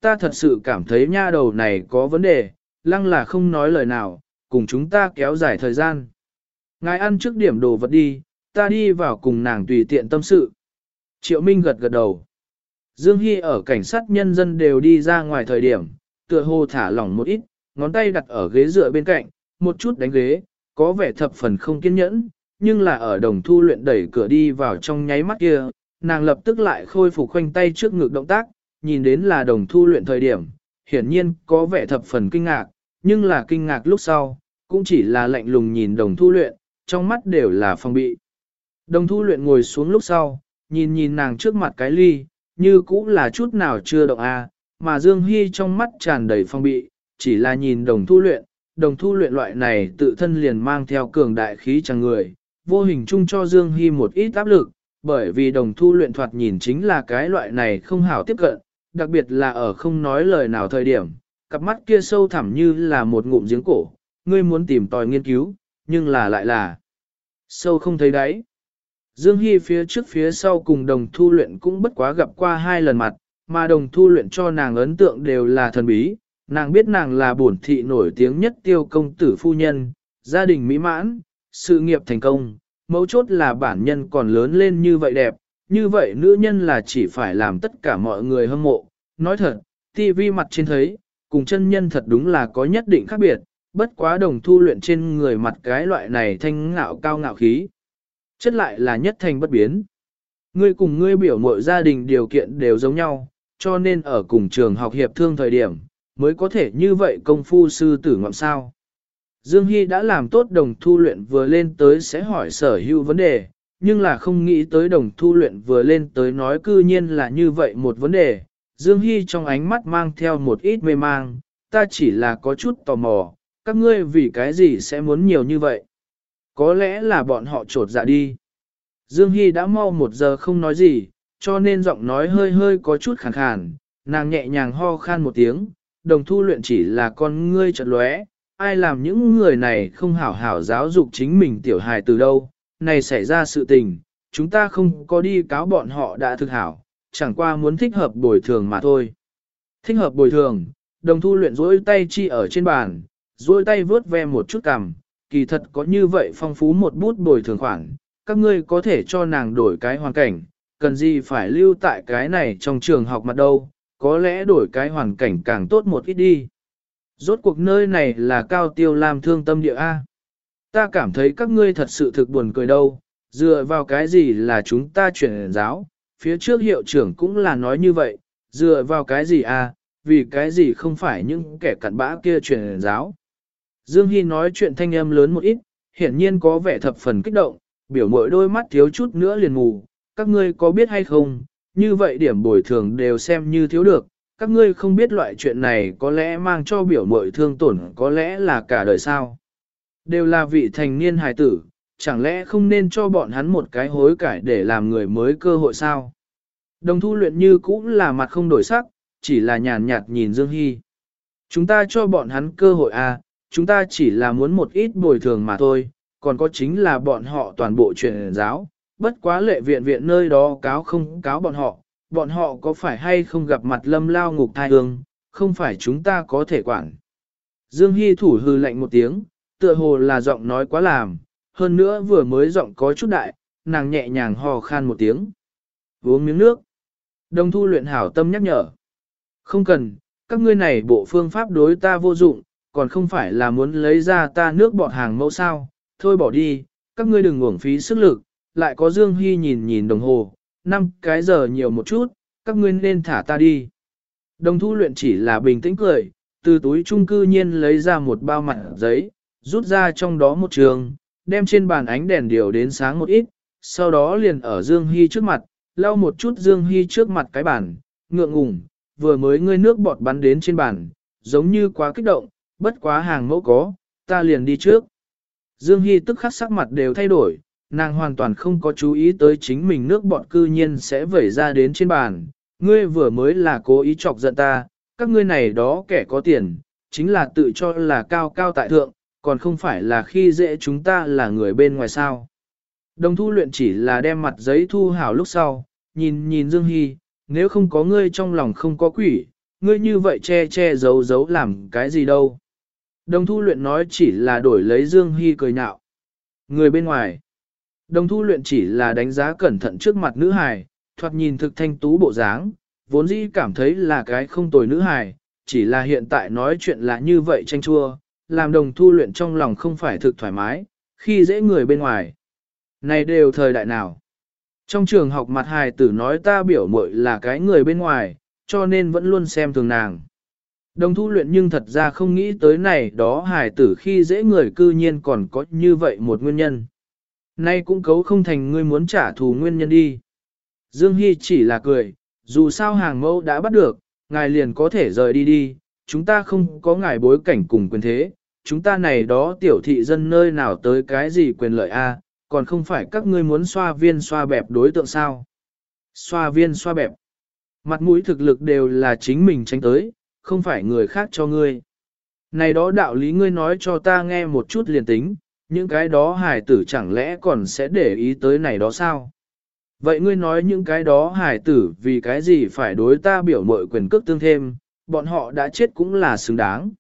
ta thật sự cảm thấy nha đầu này có vấn đề, lăng là không nói lời nào, cùng chúng ta kéo dài thời gian. Ngài ăn trước điểm đồ vật đi, ta đi vào cùng nàng tùy tiện tâm sự. Triệu Minh gật gật đầu. Dương Hy ở cảnh sát nhân dân đều đi ra ngoài thời điểm, tựa hồ thả lỏng một ít, ngón tay đặt ở ghế dựa bên cạnh, một chút đánh ghế, có vẻ thập phần không kiên nhẫn, nhưng là ở đồng thu luyện đẩy cửa đi vào trong nháy mắt kia, nàng lập tức lại khôi phục khoanh tay trước ngực động tác, nhìn đến là đồng thu luyện thời điểm, hiển nhiên có vẻ thập phần kinh ngạc, nhưng là kinh ngạc lúc sau, cũng chỉ là lạnh lùng nhìn đồng thu luyện, trong mắt đều là phong bị. Đồng thu luyện ngồi xuống lúc sau, nhìn nhìn nàng trước mặt cái ly, như cũng là chút nào chưa động a, mà Dương Hy trong mắt tràn đầy phong bị, chỉ là nhìn đồng thu luyện, đồng thu luyện loại này tự thân liền mang theo cường đại khí chẳng người, vô hình chung cho Dương Hy một ít áp lực, bởi vì đồng thu luyện thoạt nhìn chính là cái loại này không hảo tiếp cận, đặc biệt là ở không nói lời nào thời điểm, cặp mắt kia sâu thẳm như là một ngụm giếng cổ, ngươi muốn tìm tòi nghiên cứu, nhưng là lại là sâu không thấy đáy. Dương Hy phía trước phía sau cùng đồng thu luyện cũng bất quá gặp qua hai lần mặt, mà đồng thu luyện cho nàng ấn tượng đều là thần bí, nàng biết nàng là bổn thị nổi tiếng nhất tiêu công tử phu nhân, gia đình mỹ mãn, sự nghiệp thành công, mấu chốt là bản nhân còn lớn lên như vậy đẹp, như vậy nữ nhân là chỉ phải làm tất cả mọi người hâm mộ. Nói thật, TV mặt trên thấy, cùng chân nhân thật đúng là có nhất định khác biệt, bất quá đồng thu luyện trên người mặt cái loại này thanh ngạo cao ngạo khí. Chất lại là nhất thành bất biến. Ngươi cùng ngươi biểu mọi gia đình điều kiện đều giống nhau, cho nên ở cùng trường học hiệp thương thời điểm, mới có thể như vậy công phu sư tử ngọn sao. Dương Hy đã làm tốt đồng thu luyện vừa lên tới sẽ hỏi sở hữu vấn đề, nhưng là không nghĩ tới đồng thu luyện vừa lên tới nói cư nhiên là như vậy một vấn đề. Dương Hy trong ánh mắt mang theo một ít mê mang, ta chỉ là có chút tò mò, các ngươi vì cái gì sẽ muốn nhiều như vậy? Có lẽ là bọn họ trột dạ đi. Dương Hy đã mau một giờ không nói gì, cho nên giọng nói hơi hơi có chút khàn khàn, nàng nhẹ nhàng ho khan một tiếng, đồng thu luyện chỉ là con ngươi chợt lóe, ai làm những người này không hảo hảo giáo dục chính mình tiểu hài từ đâu, này xảy ra sự tình, chúng ta không có đi cáo bọn họ đã thực hảo, chẳng qua muốn thích hợp bồi thường mà thôi. Thích hợp bồi thường, đồng thu luyện rỗi tay chi ở trên bàn, rỗi tay vướt ve một chút cằm, kỳ thật có như vậy phong phú một bút bồi thường khoản, các ngươi có thể cho nàng đổi cái hoàn cảnh, cần gì phải lưu tại cái này trong trường học mặt đâu, có lẽ đổi cái hoàn cảnh càng tốt một ít đi. Rốt cuộc nơi này là cao tiêu làm thương tâm địa A. Ta cảm thấy các ngươi thật sự thực buồn cười đâu, dựa vào cái gì là chúng ta chuyển giáo, phía trước hiệu trưởng cũng là nói như vậy, dựa vào cái gì à? vì cái gì không phải những kẻ cặn bã kia chuyển giáo. Dương Hy nói chuyện thanh âm lớn một ít, hiển nhiên có vẻ thập phần kích động, biểu mỗi đôi mắt thiếu chút nữa liền mù, các ngươi có biết hay không, như vậy điểm bồi thường đều xem như thiếu được, các ngươi không biết loại chuyện này có lẽ mang cho biểu mội thương tổn có lẽ là cả đời sao. Đều là vị thành niên hài tử, chẳng lẽ không nên cho bọn hắn một cái hối cải để làm người mới cơ hội sao? Đồng thu luyện như cũng là mặt không đổi sắc, chỉ là nhàn nhạt nhìn Dương Hy. Chúng ta cho bọn hắn cơ hội à, chúng ta chỉ là muốn một ít bồi thường mà thôi, còn có chính là bọn họ toàn bộ truyền giáo, bất quá lệ viện viện nơi đó cáo không cáo bọn họ, bọn họ có phải hay không gặp mặt lâm lao ngục thai hương, không phải chúng ta có thể quản. Dương Hy thủ hư lạnh một tiếng, tựa hồ là giọng nói quá làm, hơn nữa vừa mới giọng có chút đại, nàng nhẹ nhàng hò khan một tiếng. Uống miếng nước. Đồng thu luyện hảo tâm nhắc nhở. Không cần, các ngươi này bộ phương pháp đối ta vô dụng, còn không phải là muốn lấy ra ta nước bọt hàng mẫu sao, thôi bỏ đi, các ngươi đừng uổng phí sức lực, lại có Dương Hy nhìn nhìn đồng hồ, năm cái giờ nhiều một chút, các ngươi nên thả ta đi. Đồng thu luyện chỉ là bình tĩnh cười, từ túi trung cư nhiên lấy ra một bao mặt giấy, rút ra trong đó một trường, đem trên bàn ánh đèn điều đến sáng một ít, sau đó liền ở Dương Hy trước mặt, lau một chút Dương Hy trước mặt cái bàn, ngượng ngùng, vừa mới ngươi nước bọt bắn đến trên bàn, giống như quá kích động, bất quá hàng mẫu có, ta liền đi trước. Dương Hy tức khắc sắc mặt đều thay đổi, nàng hoàn toàn không có chú ý tới chính mình nước bọt cư nhiên sẽ vẩy ra đến trên bàn. Ngươi vừa mới là cố ý chọc giận ta, các ngươi này đó kẻ có tiền, chính là tự cho là cao cao tại thượng, còn không phải là khi dễ chúng ta là người bên ngoài sao. Đồng thu luyện chỉ là đem mặt giấy thu hảo lúc sau, nhìn nhìn Dương Hy, nếu không có ngươi trong lòng không có quỷ, ngươi như vậy che che giấu giấu làm cái gì đâu. Đồng thu luyện nói chỉ là đổi lấy Dương Hy cười nhạo. Người bên ngoài. Đồng thu luyện chỉ là đánh giá cẩn thận trước mặt nữ hài, thoạt nhìn thực thanh tú bộ dáng, vốn dĩ cảm thấy là cái không tồi nữ hài, chỉ là hiện tại nói chuyện là như vậy tranh chua, làm đồng thu luyện trong lòng không phải thực thoải mái, khi dễ người bên ngoài. Này đều thời đại nào? Trong trường học mặt hài tử nói ta biểu muội là cái người bên ngoài, cho nên vẫn luôn xem thường nàng. Đồng thu luyện nhưng thật ra không nghĩ tới này đó hài tử khi dễ người cư nhiên còn có như vậy một nguyên nhân. Nay cũng cấu không thành ngươi muốn trả thù nguyên nhân đi. Dương Hy chỉ là cười, dù sao hàng mẫu đã bắt được, ngài liền có thể rời đi đi, chúng ta không có ngài bối cảnh cùng quyền thế, chúng ta này đó tiểu thị dân nơi nào tới cái gì quyền lợi a, còn không phải các ngươi muốn xoa viên xoa bẹp đối tượng sao. Xoa viên xoa bẹp. Mặt mũi thực lực đều là chính mình tránh tới, không phải người khác cho ngươi. Này đó đạo lý ngươi nói cho ta nghe một chút liền tính, những cái đó hải tử chẳng lẽ còn sẽ để ý tới này đó sao? Vậy ngươi nói những cái đó hải tử vì cái gì phải đối ta biểu mội quyền cước tương thêm, bọn họ đã chết cũng là xứng đáng.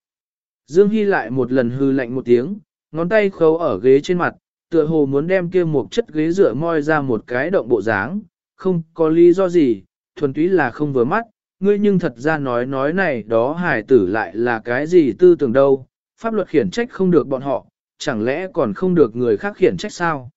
Dương Hy lại một lần hư lạnh một tiếng, ngón tay khâu ở ghế trên mặt, tựa hồ muốn đem kia một chất ghế rửa moi ra một cái động bộ dáng, không có lý do gì, thuần túy là không vừa mắt, ngươi nhưng thật ra nói nói này đó hải tử lại là cái gì tư tưởng đâu, pháp luật khiển trách không được bọn họ, chẳng lẽ còn không được người khác khiển trách sao?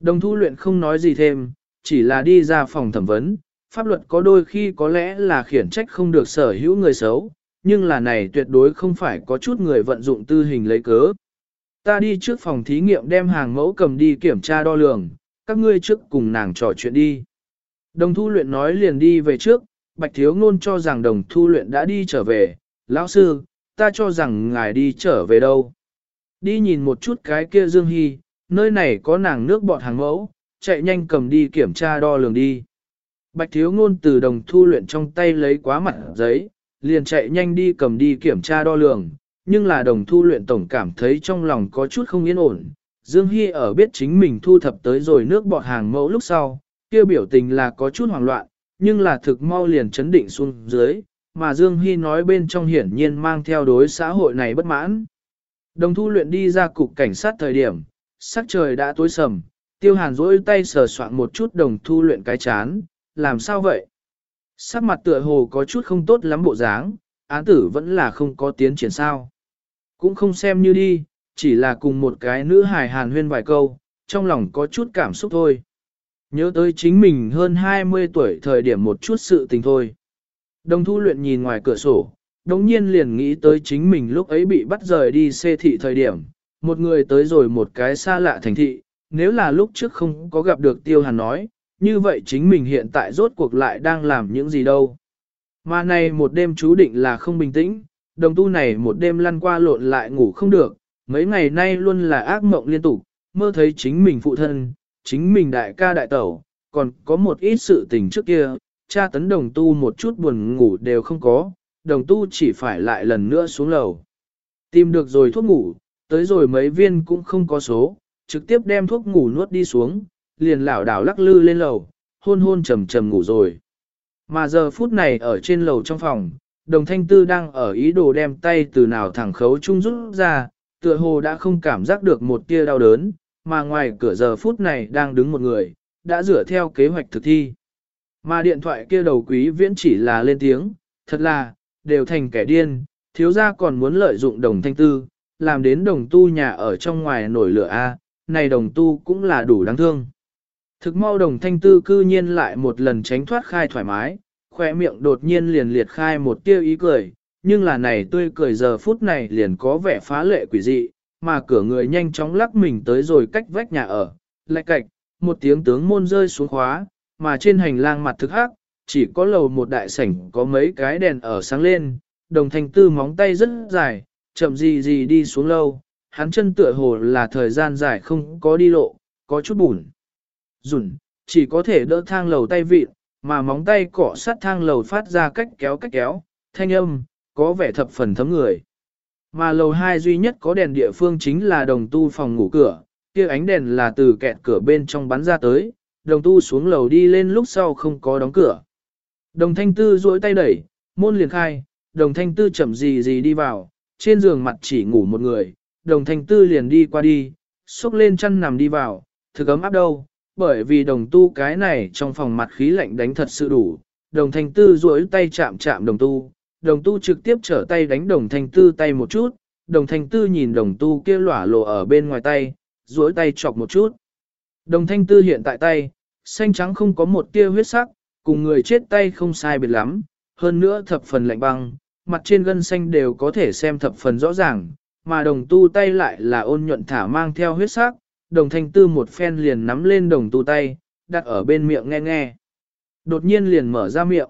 Đồng thu luyện không nói gì thêm, chỉ là đi ra phòng thẩm vấn, pháp luật có đôi khi có lẽ là khiển trách không được sở hữu người xấu, nhưng là này tuyệt đối không phải có chút người vận dụng tư hình lấy cớ. Ta đi trước phòng thí nghiệm đem hàng mẫu cầm đi kiểm tra đo lường, các ngươi trước cùng nàng trò chuyện đi. Đồng thu luyện nói liền đi về trước, bạch thiếu ngôn cho rằng đồng thu luyện đã đi trở về, lão sư, ta cho rằng ngài đi trở về đâu. Đi nhìn một chút cái kia Dương Hy, nơi này có nàng nước bọt hàng mẫu, chạy nhanh cầm đi kiểm tra đo lường đi. Bạch thiếu ngôn từ đồng thu luyện trong tay lấy quá mặt giấy, liền chạy nhanh đi cầm đi kiểm tra đo lường, nhưng là đồng thu luyện tổng cảm thấy trong lòng có chút không yên ổn. Dương Hy ở biết chính mình thu thập tới rồi nước bọt hàng mẫu lúc sau, kia biểu tình là có chút hoảng loạn, nhưng là thực mau liền chấn định xuống dưới, mà Dương Hy nói bên trong hiển nhiên mang theo đối xã hội này bất mãn. Đồng thu luyện đi ra cục cảnh sát thời điểm, sắc trời đã tối sầm, tiêu hàn rỗi tay sờ soạn một chút đồng thu luyện cái chán, làm sao vậy? Sắc mặt tựa hồ có chút không tốt lắm bộ dáng, án tử vẫn là không có tiến triển sao. Cũng không xem như đi, chỉ là cùng một cái nữ hài hàn huyên vài câu, trong lòng có chút cảm xúc thôi. Nhớ tới chính mình hơn 20 tuổi thời điểm một chút sự tình thôi. Đồng thu luyện nhìn ngoài cửa sổ, đồng nhiên liền nghĩ tới chính mình lúc ấy bị bắt rời đi xê thị thời điểm. Một người tới rồi một cái xa lạ thành thị, nếu là lúc trước không có gặp được tiêu hàn nói, như vậy chính mình hiện tại rốt cuộc lại đang làm những gì đâu. Mà này một đêm chú định là không bình tĩnh, đồng tu này một đêm lăn qua lộn lại ngủ không được, mấy ngày nay luôn là ác mộng liên tục, mơ thấy chính mình phụ thân, chính mình đại ca đại tẩu, còn có một ít sự tình trước kia, cha tấn đồng tu một chút buồn ngủ đều không có, đồng tu chỉ phải lại lần nữa xuống lầu. Tìm được rồi thuốc ngủ, tới rồi mấy viên cũng không có số, trực tiếp đem thuốc ngủ nuốt đi xuống, liền lảo đảo lắc lư lên lầu, hôn hôn trầm trầm ngủ rồi. Mà giờ phút này ở trên lầu trong phòng, đồng thanh tư đang ở ý đồ đem tay từ nào thẳng khấu Chung rút ra, tựa hồ đã không cảm giác được một tia đau đớn, mà ngoài cửa giờ phút này đang đứng một người, đã dựa theo kế hoạch thực thi. Mà điện thoại kia đầu quý viễn chỉ là lên tiếng, thật là, đều thành kẻ điên, thiếu gia còn muốn lợi dụng đồng thanh tư, làm đến đồng tu nhà ở trong ngoài nổi lửa A, này đồng tu cũng là đủ đáng thương. Thực mau đồng thanh tư cư nhiên lại một lần tránh thoát khai thoải mái, khoe miệng đột nhiên liền liệt khai một tia ý cười, nhưng là này tươi cười giờ phút này liền có vẻ phá lệ quỷ dị, mà cửa người nhanh chóng lắc mình tới rồi cách vách nhà ở, lại cạch, một tiếng tướng môn rơi xuống khóa, mà trên hành lang mặt thực hắc, chỉ có lầu một đại sảnh có mấy cái đèn ở sáng lên, đồng thanh tư móng tay rất dài, chậm gì gì đi xuống lâu, hắn chân tựa hồ là thời gian dài không có đi lộ, có chút bùn rủn, chỉ có thể đỡ thang lầu tay vịn, mà móng tay cọ sát thang lầu phát ra cách kéo cách kéo, thanh âm, có vẻ thập phần thấm người. Mà lầu hai duy nhất có đèn địa phương chính là đồng tu phòng ngủ cửa, kia ánh đèn là từ kẹt cửa bên trong bắn ra tới, đồng tu xuống lầu đi lên lúc sau không có đóng cửa. Đồng thanh tư duỗi tay đẩy, môn liền khai, đồng thanh tư chậm gì gì đi vào, trên giường mặt chỉ ngủ một người, đồng thanh tư liền đi qua đi, xúc lên chăn nằm đi vào, thực ấm áp đâu, bởi vì đồng tu cái này trong phòng mặt khí lạnh đánh thật sự đủ, đồng thanh tư duỗi tay chạm chạm đồng tu, đồng tu trực tiếp trở tay đánh đồng thanh tư tay một chút, đồng thanh tư nhìn đồng tu kia lỏa lộ ở bên ngoài tay, duỗi tay chọc một chút. Đồng thanh tư hiện tại tay, xanh trắng không có một tia huyết sắc, cùng người chết tay không sai biệt lắm, hơn nữa thập phần lạnh băng, mặt trên gân xanh đều có thể xem thập phần rõ ràng, mà đồng tu tay lại là ôn nhuận thả mang theo huyết sắc, đồng thanh tư một phen liền nắm lên đồng tu tay, đặt ở bên miệng nghe nghe. Đột nhiên liền mở ra miệng,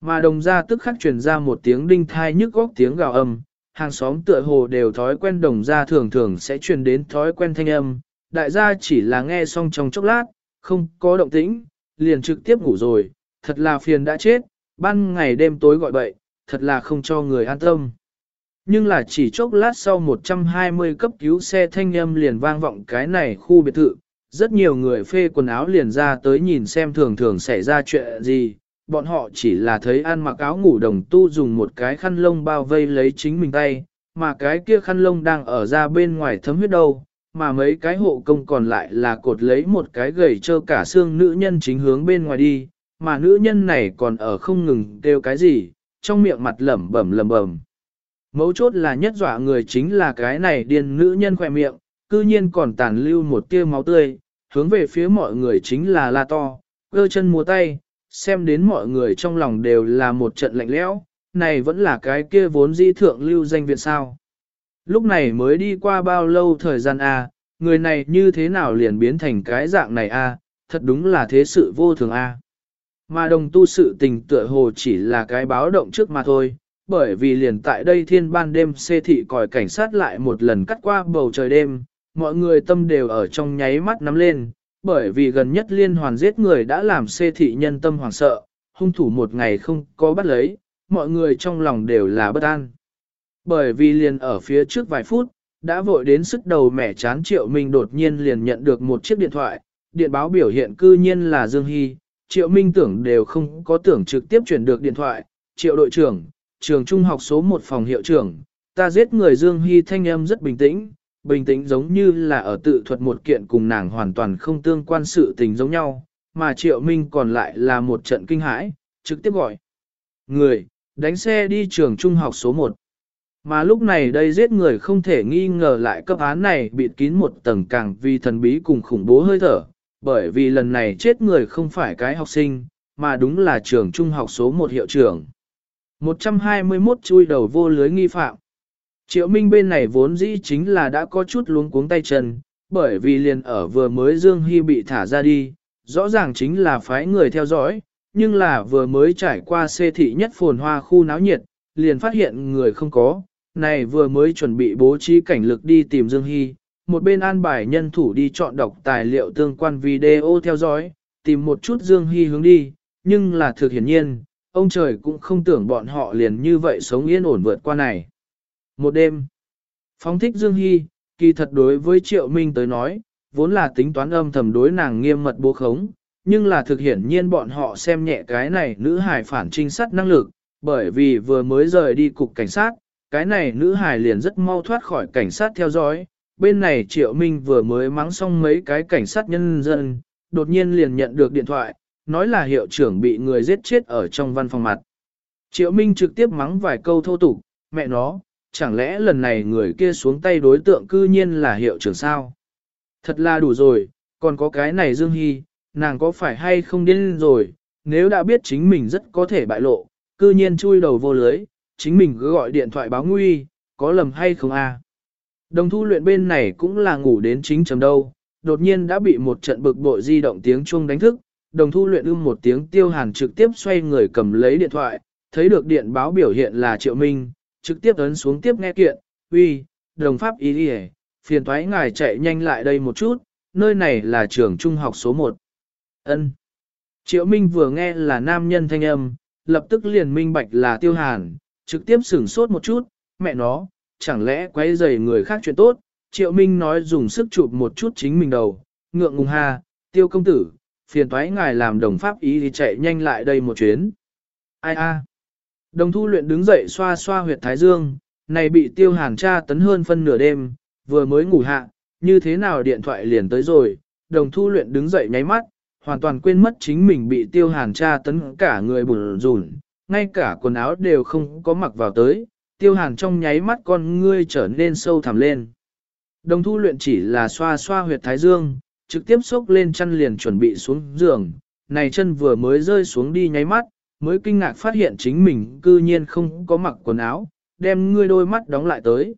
mà đồng ra tức khắc truyền ra một tiếng đinh thai nhức góc tiếng gào âm, hàng xóm tựa hồ đều thói quen đồng ra thường thường sẽ truyền đến thói quen thanh âm, đại gia chỉ là nghe xong trong chốc lát, không có động tĩnh, liền trực tiếp ngủ rồi, thật là phiền đã chết, ban ngày đêm tối gọi bậy, thật là không cho người an tâm. Nhưng là chỉ chốc lát sau 120 cấp cứu xe thanh âm liền vang vọng cái này khu biệt thự, rất nhiều người phê quần áo liền ra tới nhìn xem thường thường xảy ra chuyện gì, bọn họ chỉ là thấy ăn mặc áo ngủ đồng tu dùng một cái khăn lông bao vây lấy chính mình tay, mà cái kia khăn lông đang ở ra bên ngoài thấm huyết đâu, mà mấy cái hộ công còn lại là cột lấy một cái gầy trơ cả xương nữ nhân chính hướng bên ngoài đi, mà nữ nhân này còn ở không ngừng kêu cái gì, trong miệng mặt lẩm bẩm lẩm bẩm. Mấu chốt là nhất dọa người chính là cái này điên nữ nhân khỏe miệng, cư nhiên còn tàn lưu một tia máu tươi, hướng về phía mọi người chính là la to, cơ chân múa tay, xem đến mọi người trong lòng đều là một trận lạnh lẽo, này vẫn là cái kia vốn di thượng lưu danh viện sao. Lúc này mới đi qua bao lâu thời gian a, người này như thế nào liền biến thành cái dạng này a, thật đúng là thế sự vô thường a. Mà đồng tu sự tình tựa hồ chỉ là cái báo động trước mà thôi, bởi vì liền tại đây thiên ban đêm xê thị còi cảnh sát lại một lần cắt qua bầu trời đêm, mọi người tâm đều ở trong nháy mắt nắm lên, bởi vì gần nhất liên hoàn giết người đã làm xê thị nhân tâm hoảng sợ, hung thủ một ngày không có bắt lấy, mọi người trong lòng đều là bất an. Bởi vì liền ở phía trước vài phút, đã vội đến sức đầu mẻ chán Triệu Minh đột nhiên liền nhận được một chiếc điện thoại, điện báo biểu hiện cư nhiên là Dương Hy, Triệu Minh tưởng đều không có tưởng trực tiếp chuyển được điện thoại, Triệu đội trưởng, trường trung học số 1 phòng hiệu trưởng, ta giết người Dương Hy thanh âm rất bình tĩnh, bình tĩnh giống như là ở tự thuật một kiện cùng nàng hoàn toàn không tương quan sự tình giống nhau, mà Triệu Minh còn lại là một trận kinh hãi, trực tiếp gọi. Người, đánh xe đi trường trung học số 1. Mà lúc này đây giết người không thể nghi ngờ lại cấp án này bị kín một tầng càng vì thần bí cùng khủng bố hơi thở, bởi vì lần này chết người không phải cái học sinh, mà đúng là trường trung học số 1 hiệu trưởng. 121 chui đầu vô lưới nghi phạm. Triệu Minh bên này vốn dĩ chính là đã có chút luống cuống tay chân, bởi vì liền ở vừa mới Dương Hy bị thả ra đi, rõ ràng chính là phái người theo dõi, nhưng là vừa mới trải qua xê thị nhất phồn hoa khu náo nhiệt, liền phát hiện người không có, này vừa mới chuẩn bị bố trí cảnh lực đi tìm Dương Hy, một bên an bài nhân thủ đi chọn đọc tài liệu tương quan video theo dõi, tìm một chút Dương Hy hướng đi, nhưng là thực hiển nhiên, ông trời cũng không tưởng bọn họ liền như vậy sống yên ổn vượt qua này. Một đêm, phóng thích Dương Hy, kỳ thật đối với Triệu Minh tới nói, vốn là tính toán âm thầm đối nàng nghiêm mật bố khống, nhưng là thực hiển nhiên bọn họ xem nhẹ cái này nữ hài phản trinh sát năng lực, bởi vì vừa mới rời đi cục cảnh sát, cái này nữ hài liền rất mau thoát khỏi cảnh sát theo dõi. Bên này Triệu Minh vừa mới mắng xong mấy cái cảnh sát nhân dân, đột nhiên liền nhận được điện thoại, nói là hiệu trưởng bị người giết chết ở trong văn phòng mặt. Triệu Minh trực tiếp mắng vài câu thô tục, mẹ nó, chẳng lẽ lần này người kia xuống tay đối tượng cư nhiên là hiệu trưởng sao? Thật là đủ rồi, còn có cái này Dương Hy, nàng có phải hay không điên rồi, nếu đã biết chính mình rất có thể bại lộ, cư nhiên chui đầu vô lưới, chính mình cứ gọi điện thoại báo nguy, có lầm hay không a? À? Đồng thu luyện bên này cũng là ngủ đến chính chấm đâu, đột nhiên đã bị một trận bực bội di động tiếng chuông đánh thức, đồng thu luyện ưm một tiếng tiêu hàn trực tiếp xoay người cầm lấy điện thoại, thấy được điện báo biểu hiện là triệu minh, trực tiếp ấn xuống tiếp nghe kiện, uy, đồng pháp ý đi phiền thoái ngài chạy nhanh lại đây một chút, nơi này là trường trung học số 1. ân Triệu Minh vừa nghe là nam nhân thanh âm, lập tức liền minh bạch là tiêu hàn, trực tiếp sửng sốt một chút, mẹ nó, chẳng lẽ quấy rầy người khác chuyện tốt, Triệu Minh nói dùng sức chụp một chút chính mình đầu, ngượng ngùng ha, tiêu công tử, phiền toái ngài làm đồng pháp ý thì chạy nhanh lại đây một chuyến. Ai a? Đồng thu luyện đứng dậy xoa xoa huyệt thái dương, này bị tiêu hàn tra tấn hơn phân nửa đêm, vừa mới ngủ hạ, như thế nào điện thoại liền tới rồi, đồng thu luyện đứng dậy nháy mắt, hoàn toàn quên mất chính mình bị tiêu hàn tra tấn cả người bùn rùn, ngay cả quần áo đều không có mặc vào tới, tiêu hàn trong nháy mắt con ngươi trở nên sâu thẳm lên. Đồng thu luyện chỉ là xoa xoa huyệt thái dương, trực tiếp xốc lên chân liền chuẩn bị xuống giường, này chân vừa mới rơi xuống đi nháy mắt, mới kinh ngạc phát hiện chính mình cư nhiên không có mặc quần áo, đem ngươi đôi mắt đóng lại tới.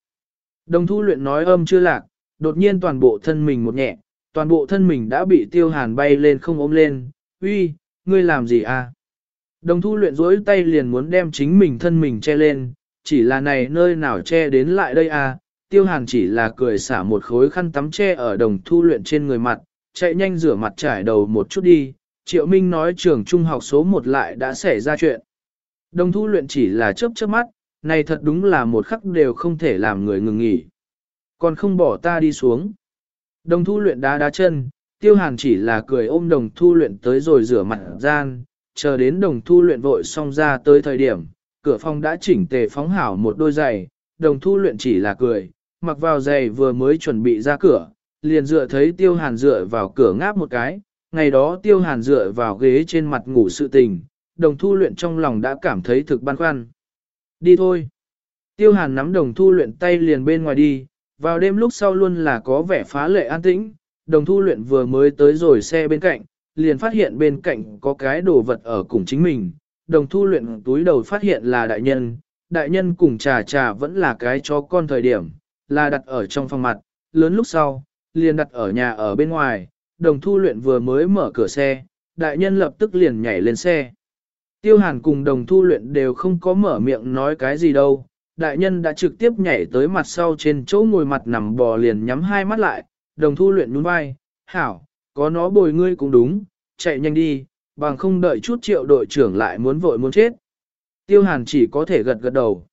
Đồng thu luyện nói âm chưa lạc, đột nhiên toàn bộ thân mình một nhẹ, toàn bộ thân mình đã bị tiêu hàn bay lên không ôm lên, uy, ngươi làm gì à? Đồng thu luyện rỗi tay liền muốn đem chính mình thân mình che lên, chỉ là này nơi nào che đến lại đây à? Tiêu hàn chỉ là cười xả một khối khăn tắm che ở đồng thu luyện trên người mặt, chạy nhanh rửa mặt trải đầu một chút đi. Triệu Minh nói trường trung học số 1 lại đã xảy ra chuyện. Đồng thu luyện chỉ là chớp chớp mắt, này thật đúng là một khắc đều không thể làm người ngừng nghỉ. Còn không bỏ ta đi xuống. Đồng thu luyện đá đá chân, tiêu hàn chỉ là cười ôm đồng thu luyện tới rồi rửa mặt gian, chờ đến đồng thu luyện vội xong ra tới thời điểm, cửa phòng đã chỉnh tề phóng hảo một đôi giày, đồng thu luyện chỉ là cười, mặc vào giày vừa mới chuẩn bị ra cửa, liền dựa thấy tiêu hàn dựa vào cửa ngáp một cái, ngày đó tiêu hàn dựa vào ghế trên mặt ngủ sự tình, đồng thu luyện trong lòng đã cảm thấy thực băn khoăn. Đi thôi. Tiêu hàn nắm đồng thu luyện tay liền bên ngoài đi, vào đêm lúc sau luôn là có vẻ phá lệ an tĩnh, đồng thu luyện vừa mới tới rồi xe bên cạnh, liền phát hiện bên cạnh có cái đồ vật ở cùng chính mình, đồng thu luyện túi đầu phát hiện là đại nhân, đại nhân cùng trà trà vẫn là cái cho con thời điểm, là đặt ở trong phòng mặt, lớn lúc sau, liền đặt ở nhà ở bên ngoài, đồng thu luyện vừa mới mở cửa xe, đại nhân lập tức liền nhảy lên xe. Tiêu hàn cùng đồng thu luyện đều không có mở miệng nói cái gì đâu, đại nhân đã trực tiếp nhảy tới mặt sau trên chỗ ngồi mặt nằm bò liền nhắm hai mắt lại, đồng thu luyện nhún vai, hảo, có nó bồi ngươi cũng đúng, chạy nhanh đi, bằng không đợi chút triệu đội trưởng lại muốn vội muốn chết. Tiêu hàn chỉ có thể gật gật đầu.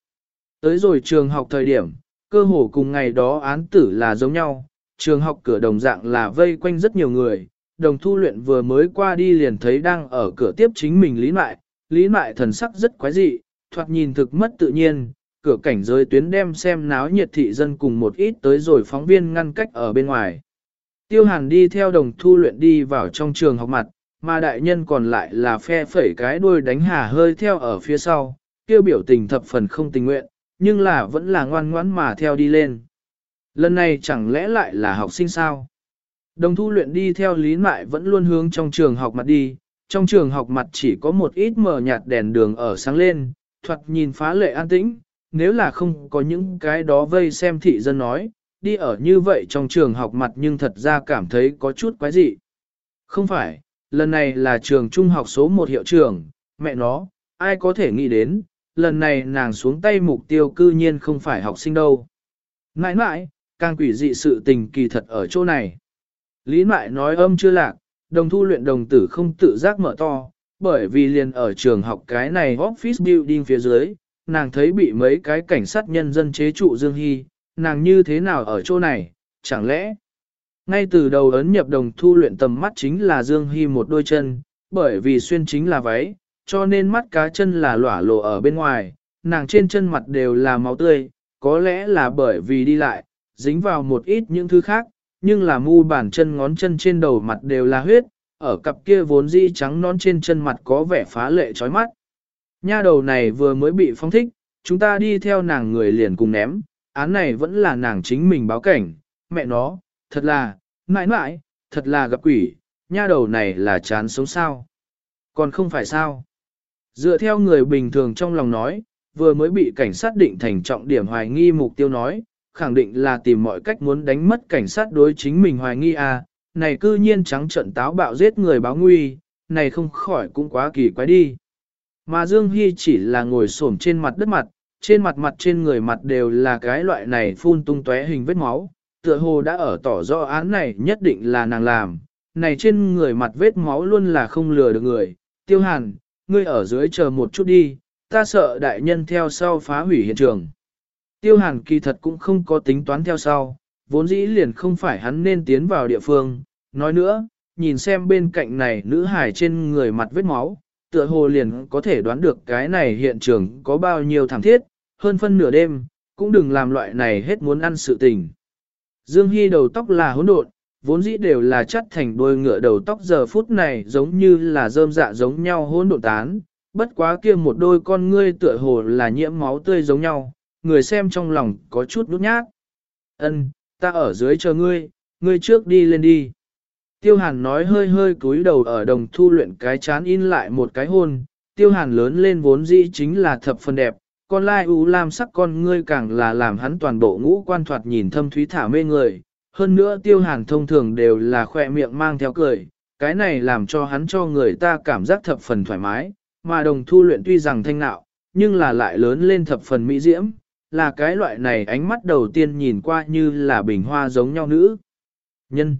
Tới rồi trường học thời điểm, cơ hồ cùng ngày đó án tử là giống nhau, trường học cửa đồng dạng là vây quanh rất nhiều người, đồng thu luyện vừa mới qua đi liền thấy đang ở cửa tiếp chính mình lý mại, lý mại thần sắc rất quái dị, thoạt nhìn thực mất tự nhiên, cửa cảnh giới tuyến đem xem náo nhiệt thị dân cùng một ít tới rồi phóng viên ngăn cách ở bên ngoài. Tiêu hàn đi theo đồng thu luyện đi vào trong trường học mặt, mà đại nhân còn lại là phe phẩy cái đuôi đánh hà hơi theo ở phía sau, kêu biểu tình thập phần không tình nguyện, nhưng là vẫn là ngoan ngoãn mà theo đi lên. Lần này chẳng lẽ lại là học sinh sao? Đồng thu luyện đi theo lý mại vẫn luôn hướng trong trường học mặt đi, trong trường học mặt chỉ có một ít mờ nhạt đèn đường ở sáng lên, thoạt nhìn phá lệ an tĩnh, nếu là không có những cái đó vây xem thị dân nói, đi ở như vậy trong trường học mặt nhưng thật ra cảm thấy có chút quái dị. Không phải, lần này là trường trung học số 1 hiệu trưởng, mẹ nó, ai có thể nghĩ đến, lần này nàng xuống tay mục tiêu cư nhiên không phải học sinh đâu. Nãi nãi, càng quỷ dị sự tình kỳ thật ở chỗ này. Lý Mại nói âm chưa lạc, đồng thu luyện đồng tử không tự giác mở to, bởi vì liền ở trường học cái này office building phía dưới, nàng thấy bị mấy cái cảnh sát nhân dân chế trụ Dương Hy, nàng như thế nào ở chỗ này, chẳng lẽ? Ngay từ đầu ấn nhập đồng thu luyện tầm mắt chính là Dương Hy một đôi chân, bởi vì xuyên chính là váy, cho nên mắt cá chân là lỏa lộ ở bên ngoài, nàng trên chân mặt đều là máu tươi, có lẽ là bởi vì đi lại, dính vào một ít những thứ khác, nhưng là mu bàn chân ngón chân trên đầu mặt đều là huyết, ở cặp kia vốn di trắng nón trên chân mặt có vẻ phá lệ chói mắt. Nha đầu này vừa mới bị phong thích, chúng ta đi theo nàng người liền cùng ném, án này vẫn là nàng chính mình báo cảnh, mẹ nó, thật là, mãi mãi, thật là gặp quỷ, nha đầu này là chán sống sao. Còn không phải sao. Dựa theo người bình thường trong lòng nói, vừa mới bị cảnh sát định thành trọng điểm hoài nghi mục tiêu nói, khẳng định là tìm mọi cách muốn đánh mất cảnh sát đối chính mình hoài nghi à, này cư nhiên trắng trận táo bạo giết người báo nguy, này không khỏi cũng quá kỳ quái đi. Mà Dương Hy chỉ là ngồi xổm trên mặt đất mặt, trên mặt mặt trên người mặt đều là cái loại này phun tung tóe hình vết máu, tựa hồ đã ở tỏ rõ án này nhất định là nàng làm, này trên người mặt vết máu luôn là không lừa được người, tiêu hàn, ngươi ở dưới chờ một chút đi, ta sợ đại nhân theo sau phá hủy hiện trường. Tiêu hàn kỳ thật cũng không có tính toán theo sau, vốn dĩ liền không phải hắn nên tiến vào địa phương, nói nữa, nhìn xem bên cạnh này nữ hài trên người mặt vết máu, tựa hồ liền có thể đoán được cái này hiện trường có bao nhiêu thảm thiết, hơn phân nửa đêm, cũng đừng làm loại này hết muốn ăn sự tình. Dương Hy đầu tóc là hỗn độn, vốn dĩ đều là chất thành đôi ngựa đầu tóc giờ phút này giống như là rơm dạ giống nhau hỗn độn tán, bất quá kia một đôi con ngươi tựa hồ là nhiễm máu tươi giống nhau, người xem trong lòng có chút nút nhát. Ân, ta ở dưới chờ ngươi, ngươi trước đi lên đi. Tiêu hàn nói hơi hơi cúi đầu ở đồng thu luyện cái chán in lại một cái hôn, tiêu hàn lớn lên vốn dĩ chính là thập phần đẹp, con lai u lam sắc con ngươi càng là làm hắn toàn bộ ngũ quan thoạt nhìn thâm thúy thả mê người. Hơn nữa tiêu hàn thông thường đều là khỏe miệng mang theo cười, cái này làm cho hắn cho người ta cảm giác thập phần thoải mái, mà đồng thu luyện tuy rằng thanh nạo, nhưng là lại lớn lên thập phần mỹ diễm, là cái loại này ánh mắt đầu tiên nhìn qua như là bình hoa giống nhau nữ. Nhân.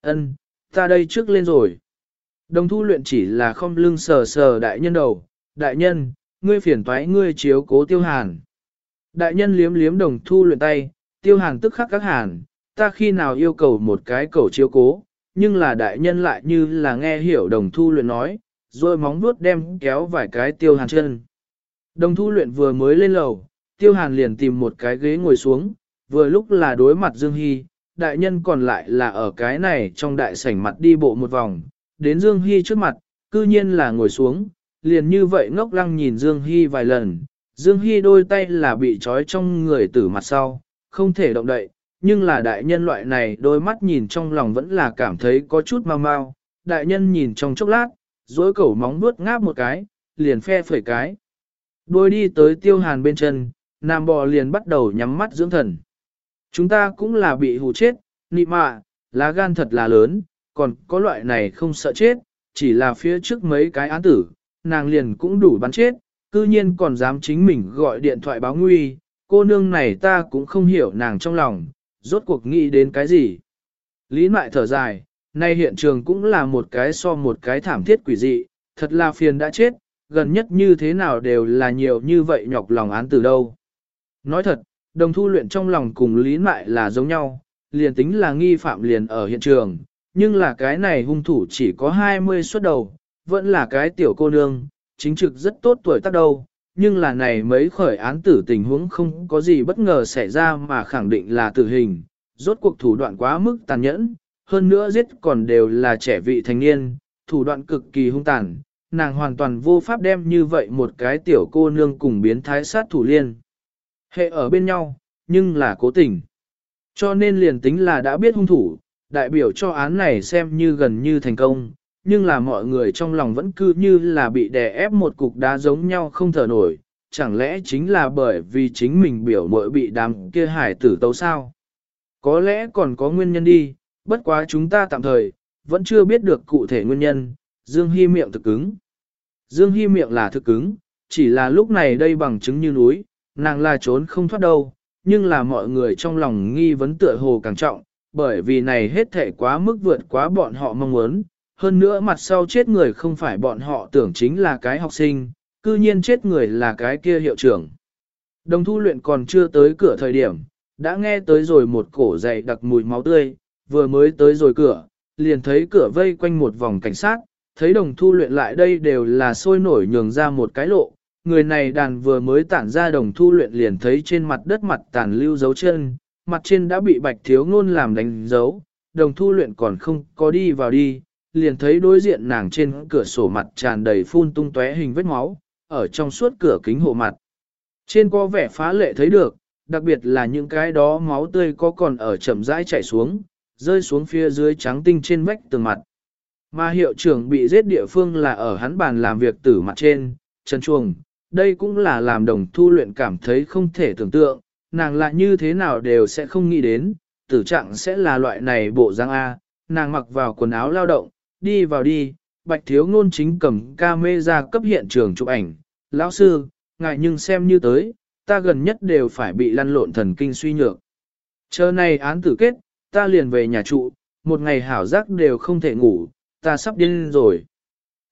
ân, ta đây trước lên rồi. Đồng thu luyện chỉ là không lưng sờ sờ đại nhân đầu, đại nhân, ngươi phiền toái ngươi chiếu cố tiêu hàn. Đại nhân liếm liếm đồng thu luyện tay, tiêu hàn tức khắc các hàn, ta khi nào yêu cầu một cái cầu chiếu cố, nhưng là đại nhân lại như là nghe hiểu đồng thu luyện nói, rồi móng vuốt đem kéo vài cái tiêu hàn chân. Đồng thu luyện vừa mới lên lầu, tiêu hàn liền tìm một cái ghế ngồi xuống, vừa lúc là đối mặt Dương Hy, đại nhân còn lại là ở cái này trong đại sảnh mặt đi bộ một vòng, đến Dương Hy trước mặt, cư nhiên là ngồi xuống, liền như vậy ngốc lăng nhìn Dương Hy vài lần, Dương Hy đôi tay là bị trói trong người tử mặt sau, không thể động đậy, nhưng là đại nhân loại này đôi mắt nhìn trong lòng vẫn là cảm thấy có chút mau mau, đại nhân nhìn trong chốc lát, dối cẩu móng nuốt ngáp một cái, liền phe phẩy cái. Đôi đi tới tiêu hàn bên chân, nam bò liền bắt đầu nhắm mắt dưỡng thần. Chúng ta cũng là bị hù chết, nị mạ, lá gan thật là lớn, còn có loại này không sợ chết, chỉ là phía trước mấy cái án tử, nàng liền cũng đủ bắn chết, cư nhiên còn dám chính mình gọi điện thoại báo nguy, cô nương này ta cũng không hiểu nàng trong lòng, rốt cuộc nghĩ đến cái gì. Lý mại thở dài, nay hiện trường cũng là một cái so một cái thảm thiết quỷ dị, thật là phiền đã chết, gần nhất như thế nào đều là nhiều như vậy nhọc lòng án từ đâu. Nói thật, đồng thu luyện trong lòng cùng lý mại là giống nhau, liền tính là nghi phạm liền ở hiện trường, nhưng là cái này hung thủ chỉ có 20 xuất đầu, vẫn là cái tiểu cô nương, chính trực rất tốt tuổi tác đâu, nhưng là này mấy khởi án tử tình huống không có gì bất ngờ xảy ra mà khẳng định là tử hình, rốt cuộc thủ đoạn quá mức tàn nhẫn, hơn nữa giết còn đều là trẻ vị thành niên, thủ đoạn cực kỳ hung tàn, nàng hoàn toàn vô pháp đem như vậy một cái tiểu cô nương cùng biến thái sát thủ liên. Hệ ở bên nhau, nhưng là cố tình. Cho nên liền tính là đã biết hung thủ, đại biểu cho án này xem như gần như thành công, nhưng là mọi người trong lòng vẫn cứ như là bị đè ép một cục đá giống nhau không thở nổi, chẳng lẽ chính là bởi vì chính mình biểu mội bị đám kia hải tử tấu sao? Có lẽ còn có nguyên nhân đi, bất quá chúng ta tạm thời, vẫn chưa biết được cụ thể nguyên nhân, Dương Hy miệng thực cứng. Dương Hy miệng là thực cứng, chỉ là lúc này đây bằng chứng như núi, nàng là trốn không thoát đâu, nhưng là mọi người trong lòng nghi vấn tựa hồ càng trọng, bởi vì này hết thể quá mức vượt quá bọn họ mong muốn, hơn nữa mặt sau chết người không phải bọn họ tưởng chính là cái học sinh, cư nhiên chết người là cái kia hiệu trưởng. Đồng thu luyện còn chưa tới cửa thời điểm, đã nghe tới rồi một cổ dày đặc mùi máu tươi, vừa mới tới rồi cửa, liền thấy cửa vây quanh một vòng cảnh sát, thấy đồng thu luyện lại đây đều là sôi nổi nhường ra một cái lộ. Người này đàn vừa mới tản ra đồng thu luyện liền thấy trên mặt đất mặt tàn lưu dấu chân, mặt trên đã bị bạch thiếu ngôn làm đánh dấu, đồng thu luyện còn không có đi vào đi, liền thấy đối diện nàng trên cửa sổ mặt tràn đầy phun tung tóe hình vết máu, ở trong suốt cửa kính hộ mặt. Trên có vẻ phá lệ thấy được, đặc biệt là những cái đó máu tươi có còn ở chậm rãi chảy xuống, rơi xuống phía dưới trắng tinh trên vách tường mặt. Mà hiệu trưởng bị giết địa phương là ở hắn bàn làm việc tử mặt trên, chân chuồng, đây cũng là làm đồng thu luyện cảm thấy không thể tưởng tượng, nàng lại như thế nào đều sẽ không nghĩ đến, tử trạng sẽ là loại này bộ răng A, nàng mặc vào quần áo lao động, đi vào đi, bạch thiếu ngôn chính cầm ca mê ra cấp hiện trường chụp ảnh, lão sư, ngại nhưng xem như tới, ta gần nhất đều phải bị lăn lộn thần kinh suy nhược. Chờ này án tử kết, ta liền về nhà trụ, một ngày hảo giác đều không thể ngủ, ta sắp điên rồi.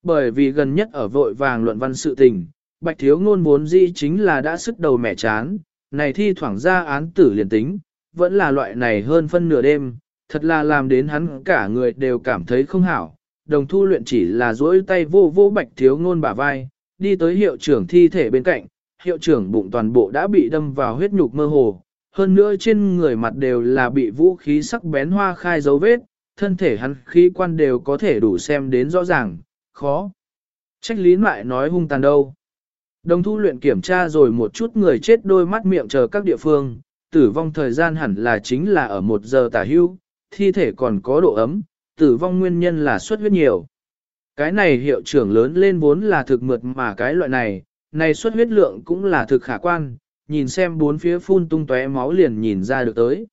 Bởi vì gần nhất ở vội vàng luận văn sự tình, bạch thiếu ngôn vốn dĩ chính là đã sức đầu mẹ chán, này thi thoảng ra án tử liền tính, vẫn là loại này hơn phân nửa đêm, thật là làm đến hắn cả người đều cảm thấy không hảo. Đồng thu luyện chỉ là duỗi tay vô vô bạch thiếu ngôn bả vai, đi tới hiệu trưởng thi thể bên cạnh, hiệu trưởng bụng toàn bộ đã bị đâm vào huyết nhục mơ hồ, hơn nữa trên người mặt đều là bị vũ khí sắc bén hoa khai dấu vết, thân thể hắn khí quan đều có thể đủ xem đến rõ ràng, khó. Trách lý lại nói hung tàn đâu. Đồng thu luyện kiểm tra rồi một chút người chết đôi mắt miệng chờ các địa phương, tử vong thời gian hẳn là chính là ở một giờ tả hưu, thi thể còn có độ ấm, tử vong nguyên nhân là xuất huyết nhiều. Cái này hiệu trưởng lớn lên vốn là thực mượt mà cái loại này, này xuất huyết lượng cũng là thực khả quan, nhìn xem bốn phía phun tung tóe máu liền nhìn ra được tới.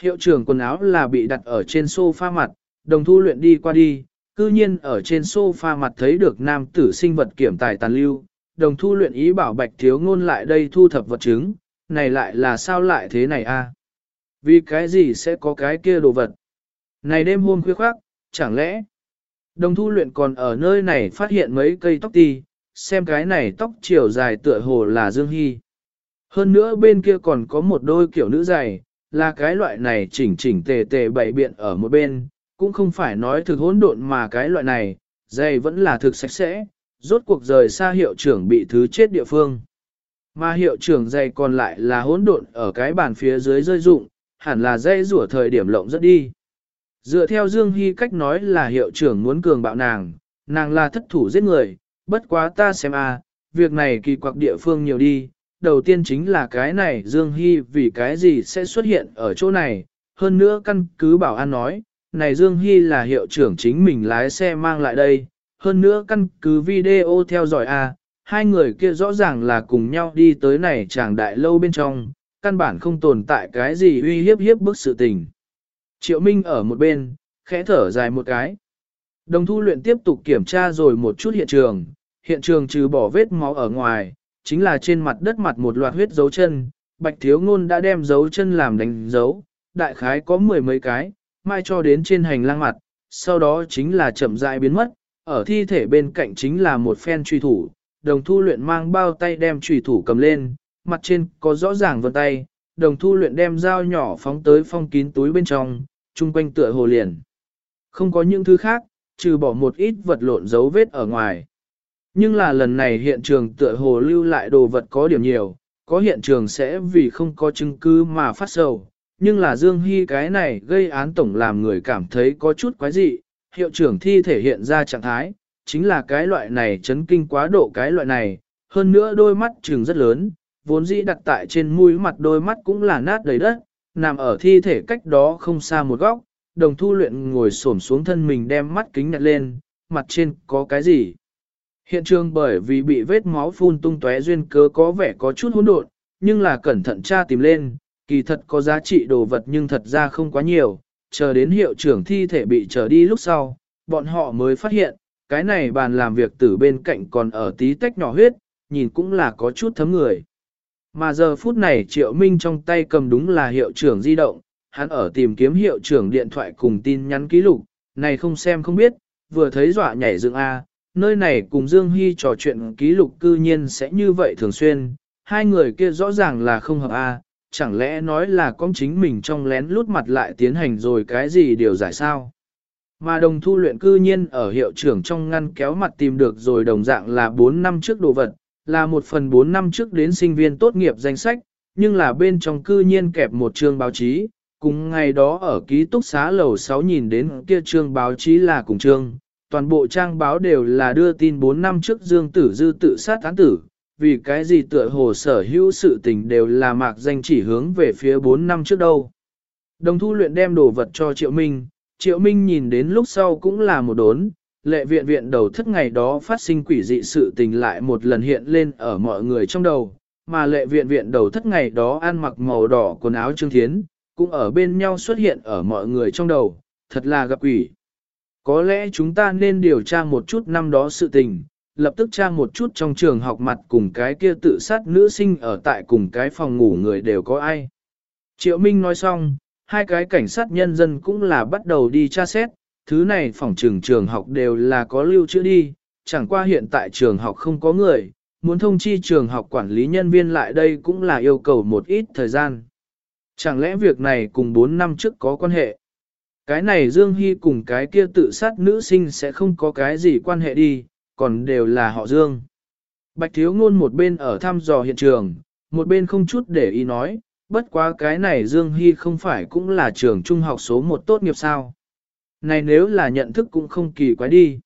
Hiệu trưởng quần áo là bị đặt ở trên sofa mặt, đồng thu luyện đi qua đi, cư nhiên ở trên sofa mặt thấy được nam tử sinh vật kiểm tài tàn lưu, đồng thu luyện ý bảo bạch thiếu ngôn lại đây thu thập vật chứng, này lại là sao lại thế này a? Vì cái gì sẽ có cái kia đồ vật? Này đêm hôm khuya khoác, chẳng lẽ? Đồng thu luyện còn ở nơi này phát hiện mấy cây tóc ti, xem cái này tóc chiều dài tựa hồ là Dương Hy. Hơn nữa bên kia còn có một đôi kiểu nữ dày, là cái loại này chỉnh chỉnh tề tề bày biện ở một bên, cũng không phải nói thực hỗn độn mà cái loại này, dày vẫn là thực sạch sẽ, rốt cuộc rời xa hiệu trưởng bị thứ chết địa phương. Mà hiệu trưởng dày còn lại là hỗn độn ở cái bàn phía dưới rơi dụng, hẳn là dây rủa thời điểm lộng rất đi. Dựa theo Dương Hy cách nói là hiệu trưởng muốn cường bạo nàng, nàng là thất thủ giết người, bất quá ta xem a, việc này kỳ quặc địa phương nhiều đi, đầu tiên chính là cái này Dương Hy vì cái gì sẽ xuất hiện ở chỗ này, hơn nữa căn cứ bảo an nói, này Dương Hy là hiệu trưởng chính mình lái xe mang lại đây, hơn nữa căn cứ video theo dõi a, hai người kia rõ ràng là cùng nhau đi tới này chàng đại lâu bên trong, căn bản không tồn tại cái gì uy hiếp hiếp bức sự tình. Triệu Minh ở một bên, khẽ thở dài một cái. Đồng thu luyện tiếp tục kiểm tra rồi một chút hiện trường, hiện trường trừ bỏ vết máu ở ngoài, chính là trên mặt đất mặt một loạt huyết dấu chân, bạch thiếu ngôn đã đem dấu chân làm đánh dấu, đại khái có mười mấy cái, mai cho đến trên hành lang mặt, sau đó chính là chậm rãi biến mất, ở thi thể bên cạnh chính là một phen truy thủ, đồng thu luyện mang bao tay đem truy thủ cầm lên, mặt trên có rõ ràng vân tay, đồng thu luyện đem dao nhỏ phóng tới phong kín túi bên trong, chung quanh tựa hồ liền. Không có những thứ khác, trừ bỏ một ít vật lộn dấu vết ở ngoài. Nhưng là lần này hiện trường tựa hồ lưu lại đồ vật có điểm nhiều, có hiện trường sẽ vì không có chứng cứ mà phát sầu. Nhưng là Dương Hy cái này gây án tổng làm người cảm thấy có chút quái dị, hiệu trưởng thi thể hiện ra trạng thái, chính là cái loại này chấn kinh quá độ cái loại này, hơn nữa đôi mắt trừng rất lớn, vốn dĩ đặt tại trên mũi mặt đôi mắt cũng là nát đầy đất, nằm ở thi thể cách đó không xa một góc, đồng thu luyện ngồi xổm xuống thân mình đem mắt kính nhặt lên, mặt trên có cái gì. Hiện trường bởi vì bị vết máu phun tung tóe duyên cớ có vẻ có chút hỗn độn, nhưng là cẩn thận tra tìm lên, kỳ thật có giá trị đồ vật nhưng thật ra không quá nhiều, chờ đến hiệu trưởng thi thể bị trở đi lúc sau, bọn họ mới phát hiện, cái này bàn làm việc từ bên cạnh còn ở tí tách nhỏ huyết, nhìn cũng là có chút thấm người. Mà giờ phút này Triệu Minh trong tay cầm đúng là hiệu trưởng di động, hắn ở tìm kiếm hiệu trưởng điện thoại cùng tin nhắn ký lục, này không xem không biết, vừa thấy dọa nhảy dựng A, nơi này cùng Dương Hy trò chuyện ký lục cư nhiên sẽ như vậy thường xuyên, hai người kia rõ ràng là không hợp A, chẳng lẽ nói là con chính mình trong lén lút mặt lại tiến hành rồi cái gì điều giải sao? Mà đồng thu luyện cư nhiên ở hiệu trưởng trong ngăn kéo mặt tìm được rồi đồng dạng là 4 năm trước đồ vật, là một phần 4 năm trước đến sinh viên tốt nghiệp danh sách, nhưng là bên trong cư nhiên kẹp một chương báo chí, cùng ngày đó ở ký túc xá lầu 6 nhìn đến kia chương báo chí là cùng chương, toàn bộ trang báo đều là đưa tin 4 năm trước Dương Tử Dư tự sát án tử, vì cái gì tựa hồ sở hữu sự tình đều là mạc danh chỉ hướng về phía 4 năm trước đâu. Đồng thu luyện đem đồ vật cho Triệu Minh, Triệu Minh nhìn đến lúc sau cũng là một đốn, lệ viện viện đầu thất ngày đó phát sinh quỷ dị sự tình lại một lần hiện lên ở mọi người trong đầu, mà lệ viện viện đầu thất ngày đó ăn mặc màu đỏ quần áo trương thiến, cũng ở bên nhau xuất hiện ở mọi người trong đầu, thật là gặp quỷ. Có lẽ chúng ta nên điều tra một chút năm đó sự tình, lập tức tra một chút trong trường học mặt cùng cái kia tự sát nữ sinh ở tại cùng cái phòng ngủ người đều có ai. Triệu Minh nói xong, hai cái cảnh sát nhân dân cũng là bắt đầu đi tra xét, thứ này phòng trường trường học đều là có lưu trữ đi, chẳng qua hiện tại trường học không có người, muốn thông chi trường học quản lý nhân viên lại đây cũng là yêu cầu một ít thời gian. Chẳng lẽ việc này cùng 4 năm trước có quan hệ? cái này Dương Hy cùng cái kia tự sát nữ sinh sẽ không có cái gì quan hệ đi, còn đều là họ Dương. Bạch thiếu ngôn một bên ở thăm dò hiện trường, một bên không chút để ý nói, bất quá cái này Dương Hy không phải cũng là trường trung học số một tốt nghiệp sao. Này nếu là nhận thức cũng không kỳ quái đi.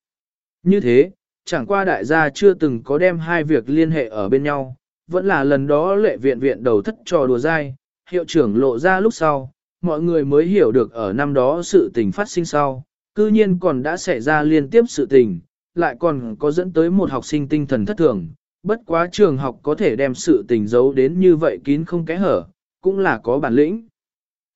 Như thế, chẳng qua đại gia chưa từng có đem hai việc liên hệ ở bên nhau, vẫn là lần đó lệ viện viện đầu thất trò đùa dai, hiệu trưởng lộ ra lúc sau, mọi người mới hiểu được ở năm đó sự tình phát sinh sau, cư nhiên còn đã xảy ra liên tiếp sự tình, lại còn có dẫn tới một học sinh tinh thần thất thường, bất quá trường học có thể đem sự tình giấu đến như vậy kín không kẽ hở, cũng là có bản lĩnh.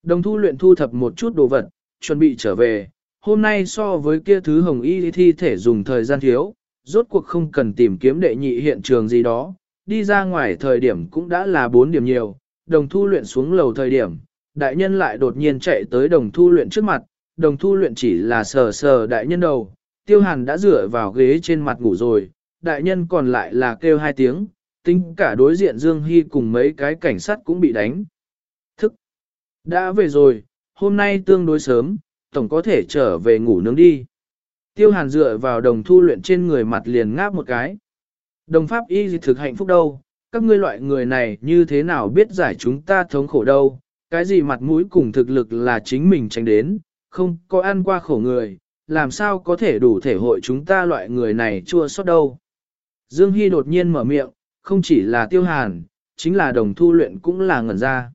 Đồng thu luyện thu thập một chút đồ vật, chuẩn bị trở về, hôm nay so với kia thứ hồng y thi thể dùng thời gian thiếu, rốt cuộc không cần tìm kiếm đệ nhị hiện trường gì đó, đi ra ngoài thời điểm cũng đã là 4 điểm nhiều, đồng thu luyện xuống lầu thời điểm, đại nhân lại đột nhiên chạy tới đồng thu luyện trước mặt, đồng thu luyện chỉ là sờ sờ đại nhân đầu, tiêu hàn đã dựa vào ghế trên mặt ngủ rồi, đại nhân còn lại là kêu hai tiếng, tính cả đối diện Dương Hy cùng mấy cái cảnh sát cũng bị đánh. Thức! Đã về rồi, hôm nay tương đối sớm, tổng có thể trở về ngủ nướng đi. Tiêu hàn dựa vào đồng thu luyện trên người mặt liền ngáp một cái. Đồng pháp y gì thực hạnh phúc đâu, các ngươi loại người này như thế nào biết giải chúng ta thống khổ đâu, cái gì mặt mũi cùng thực lực là chính mình tránh đến, không có ăn qua khổ người, làm sao có thể đủ thể hội chúng ta loại người này chua xót đâu. Dương Hy đột nhiên mở miệng, không chỉ là tiêu hàn, chính là đồng thu luyện cũng là ngẩn ra.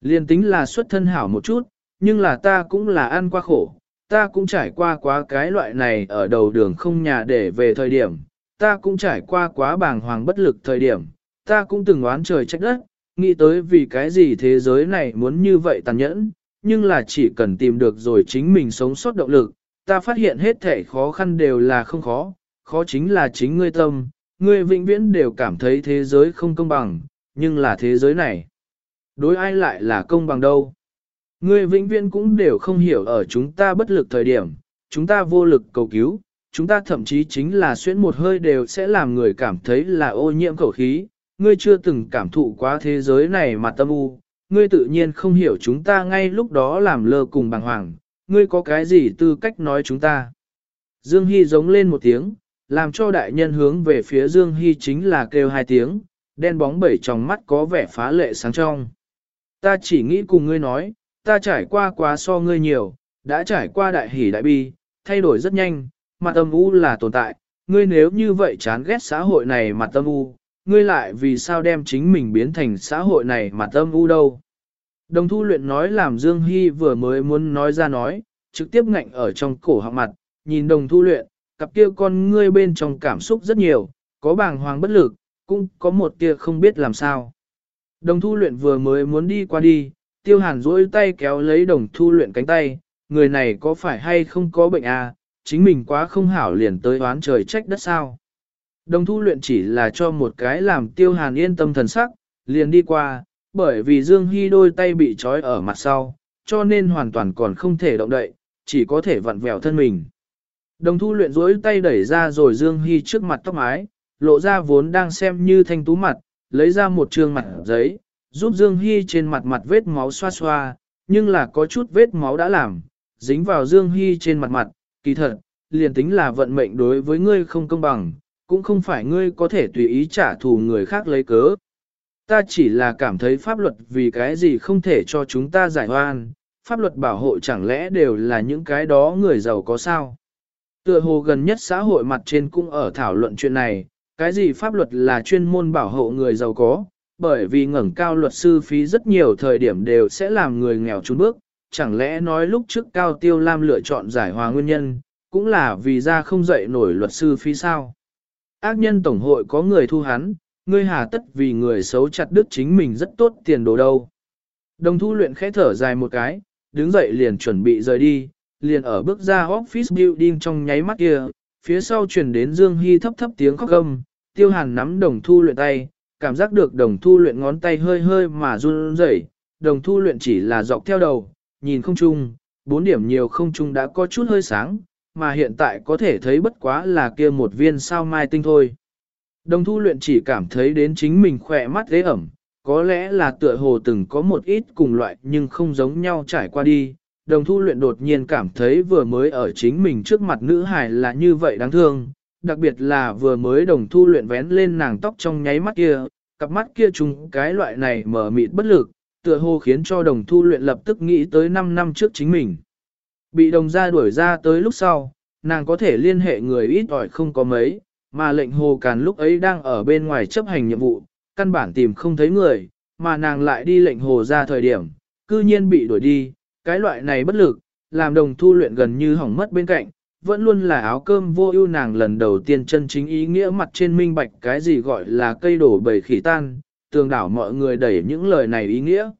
Liên tính là xuất thân hảo một chút, nhưng là ta cũng là ăn qua khổ, ta cũng trải qua quá cái loại này ở đầu đường không nhà để về thời điểm, ta cũng trải qua quá bàng hoàng bất lực thời điểm, ta cũng từng oán trời trách đất, nghĩ tới vì cái gì thế giới này muốn như vậy tàn nhẫn, nhưng là chỉ cần tìm được rồi chính mình sống sót động lực, ta phát hiện hết thể khó khăn đều là không khó, khó chính là chính ngươi tâm, ngươi vĩnh viễn đều cảm thấy thế giới không công bằng, nhưng là thế giới này. Đối ai lại là công bằng đâu? Ngươi vĩnh viễn cũng đều không hiểu ở chúng ta bất lực thời điểm, chúng ta vô lực cầu cứu, chúng ta thậm chí chính là xuyên một hơi đều sẽ làm người cảm thấy là ô nhiễm khẩu khí, ngươi chưa từng cảm thụ quá thế giới này mà tâm u, ngươi tự nhiên không hiểu chúng ta ngay lúc đó làm lơ cùng bàng hoàng, ngươi có cái gì tư cách nói chúng ta. Dương Hy giống lên một tiếng, làm cho đại nhân hướng về phía Dương Hy chính là kêu hai tiếng, đen bóng bảy trong mắt có vẻ phá lệ sáng trong. Ta chỉ nghĩ cùng ngươi nói, ta trải qua quá so ngươi nhiều, đã trải qua đại hỷ đại bi, thay đổi rất nhanh, mặt âm u là tồn tại, ngươi nếu như vậy chán ghét xã hội này mặt âm u, ngươi lại vì sao đem chính mình biến thành xã hội này mặt âm u đâu. Đồng thu luyện nói làm Dương Hy vừa mới muốn nói ra nói, trực tiếp ngạnh ở trong cổ họng mặt, nhìn đồng thu luyện, cặp kia con ngươi bên trong cảm xúc rất nhiều, có bàng hoàng bất lực, cũng có một kia không biết làm sao. Đồng thu luyện vừa mới muốn đi qua đi, tiêu hàn duỗi tay kéo lấy đồng thu luyện cánh tay, người này có phải hay không có bệnh à, chính mình quá không hảo liền tới oán trời trách đất sao. Đồng thu luyện chỉ là cho một cái làm tiêu hàn yên tâm thần sắc, liền đi qua, bởi vì Dương Hy đôi tay bị trói ở mặt sau, cho nên hoàn toàn còn không thể động đậy, chỉ có thể vặn vẹo thân mình. Đồng thu luyện duỗi tay đẩy ra rồi Dương Hy trước mặt tóc mái, lộ ra vốn đang xem như thanh tú mặt, lấy ra một trương mặt giấy, giúp Dương Hy trên mặt mặt vết máu xoa xoa, nhưng là có chút vết máu đã làm, dính vào Dương Hy trên mặt mặt, kỳ thật, liền tính là vận mệnh đối với ngươi không công bằng, cũng không phải ngươi có thể tùy ý trả thù người khác lấy cớ. Ta chỉ là cảm thấy pháp luật vì cái gì không thể cho chúng ta giải oan, pháp luật bảo hộ chẳng lẽ đều là những cái đó người giàu có sao. Tựa hồ gần nhất xã hội mặt trên cũng ở thảo luận chuyện này, cái gì pháp luật là chuyên môn bảo hộ người giàu có, bởi vì ngẩng cao luật sư phí rất nhiều thời điểm đều sẽ làm người nghèo trốn bước, chẳng lẽ nói lúc trước Cao Tiêu Lam lựa chọn giải hòa nguyên nhân, cũng là vì ra không dậy nổi luật sư phí sao. Ác nhân tổng hội có người thu hắn, ngươi hà tất vì người xấu chặt đứt chính mình rất tốt tiền đồ đâu. Đồng thu luyện khẽ thở dài một cái, đứng dậy liền chuẩn bị rời đi, liền ở bước ra office building trong nháy mắt kia, phía sau truyền đến Dương Hy thấp thấp tiếng khóc gầm tiêu hàn nắm đồng thu luyện tay, cảm giác được đồng thu luyện ngón tay hơi hơi mà run rẩy, đồng thu luyện chỉ là dọc theo đầu, nhìn không chung, bốn điểm nhiều không chung đã có chút hơi sáng, mà hiện tại có thể thấy bất quá là kia một viên sao mai tinh thôi. Đồng thu luyện chỉ cảm thấy đến chính mình khỏe mắt thế ẩm, có lẽ là tựa hồ từng có một ít cùng loại nhưng không giống nhau trải qua đi, đồng thu luyện đột nhiên cảm thấy vừa mới ở chính mình trước mặt nữ hải là như vậy đáng thương, đặc biệt là vừa mới đồng thu luyện vén lên nàng tóc trong nháy mắt kia, cặp mắt kia chúng cái loại này mở mịt bất lực, tựa hồ khiến cho đồng thu luyện lập tức nghĩ tới 5 năm trước chính mình. Bị đồng gia đuổi ra tới lúc sau, nàng có thể liên hệ người ít ỏi không có mấy, mà lệnh hồ càn lúc ấy đang ở bên ngoài chấp hành nhiệm vụ, căn bản tìm không thấy người, mà nàng lại đi lệnh hồ ra thời điểm, cư nhiên bị đuổi đi, cái loại này bất lực, làm đồng thu luyện gần như hỏng mất bên cạnh, vẫn luôn là áo cơm vô ưu nàng lần đầu tiên chân chính ý nghĩa mặt trên minh bạch cái gì gọi là cây đổ bầy khỉ tan, tường đảo mọi người đẩy những lời này ý nghĩa.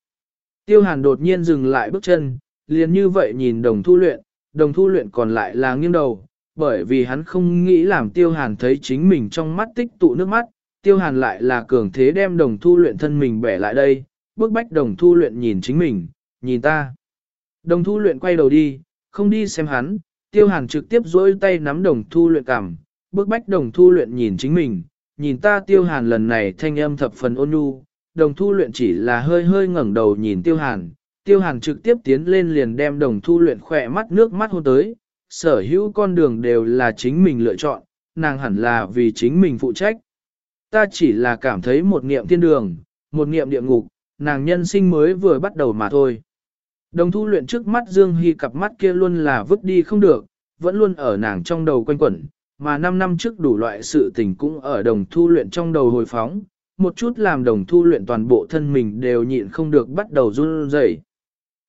Tiêu hàn đột nhiên dừng lại bước chân, liền như vậy nhìn đồng thu luyện, đồng thu luyện còn lại là nghiêng đầu, bởi vì hắn không nghĩ làm tiêu hàn thấy chính mình trong mắt tích tụ nước mắt, tiêu hàn lại là cường thế đem đồng thu luyện thân mình bẻ lại đây, bước bách đồng thu luyện nhìn chính mình, nhìn ta. Đồng thu luyện quay đầu đi, không đi xem hắn, tiêu hàn trực tiếp dỗi tay nắm đồng thu luyện cảm, bước bách đồng thu luyện nhìn chính mình, nhìn ta tiêu hàn lần này thanh âm thập phần ôn nhu, đồng thu luyện chỉ là hơi hơi ngẩng đầu nhìn tiêu hàn, tiêu hàn trực tiếp tiến lên liền đem đồng thu luyện khỏe mắt nước mắt hôn tới, sở hữu con đường đều là chính mình lựa chọn, nàng hẳn là vì chính mình phụ trách. Ta chỉ là cảm thấy một niệm thiên đường, một niệm địa ngục, nàng nhân sinh mới vừa bắt đầu mà thôi. Đồng thu luyện trước mắt Dương Hy cặp mắt kia luôn là vứt đi không được, vẫn luôn ở nàng trong đầu quanh quẩn, mà 5 năm trước đủ loại sự tình cũng ở đồng thu luyện trong đầu hồi phóng, một chút làm đồng thu luyện toàn bộ thân mình đều nhịn không được bắt đầu run rẩy.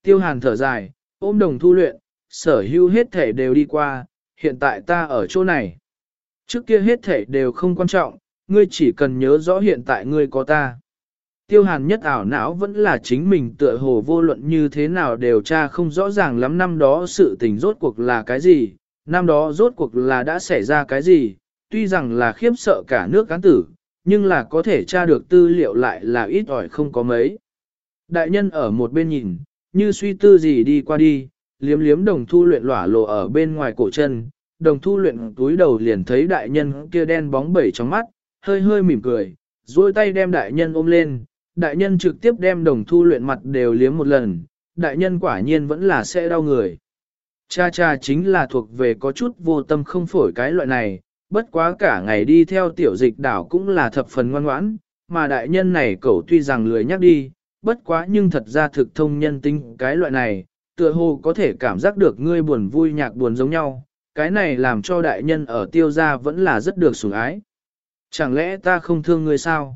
Tiêu hàn thở dài, ôm đồng thu luyện, sở hữu hết thể đều đi qua, hiện tại ta ở chỗ này. Trước kia hết thể đều không quan trọng, ngươi chỉ cần nhớ rõ hiện tại ngươi có ta. Tiêu hàn nhất ảo não vẫn là chính mình tựa hồ vô luận như thế nào đều tra không rõ ràng lắm năm đó sự tình rốt cuộc là cái gì, năm đó rốt cuộc là đã xảy ra cái gì, tuy rằng là khiếp sợ cả nước cán tử, nhưng là có thể tra được tư liệu lại là ít ỏi không có mấy. Đại nhân ở một bên nhìn, như suy tư gì đi qua đi, liếm liếm đồng thu luyện lỏa lộ ở bên ngoài cổ chân, đồng thu luyện túi đầu liền thấy đại nhân kia đen bóng bẩy trong mắt, hơi hơi mỉm cười, duỗi tay đem đại nhân ôm lên, đại nhân trực tiếp đem đồng thu luyện mặt đều liếm một lần, đại nhân quả nhiên vẫn là sẽ đau người. Cha cha chính là thuộc về có chút vô tâm không phổi cái loại này, bất quá cả ngày đi theo tiểu dịch đảo cũng là thập phần ngoan ngoãn, mà đại nhân này cậu tuy rằng lười nhắc đi, bất quá nhưng thật ra thực thông nhân tính cái loại này, tựa hồ có thể cảm giác được ngươi buồn vui nhạc buồn giống nhau, cái này làm cho đại nhân ở tiêu gia vẫn là rất được sủng ái. Chẳng lẽ ta không thương ngươi sao?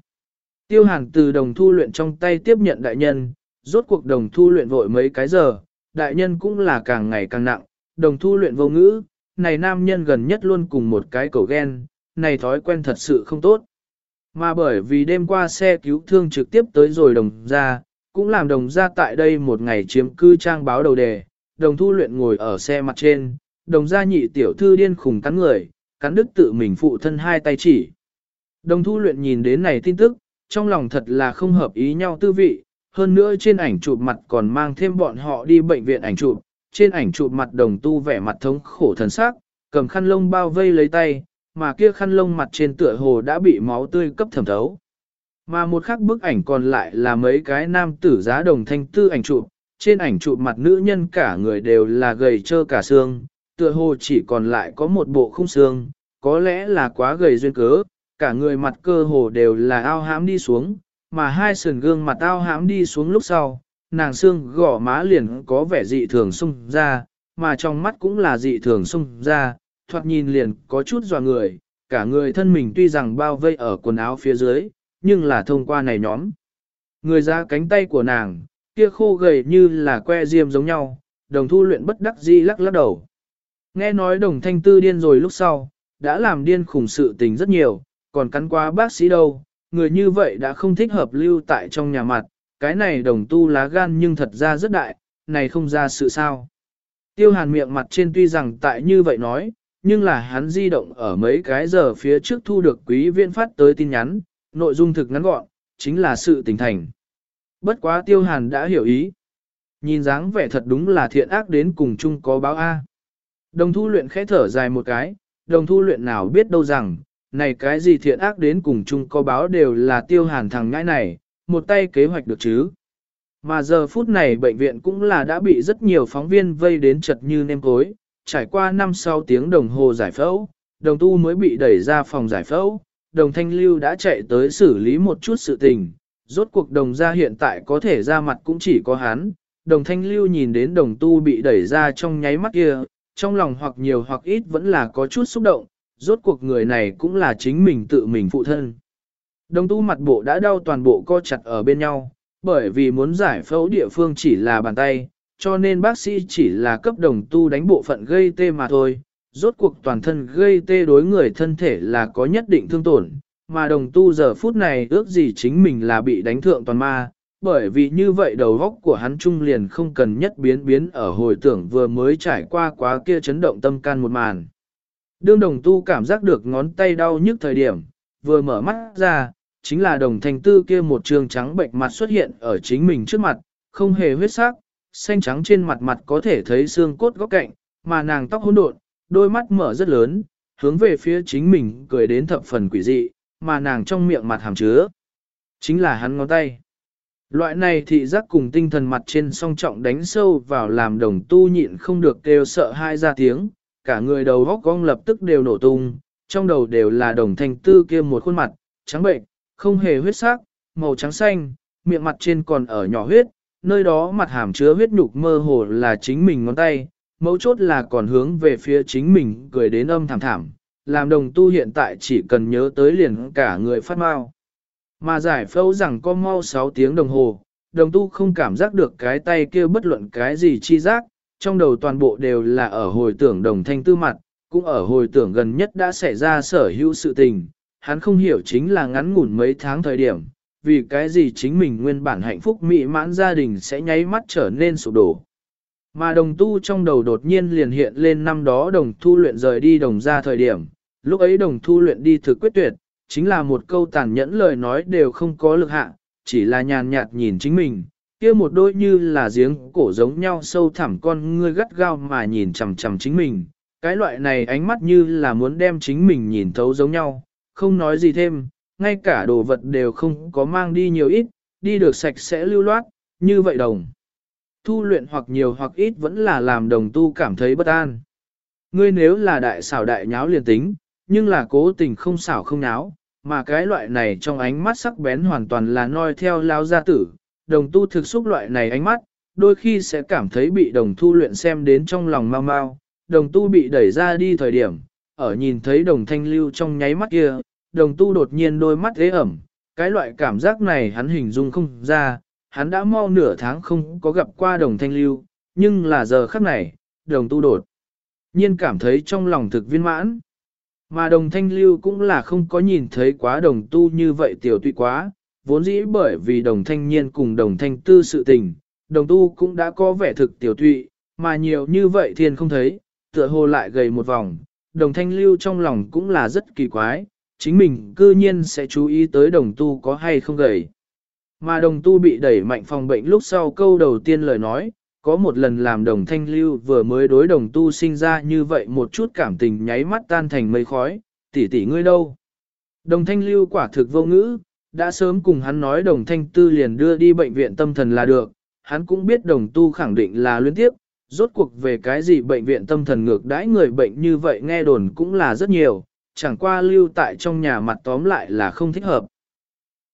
Tiêu hàn từ đồng thu luyện trong tay tiếp nhận đại nhân, rốt cuộc đồng thu luyện vội mấy cái giờ, đại nhân cũng là càng ngày càng nặng, đồng thu luyện vô ngữ, này nam nhân gần nhất luôn cùng một cái cầu ghen, này thói quen thật sự không tốt. Mà bởi vì đêm qua xe cứu thương trực tiếp tới rồi đồng ra, cũng làm đồng ra tại đây một ngày chiếm cư trang báo đầu đề, đồng thu luyện ngồi ở xe mặt trên, đồng gia nhị tiểu thư điên khùng cắn người, cắn đứt tự mình phụ thân hai tay chỉ. Đồng thu luyện nhìn đến này tin tức, trong lòng thật là không hợp ý nhau tư vị, hơn nữa trên ảnh chụp mặt còn mang thêm bọn họ đi bệnh viện ảnh chụp, trên ảnh chụp mặt đồng tu vẻ mặt thống khổ thần sắc, cầm khăn lông bao vây lấy tay, mà kia khăn lông mặt trên tựa hồ đã bị máu tươi cấp thẩm thấu. Mà một khắc bức ảnh còn lại là mấy cái nam tử giá đồng thanh tư ảnh chụp, trên ảnh chụp mặt nữ nhân cả người đều là gầy trơ cả xương, tựa hồ chỉ còn lại có một bộ khung xương, có lẽ là quá gầy duyên cớ, cả người mặt cơ hồ đều là ao hãm đi xuống, mà hai sườn gương mặt ao hãm đi xuống lúc sau, nàng xương gỏ má liền có vẻ dị thường sung ra, mà trong mắt cũng là dị thường sung ra, thoạt nhìn liền có chút dò người, cả người thân mình tuy rằng bao vây ở quần áo phía dưới, nhưng là thông qua này nhóm. Người ra cánh tay của nàng, kia khô gầy như là que diêm giống nhau, đồng thu luyện bất đắc dĩ lắc lắc đầu. Nghe nói đồng thanh tư điên rồi lúc sau, đã làm điên khủng sự tình rất nhiều, còn cắn qua bác sĩ đâu, người như vậy đã không thích hợp lưu tại trong nhà mặt, cái này đồng tu lá gan nhưng thật ra rất đại, này không ra sự sao. Tiêu hàn miệng mặt trên tuy rằng tại như vậy nói, nhưng là hắn di động ở mấy cái giờ phía trước thu được quý viên phát tới tin nhắn, nội dung thực ngắn gọn, chính là sự tình thành. Bất quá tiêu hàn đã hiểu ý. Nhìn dáng vẻ thật đúng là thiện ác đến cùng chung có báo A. Đồng thu luyện khẽ thở dài một cái, đồng thu luyện nào biết đâu rằng, này cái gì thiện ác đến cùng chung có báo đều là tiêu hàn thằng ngãi này, một tay kế hoạch được chứ. Mà giờ phút này bệnh viện cũng là đã bị rất nhiều phóng viên vây đến chật như nêm cối, trải qua 5-6 tiếng đồng hồ giải phẫu, đồng tu mới bị đẩy ra phòng giải phẫu, đồng thanh lưu đã chạy tới xử lý một chút sự tình, rốt cuộc đồng gia hiện tại có thể ra mặt cũng chỉ có hắn, đồng thanh lưu nhìn đến đồng tu bị đẩy ra trong nháy mắt kia, trong lòng hoặc nhiều hoặc ít vẫn là có chút xúc động, rốt cuộc người này cũng là chính mình tự mình phụ thân. Đồng tu mặt bộ đã đau toàn bộ co chặt ở bên nhau, bởi vì muốn giải phẫu địa phương chỉ là bàn tay, cho nên bác sĩ chỉ là cấp đồng tu đánh bộ phận gây tê mà thôi. Rốt cuộc toàn thân gây tê đối người thân thể là có nhất định thương tổn, mà đồng tu giờ phút này ước gì chính mình là bị đánh thượng toàn ma, bởi vì như vậy đầu góc của hắn trung liền không cần nhất biến biến ở hồi tưởng vừa mới trải qua quá kia chấn động tâm can một màn. Đương đồng tu cảm giác được ngón tay đau nhức thời điểm, vừa mở mắt ra, chính là đồng thành tư kia một trường trắng bệnh mặt xuất hiện ở chính mình trước mặt, không hề huyết sắc, xanh trắng trên mặt mặt có thể thấy xương cốt góc cạnh, mà nàng tóc hỗn độn, đôi mắt mở rất lớn, hướng về phía chính mình cười đến thập phần quỷ dị, mà nàng trong miệng mặt hàm chứa. Chính là hắn ngón tay. Loại này thị giác cùng tinh thần mặt trên song trọng đánh sâu vào làm đồng tu nhịn không được kêu sợ hai ra tiếng, cả người đầu góc cong lập tức đều nổ tung, trong đầu đều là đồng thanh tư kia một khuôn mặt, trắng bệnh, không hề huyết sắc, màu trắng xanh, miệng mặt trên còn ở nhỏ huyết, nơi đó mặt hàm chứa huyết nhục mơ hồ là chính mình ngón tay, mấu chốt là còn hướng về phía chính mình cười đến âm thảm thảm, làm đồng tu hiện tại chỉ cần nhớ tới liền cả người phát mau. Mà giải phẫu rằng có mau 6 tiếng đồng hồ, đồng tu không cảm giác được cái tay kia bất luận cái gì chi giác, trong đầu toàn bộ đều là ở hồi tưởng đồng thanh tư mặt, cũng ở hồi tưởng gần nhất đã xảy ra sở hữu sự tình, hắn không hiểu chính là ngắn ngủn mấy tháng thời điểm, vì cái gì chính mình nguyên bản hạnh phúc mỹ mãn gia đình sẽ nháy mắt trở nên sụp đổ. Mà đồng tu trong đầu đột nhiên liền hiện lên năm đó đồng thu luyện rời đi đồng ra thời điểm, lúc ấy đồng thu luyện đi thực quyết tuyệt, chính là một câu tàn nhẫn lời nói đều không có lực hạ, chỉ là nhàn nhạt nhìn chính mình, kia một đôi như là giếng cổ giống nhau sâu thẳm con ngươi gắt gao mà nhìn chằm chằm chính mình, cái loại này ánh mắt như là muốn đem chính mình nhìn thấu giống nhau, không nói gì thêm, ngay cả đồ vật đều không có mang đi nhiều ít, đi được sạch sẽ lưu loát, như vậy đồng. Thu luyện hoặc nhiều hoặc ít vẫn là làm đồng tu cảm thấy bất an. Ngươi nếu là đại xảo đại nháo liền tính, nhưng là cố tình không xảo không nháo, mà cái loại này trong ánh mắt sắc bén hoàn toàn là noi theo lao gia tử. Đồng tu thực xúc loại này ánh mắt, đôi khi sẽ cảm thấy bị đồng thu luyện xem đến trong lòng mau mau. Đồng tu bị đẩy ra đi thời điểm, ở nhìn thấy đồng thanh lưu trong nháy mắt kia, đồng tu đột nhiên đôi mắt thế ẩm, cái loại cảm giác này hắn hình dung không ra, hắn đã mau nửa tháng không có gặp qua đồng thanh lưu, nhưng là giờ khắc này, đồng tu đột nhiên cảm thấy trong lòng thực viên mãn. Mà đồng thanh lưu cũng là không có nhìn thấy quá đồng tu như vậy tiểu tụy quá, vốn dĩ bởi vì đồng thanh niên cùng đồng thanh tư sự tình, đồng tu cũng đã có vẻ thực tiểu tụy, mà nhiều như vậy thiên không thấy, tựa hồ lại gầy một vòng, đồng thanh lưu trong lòng cũng là rất kỳ quái, chính mình cư nhiên sẽ chú ý tới đồng tu có hay không gầy. Mà đồng tu bị đẩy mạnh phòng bệnh lúc sau câu đầu tiên lời nói, có một lần làm đồng thanh lưu vừa mới đối đồng tu sinh ra như vậy một chút cảm tình nháy mắt tan thành mây khói, tỷ tỷ ngươi đâu. Đồng thanh lưu quả thực vô ngữ, đã sớm cùng hắn nói đồng thanh tư liền đưa đi bệnh viện tâm thần là được, hắn cũng biết đồng tu khẳng định là luyến tiếp, rốt cuộc về cái gì bệnh viện tâm thần ngược đãi người bệnh như vậy nghe đồn cũng là rất nhiều, chẳng qua lưu tại trong nhà mặt tóm lại là không thích hợp.